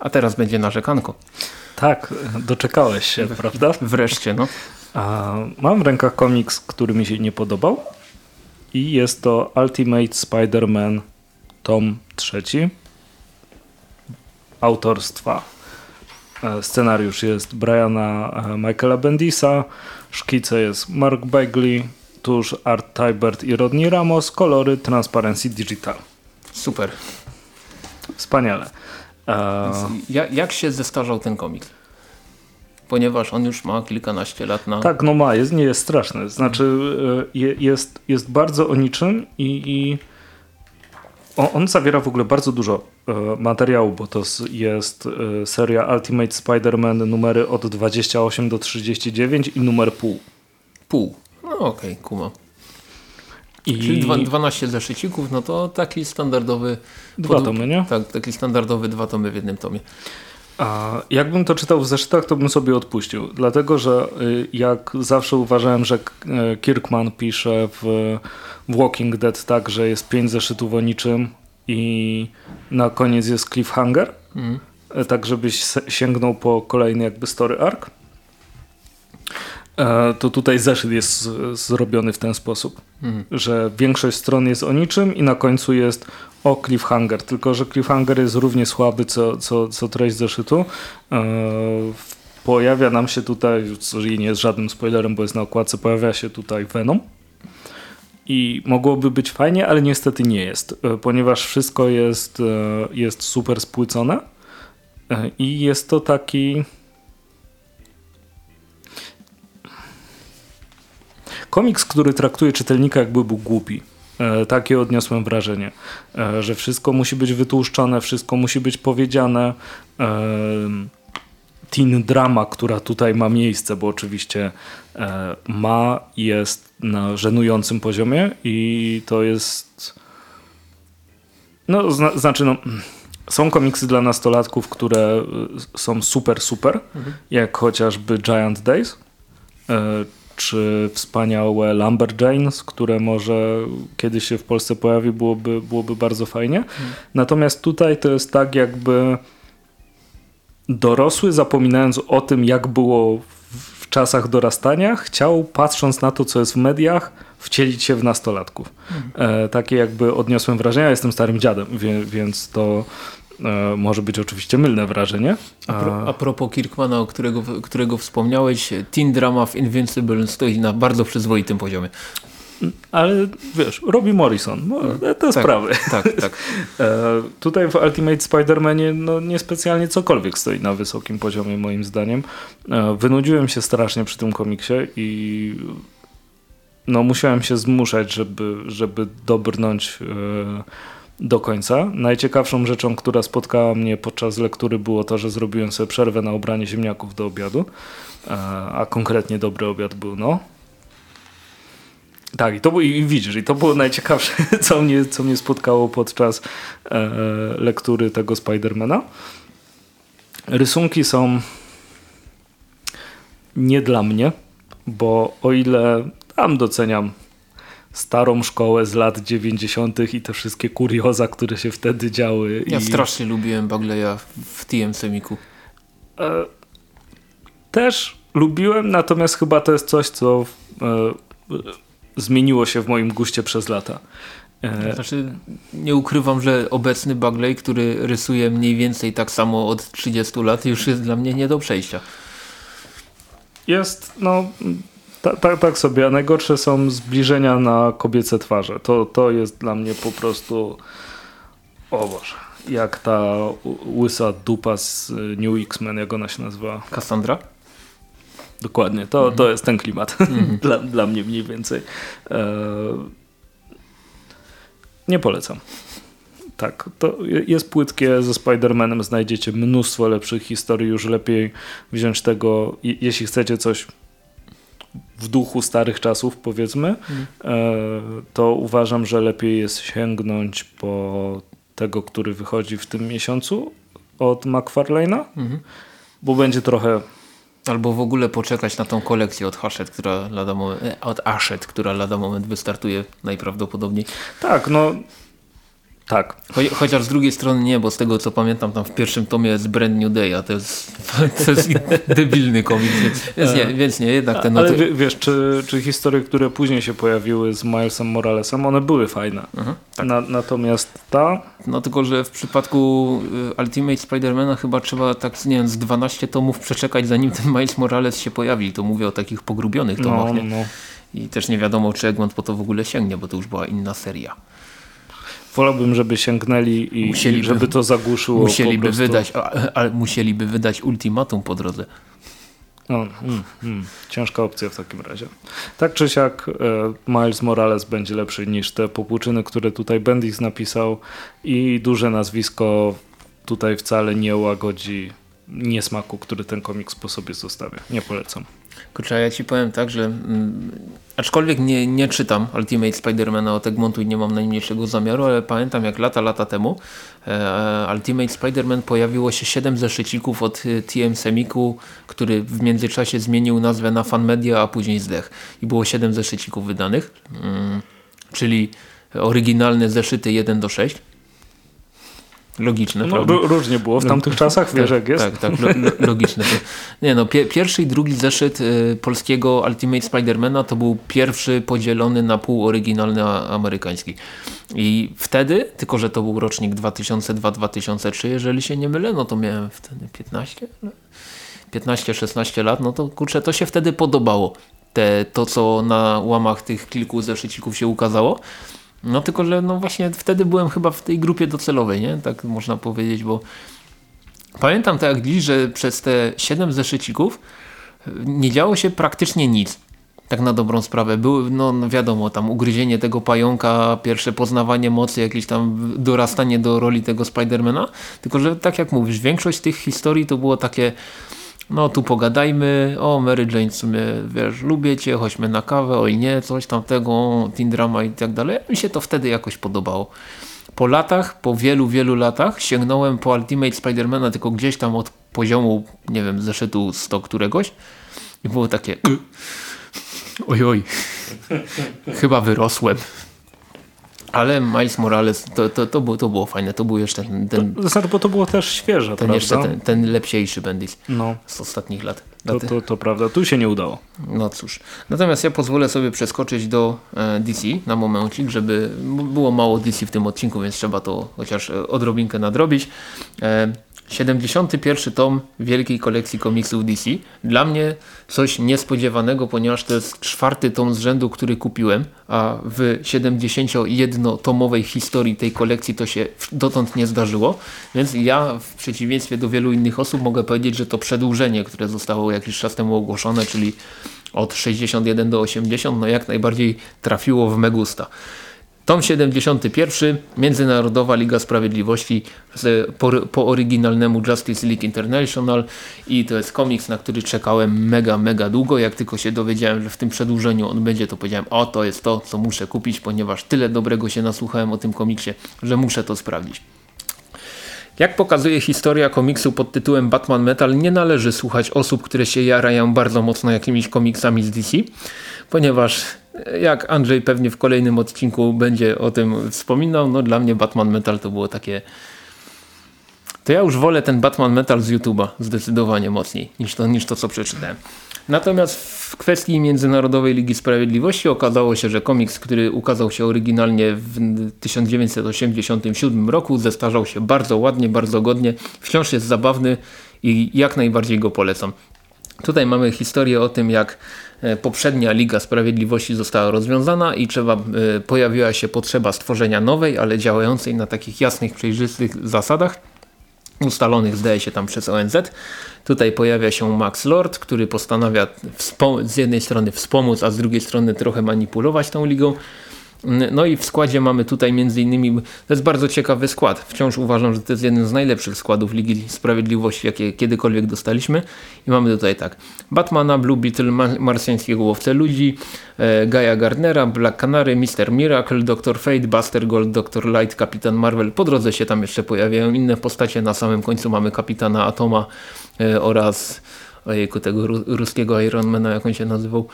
A teraz będzie narzekanko. Tak, doczekałeś się, prawda? Wreszcie, no. A, mam w rękach komiks, który mi się nie podobał i jest to Ultimate Spider-Man tom trzeci autorstwa. E, scenariusz jest Briana e, Michaela Bendisa, szkice jest Mark Bagley, tuż Art Tybert i Rodney Ramos, kolory Transparency Digital. Super. Wspaniale. E... Jak, jak się zestarzał ten komiks? Ponieważ on już ma kilkanaście lat na... Tak, no ma, jest, nie jest straszny. Znaczy e, jest, jest bardzo o niczym i, i on zawiera w ogóle bardzo dużo e, materiału, bo to jest e, seria Ultimate Spider-Man numery od 28 do 39 i numer pół. Pół. No okej, okay, kuma. I... Czyli 12 zeszycików, no to taki standardowy... Dwa tomy, nie? Tak, taki standardowy dwa tomy w jednym tomie. A jakbym to czytał w zeszytach, to bym sobie odpuścił. Dlatego, że y, jak zawsze uważałem, że y, Kirkman pisze w, Walking Dead tak, że jest pięć zeszytów o niczym i na koniec jest cliffhanger, mm. tak żebyś sięgnął po kolejny jakby story arc, e, to tutaj zeszyt jest zrobiony w ten sposób, mm. że większość stron jest o niczym i na końcu jest o cliffhanger, tylko że cliffhanger jest równie słaby co, co, co treść zeszytu. E, pojawia nam się tutaj, co nie jest żadnym spoilerem, bo jest na okładce, pojawia się tutaj Venom. I mogłoby być fajnie, ale niestety nie jest, e, ponieważ wszystko jest, e, jest super spłycone i jest to taki... Komiks, który traktuje czytelnika jakby był głupi. E, takie odniosłem wrażenie, e, że wszystko musi być wytłuszczone, wszystko musi być powiedziane. E, teen drama, która tutaj ma miejsce, bo oczywiście ma, jest na żenującym poziomie i to jest no, zna, znaczy no są komiksy dla nastolatków, które są super, super, mhm. jak chociażby Giant Days, czy wspaniałe Lumberjanes, które może kiedyś się w Polsce pojawi, byłoby, byłoby bardzo fajnie. Hmm. Natomiast tutaj to jest tak jakby dorosły, zapominając o tym, jak było w czasach dorastania, chciał, patrząc na to, co jest w mediach, wcielić się w nastolatków. Hmm. E, takie jakby odniosłem wrażenie. Ja jestem starym dziadem, wie, więc to E, może być oczywiście mylne wrażenie. A, pro, a propos Kirkmana, o którego, którego wspomniałeś, teen drama w Invincible stoi na bardzo przyzwoitym poziomie. Ale wiesz, Robbie Morrison, no, mm. te tak, sprawy. Tak, tak. e, tutaj w Ultimate Spider-Manie no, niespecjalnie cokolwiek stoi na wysokim poziomie moim zdaniem. E, wynudziłem się strasznie przy tym komiksie i no musiałem się zmuszać, żeby, żeby dobrnąć yy, do końca. Najciekawszą rzeczą, która spotkała mnie podczas lektury było to, że zrobiłem sobie przerwę na ubranie ziemniaków do obiadu, yy, a konkretnie dobry obiad był no tak, i to i widzisz, i to było najciekawsze, co mnie, co mnie spotkało podczas e, lektury tego Spidermana. Rysunki są nie dla mnie, bo o ile tam doceniam starą szkołę z lat 90. i te wszystkie kurioza, które się wtedy działy. Ja i... strasznie lubiłem Bagleya w TM Semiku. E, też lubiłem, natomiast chyba to jest coś, co e, zmieniło się w moim guście przez lata. E, znaczy, nie ukrywam, że obecny Bagley, który rysuje mniej więcej tak samo od 30 lat, już jest dla mnie nie do przejścia. Jest, no, tak ta, ta sobie, a najgorsze są zbliżenia na kobiece twarze. To, to jest dla mnie po prostu, o Boże, jak ta łysa dupa z New X-Men, jak ona się nazywa? Cassandra? Dokładnie, to, to jest ten klimat mhm. dla, dla mnie mniej więcej. E, nie polecam. Tak, to jest płytkie ze Spider-Manem, znajdziecie mnóstwo lepszych historii, już lepiej wziąć tego, jeśli chcecie coś w duchu starych czasów powiedzmy, mhm. e, to uważam, że lepiej jest sięgnąć po tego, który wychodzi w tym miesiącu od McFarlane'a, mhm. bo będzie trochę Albo w ogóle poczekać na tą kolekcję od Hachette, która lada moment, e, od Hachette, która lada moment wystartuje najprawdopodobniej. Tak, no tak. Cho chociaż z drugiej strony nie, bo z tego co pamiętam tam w pierwszym tomie jest Brand New Day, a to jest, to jest debilny komiks, więc, nie, więc nie, jednak ten... Ale wiesz, czy, czy historie, które później się pojawiły z Milesem Moralesem, one były fajne. Mhm, tak. na, natomiast ta... No tylko, że w przypadku y, Ultimate Spidermana chyba trzeba tak, nie wiem, z 12 tomów przeczekać zanim ten Miles Morales się pojawi. To mówię o takich pogrubionych tomach, no, nie? No. I też nie wiadomo, czy Egmont po to w ogóle sięgnie, bo to już była inna seria. Wolałbym, żeby sięgnęli i, musieliby, żeby to zagłuszyło. Musieliby wydać, ale musieliby wydać ultimatum po drodze. No, mm, mm, ciężka opcja w takim razie. Tak czy siak e, Miles Morales będzie lepszy niż te popłuczyny, które tutaj Bendix napisał i duże nazwisko tutaj wcale nie łagodzi niesmaku, który ten komiks po sobie zostawia. Nie polecam. Kurczę, ja ci powiem tak, że mm, aczkolwiek nie, nie czytam Ultimate Spidermana od Egmontu i nie mam najmniejszego zamiaru, ale pamiętam jak lata, lata temu e, Ultimate Spiderman pojawiło się 7 zeszycików od e, TM Semiku, który w międzyczasie zmienił nazwę na Fan Media, a później zdech. I było 7 zeszycików wydanych, mm, czyli oryginalne zeszyty 1 do 6 Logiczne, no, Różnie było w tamtych czasach, wiesz jak jest. Tak, tak, lo, logiczne. Nie no, pie, pierwszy i drugi zeszyt y, polskiego Ultimate Spidermana to był pierwszy podzielony na pół oryginalny amerykański. I wtedy, tylko że to był rocznik 2002-2003, jeżeli się nie mylę, no to miałem wtedy 15 15-16 lat, no to kurczę, to się wtedy podobało. Te, to, co na łamach tych kilku zeszycików się ukazało. No tylko, że no właśnie wtedy byłem chyba w tej grupie docelowej, nie? Tak można powiedzieć, bo pamiętam tak jak dziś, że przez te 7 zeszycików e, nie działo się praktycznie nic. Tak na dobrą sprawę. Były, no, no wiadomo, tam ugryzienie tego pająka, pierwsze poznawanie mocy, jakieś tam dorastanie do roli tego Spidermana. Tylko, że tak jak mówisz, większość tych historii to było takie no tu pogadajmy, o Mary Jane w sumie, wiesz, lubię cię, chodźmy na kawę, oj nie, coś tamtego, teen drama i tak dalej. Mi się to wtedy jakoś podobało. Po latach, po wielu, wielu latach sięgnąłem po Ultimate Spidermana tylko gdzieś tam od poziomu, nie wiem, zeszytu 100 któregoś i było takie oj, oj, chyba wyrosłem. Ale Miles Morales to, to, to, było, to było fajne, to był jeszcze ten... ten to, znaczy, bo to było też świeże, ten, jeszcze ten, ten lepsiejszy Bendis no. z ostatnich lat. To, to, to prawda, tu się nie udało. No cóż. Natomiast ja pozwolę sobie przeskoczyć do e, DC na momencik, żeby było mało DC w tym odcinku, więc trzeba to chociaż e, odrobinkę nadrobić. E, 71 tom wielkiej kolekcji komiksów DC. Dla mnie coś niespodziewanego, ponieważ to jest czwarty tom z rzędu, który kupiłem, a w 71-tomowej historii tej kolekcji to się dotąd nie zdarzyło. Więc ja w przeciwieństwie do wielu innych osób mogę powiedzieć, że to przedłużenie, które zostało jakiś czas temu ogłoszone, czyli od 61 do 80, no jak najbardziej trafiło w Megusta. Tom 71, Międzynarodowa Liga Sprawiedliwości po, po, oryginalnemu Justice League International i to jest komiks, na który czekałem mega, mega długo. Jak tylko się dowiedziałem, że w tym przedłużeniu on będzie, to powiedziałem, o to jest to, co muszę kupić, ponieważ tyle dobrego się nasłuchałem o tym komiksie, że muszę to sprawdzić. Jak pokazuje historia komiksu pod tytułem Batman Metal, nie należy słuchać osób, które się jarają bardzo mocno jakimiś komiksami z DC, ponieważ jak Andrzej pewnie w kolejnym odcinku będzie o tym wspominał, no dla mnie Batman Metal to było takie... To ja już wolę ten Batman Metal z YouTube'a zdecydowanie mocniej niż to, niż to co przeczytałem. Natomiast w kwestii Międzynarodowej Ligi Sprawiedliwości okazało się, że komiks, który ukazał się oryginalnie w 1987 roku zestarzał się bardzo ładnie, bardzo godnie, wciąż jest zabawny i jak najbardziej go polecam. Tutaj mamy historię o tym, jak poprzednia Liga Sprawiedliwości została rozwiązana i trzeba, e, pojawiła się potrzeba stworzenia nowej, ale działającej na takich jasnych, przejrzystych zasadach ustalonych zdaje się tam przez ONZ. Tutaj pojawia się Max Lord, który postanawia z jednej strony wspomóc, a z drugiej strony trochę manipulować tą ligą. No i w składzie mamy tutaj między innymi, to jest bardzo ciekawy skład. Wciąż uważam, że to jest jeden z najlepszych składów Ligi Sprawiedliwości, jakie kiedykolwiek dostaliśmy. I mamy tutaj tak, Batmana, Blue Beetle, Marsjańskiego Łowcę Ludzi, e, Gaia Gardnera, Black Canary, Mister Miracle, Dr. Fate, Buster Gold, Dr. Light, Kapitan Marvel. Po drodze się tam jeszcze pojawiają inne postacie. Na samym końcu mamy Kapitana Atoma e, oraz ojejku, tego ruskiego Ironmana, jak on się nazywał.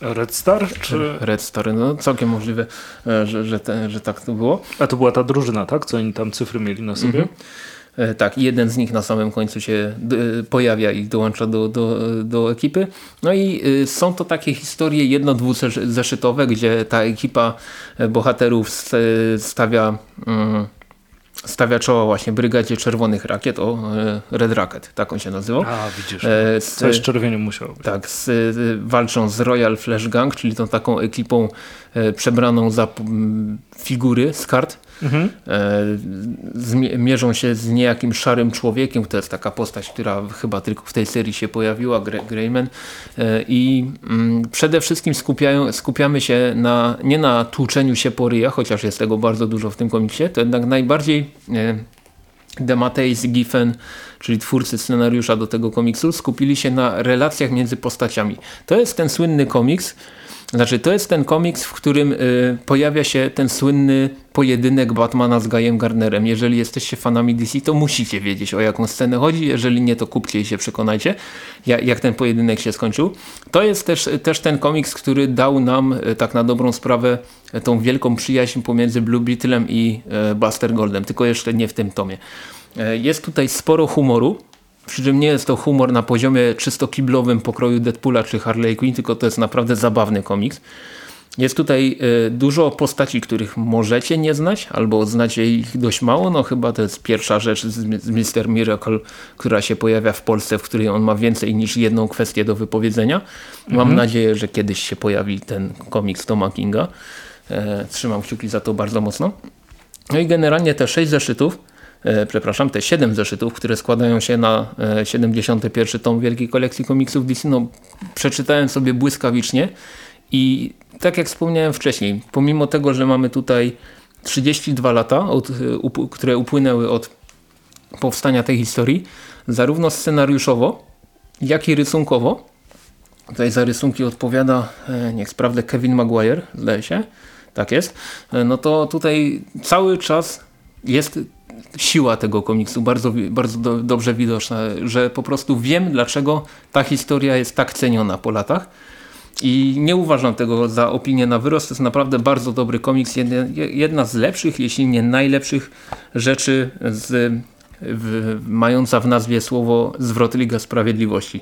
Red Star? Czy... Red Star, no całkiem możliwe, e, że, że, te, że tak to było. A to była ta drużyna, tak? Co oni tam cyfry mieli na sobie? Mhm. Tak, jeden z nich na samym końcu się pojawia i dołącza do, do, do ekipy. No i są to takie historie jedno-dwuzeszytowe, gdzie ta ekipa bohaterów stawia... Um, stawia czoła właśnie Brygadzie Czerwonych Rakiet, o e, Red Racket, tak on się nazywał. A, widzisz, e, z, coś czerwieniem musiało być. Tak, z, walczą z Royal Flash Gang, czyli tą taką ekipą e, przebraną za figury z kart Mhm. E, mierzą się z niejakim szarym człowiekiem, to jest taka postać, która chyba tylko w tej serii się pojawiła, Greyman e, i mm, przede wszystkim skupiają, skupiamy się na, nie na tłuczeniu się po chociaż jest tego bardzo dużo w tym komiksie, to jednak najbardziej e, Demateis Giffen, czyli twórcy scenariusza do tego komiksu, skupili się na relacjach między postaciami. To jest ten słynny komiks, znaczy, to jest ten komiks, w którym y, pojawia się ten słynny pojedynek Batmana z Guyem Gardnerem. Jeżeli jesteście fanami DC, to musicie wiedzieć o jaką scenę chodzi. Jeżeli nie, to kupcie i się przekonajcie, jak, jak ten pojedynek się skończył. To jest też, też ten komiks, który dał nam y, tak na dobrą sprawę tą wielką przyjaźń pomiędzy Blue Beetlem i y, Buster Goldem, tylko jeszcze nie w tym tomie. Y, jest tutaj sporo humoru, przy czym nie jest to humor na poziomie czysto kiblowym pokroju Deadpoola czy Harley Quinn, tylko to jest naprawdę zabawny komiks. Jest tutaj y, dużo postaci, których możecie nie znać, albo znacie ich dość mało. No chyba to jest pierwsza rzecz z, Mr. Miracle, która się pojawia w Polsce, w której on ma więcej niż jedną kwestię do wypowiedzenia. Mam mhm. nadzieję, że kiedyś się pojawi ten komiks Toma Kinga. E, trzymam kciuki za to bardzo mocno. No i generalnie te sześć zeszytów przepraszam, te 7 zeszytów, które składają się na 71 e, tom wielkiej kolekcji komiksów DC, no, przeczytałem sobie błyskawicznie i tak jak wspomniałem wcześniej, pomimo tego, że mamy tutaj 32 lata, od, e, które upłynęły od powstania tej historii, zarówno scenariuszowo, jak i rysunkowo, tutaj za rysunki odpowiada, niech sprawdzę, Kevin Maguire, zdaje się, tak jest, no to tutaj cały czas jest siła tego komiksu bardzo, bardzo do, dobrze widoczna, że po prostu wiem dlaczego ta historia jest tak ceniona po latach. I nie uważam tego za opinię na wyrost, to jest naprawdę bardzo dobry komiks, jedna, z lepszych, jeśli nie najlepszych rzeczy z, w, mająca w nazwie słowo zwrot Liga Sprawiedliwości.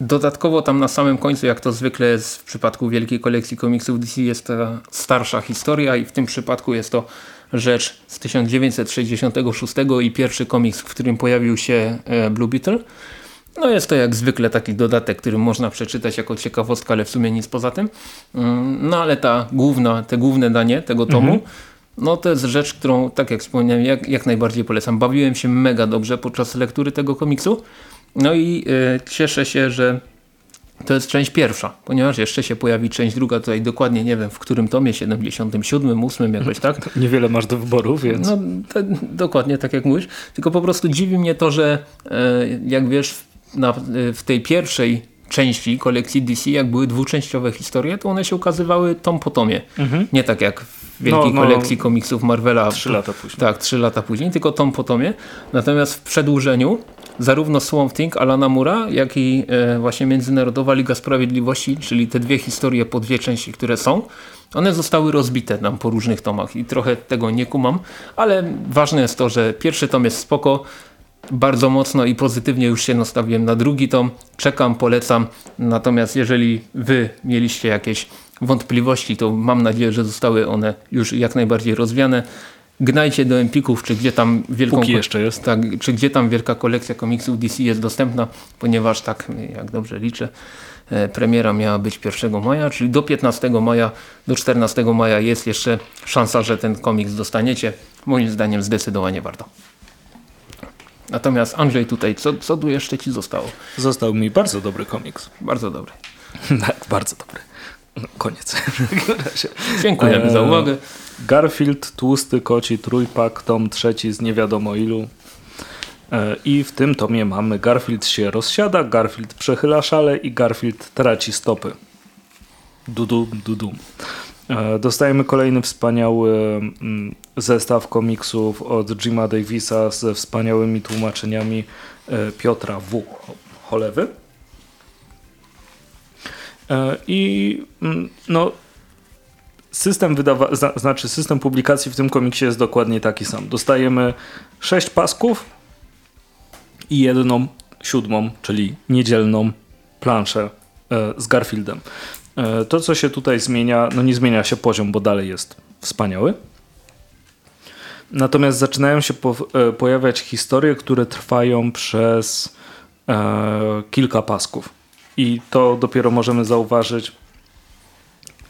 Dodatkowo tam na samym końcu, jak to zwykle jest w przypadku wielkiej kolekcji komiksów DC, jest ta starsza historia i w tym przypadku jest to rzecz z 1966 i pierwszy komiks, w którym pojawił się e, Blue Beetle. No jest to jak zwykle taki dodatek, który można przeczytać jako ciekawostka, ale w sumie nic poza tym. Mm, no ale ta główna, te główne danie tego tomu, mhm. no to jest rzecz, którą tak jak wspomniałem, jak, jak najbardziej polecam. Bawiłem się mega dobrze podczas lektury tego komiksu. No i y, cieszę się, że to jest część pierwsza, ponieważ jeszcze się pojawi część druga, tutaj dokładnie nie wiem w którym tomie, 77, 8 jakoś tak. Niewiele masz do wyboru, więc... No to, dokładnie tak jak mówisz, tylko po prostu dziwi mnie to, że e, jak wiesz na, w tej pierwszej części kolekcji DC, jak były dwuczęściowe historie, to one się ukazywały tom po tomie. Mhm. Nie tak jak w wielkiej no, no, kolekcji komiksów Marvela. Trzy lata później. Tak, trzy lata później, tylko tom po tomie. Natomiast w przedłużeniu zarówno Swamp Thing Alana Mura, jak i e, właśnie Międzynarodowa Liga Sprawiedliwości, czyli te dwie historie po dwie części, które są, one zostały rozbite nam po różnych tomach i trochę tego nie kumam, ale ważne jest to, że pierwszy tom jest spoko, bardzo mocno i pozytywnie już się nastawiłem na drugi tom. Czekam, polecam. Natomiast jeżeli wy mieliście jakieś wątpliwości, to mam nadzieję, że zostały one już jak najbardziej rozwiane gnajcie do Empików, czy gdzie tam wielką Póki jeszcze jest. Tak, czy gdzie tam wielka kolekcja komiksów DC jest dostępna, ponieważ tak, jak dobrze liczę, e, premiera miała być 1 maja, czyli do 15 maja, do 14 maja jest jeszcze szansa, że ten komiks dostaniecie. Moim zdaniem zdecydowanie warto. Natomiast Andrzej tutaj, co, co tu jeszcze ci zostało? Został mi bardzo dobry komiks. Bardzo dobry. tak, bardzo dobry. Koniec. Dziękujemy e, za uwagę. Garfield, tłusty koci trójpak, tom trzeci z nie wiadomo ilu. E, I w tym tomie mamy Garfield się rozsiada, Garfield przechyla szale i Garfield traci stopy. Dudum, dudum. E, dostajemy kolejny wspaniały mm, zestaw komiksów od Jima Davisa ze wspaniałymi tłumaczeniami e, Piotra W. Cholewy. I mm, no, system wydawa znaczy system publikacji w tym komiksie jest dokładnie taki sam. Dostajemy sześć pasków i jedną siódmą, czyli niedzielną planszę e, z Garfieldem. E, to, co się tutaj zmienia, no nie zmienia się poziom, bo dalej jest wspaniały. Natomiast zaczynają się po, e, pojawiać historie, które trwają przez e, kilka pasków. I to dopiero możemy zauważyć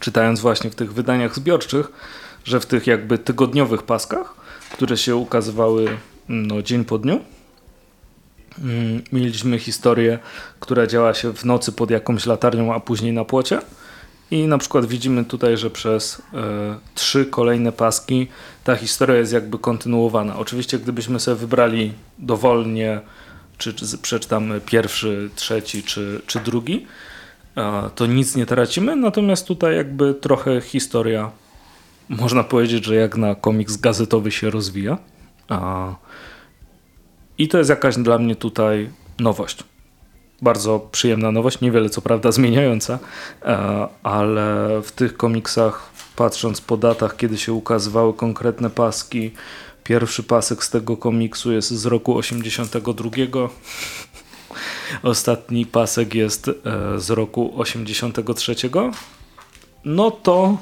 czytając właśnie w tych wydaniach zbiorczych, że w tych jakby tygodniowych paskach, które się ukazywały no, dzień po dniu, mm, mieliśmy historię, która działa się w nocy pod jakąś latarnią, a później na płocie. I na przykład widzimy tutaj, że przez e, trzy kolejne paski ta historia jest jakby kontynuowana. Oczywiście gdybyśmy sobie wybrali dowolnie, czy, czy przeczytamy pierwszy, trzeci czy, czy drugi, to nic nie tracimy, natomiast tutaj jakby trochę historia, można powiedzieć, że jak na komiks gazetowy się rozwija. I to jest jakaś dla mnie tutaj nowość. Bardzo przyjemna nowość, niewiele co prawda zmieniająca, ale w tych komiksach, patrząc po datach, kiedy się ukazywały konkretne paski, pierwszy pasek z tego komiksu jest z roku 82 Ostatni pasek jest e, z roku 83. No to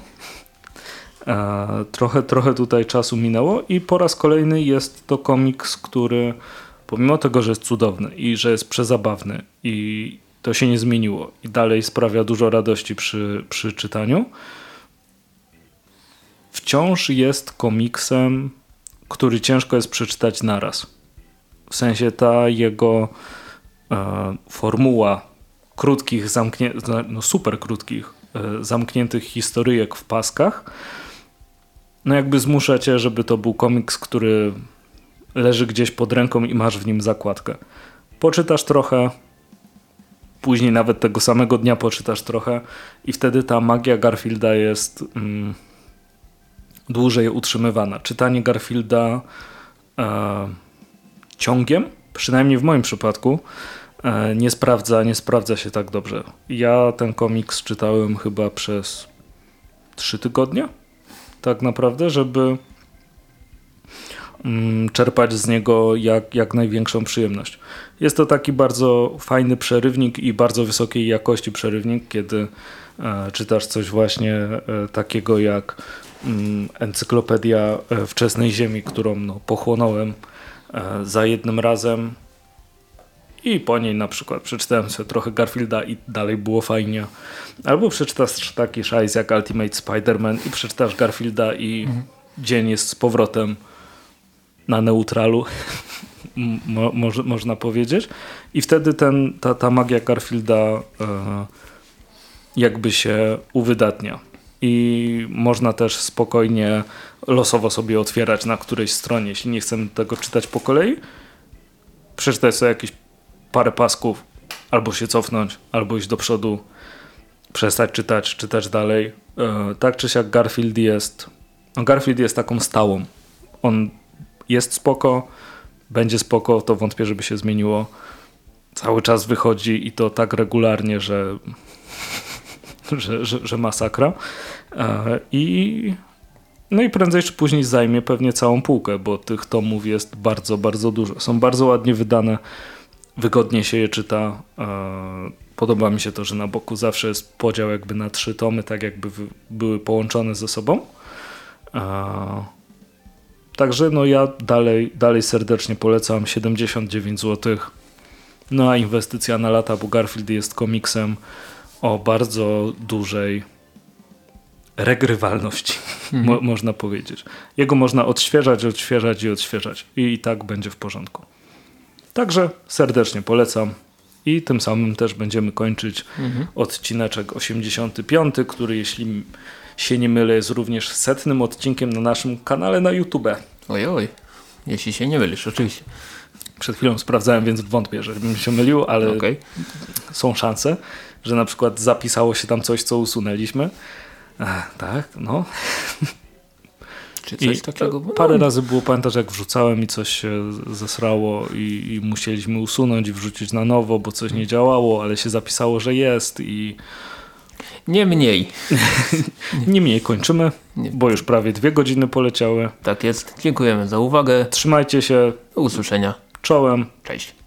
e, trochę, trochę tutaj czasu minęło i po raz kolejny jest to komiks, który pomimo tego, że jest cudowny i że jest przezabawny i to się nie zmieniło i dalej sprawia dużo radości przy, przy czytaniu, wciąż jest komiksem, który ciężko jest przeczytać naraz. W sensie ta jego formuła krótkich, no super krótkich, e, zamkniętych historyjek w paskach, no jakby zmusza cię, żeby to był komiks, który leży gdzieś pod ręką i masz w nim zakładkę. Poczytasz trochę, później nawet tego samego dnia poczytasz trochę i wtedy ta magia Garfielda jest mm, dłużej utrzymywana. Czytanie Garfielda e, ciągiem, przynajmniej w moim przypadku, E, nie sprawdza, nie sprawdza się tak dobrze. Ja ten komiks czytałem chyba przez trzy tygodnie, tak naprawdę, żeby mm, czerpać z niego jak, jak największą przyjemność. Jest to taki bardzo fajny przerywnik i bardzo wysokiej jakości przerywnik, kiedy e, czytasz coś właśnie e, takiego jak mm, Encyklopedia Wczesnej Ziemi, którą no, pochłonąłem za jednym razem i po niej na przykład przeczytałem sobie trochę Garfielda i dalej było fajnie. Albo przeczytasz taki szajs jak Ultimate Spider-Man i przeczytasz Garfielda i mhm. dzień jest z powrotem na neutralu. mo, mo, można powiedzieć. I wtedy ten, ta, ta magia Garfielda e, jakby się uwydatnia. I można też spokojnie losowo sobie otwierać na którejś stronie. Jeśli nie chcemy tego czytać po kolei, przeczytać sobie jakieś parę pasków, albo się cofnąć, albo iść do przodu, przestać czytać, czytać dalej. E, tak czy siak Garfield jest, no Garfield jest taką stałą. On jest spoko, będzie spoko, to wątpię, żeby się zmieniło. Cały czas wychodzi i to tak regularnie, że, że, że, że masakra. E, I no i prędzej czy później zajmie pewnie całą półkę, bo tych tomów jest bardzo, bardzo dużo. Są bardzo ładnie wydane, wygodnie się je czyta. E, podoba mi się to, że na boku zawsze jest podział jakby na trzy tomy, tak jakby były połączone ze sobą. E, także no ja dalej, dalej serdecznie polecam 79 zł. No a inwestycja na lata, bo Garfield jest komiksem o bardzo dużej regrywalności, mhm. mo można powiedzieć. Jego można odświeżać, odświeżać i odświeżać i, i tak będzie w porządku. Także serdecznie polecam i tym samym też będziemy kończyć mhm. odcineczek 85, który jeśli się nie mylę jest również setnym odcinkiem na naszym kanale na YouTube. Oj, oj, jeśli się nie mylisz, oczywiście. Przed chwilą sprawdzałem, więc wątpię, żebym się mylił, ale okay. są szanse, że na przykład zapisało się tam coś, co usunęliśmy. Ach, tak, no. Czy coś I takiego było? Parę razy było, pamiętasz jak wrzucałem i coś się zesrało i, i, musieliśmy usunąć i wrzucić na nowo, bo coś nie działało, ale się zapisało, że jest i... Nie mniej. nie mniej kończymy, nie. bo już prawie dwie godziny poleciały. Tak jest. Dziękujemy za uwagę. Trzymajcie się. Do usłyszenia. Czołem. Cześć.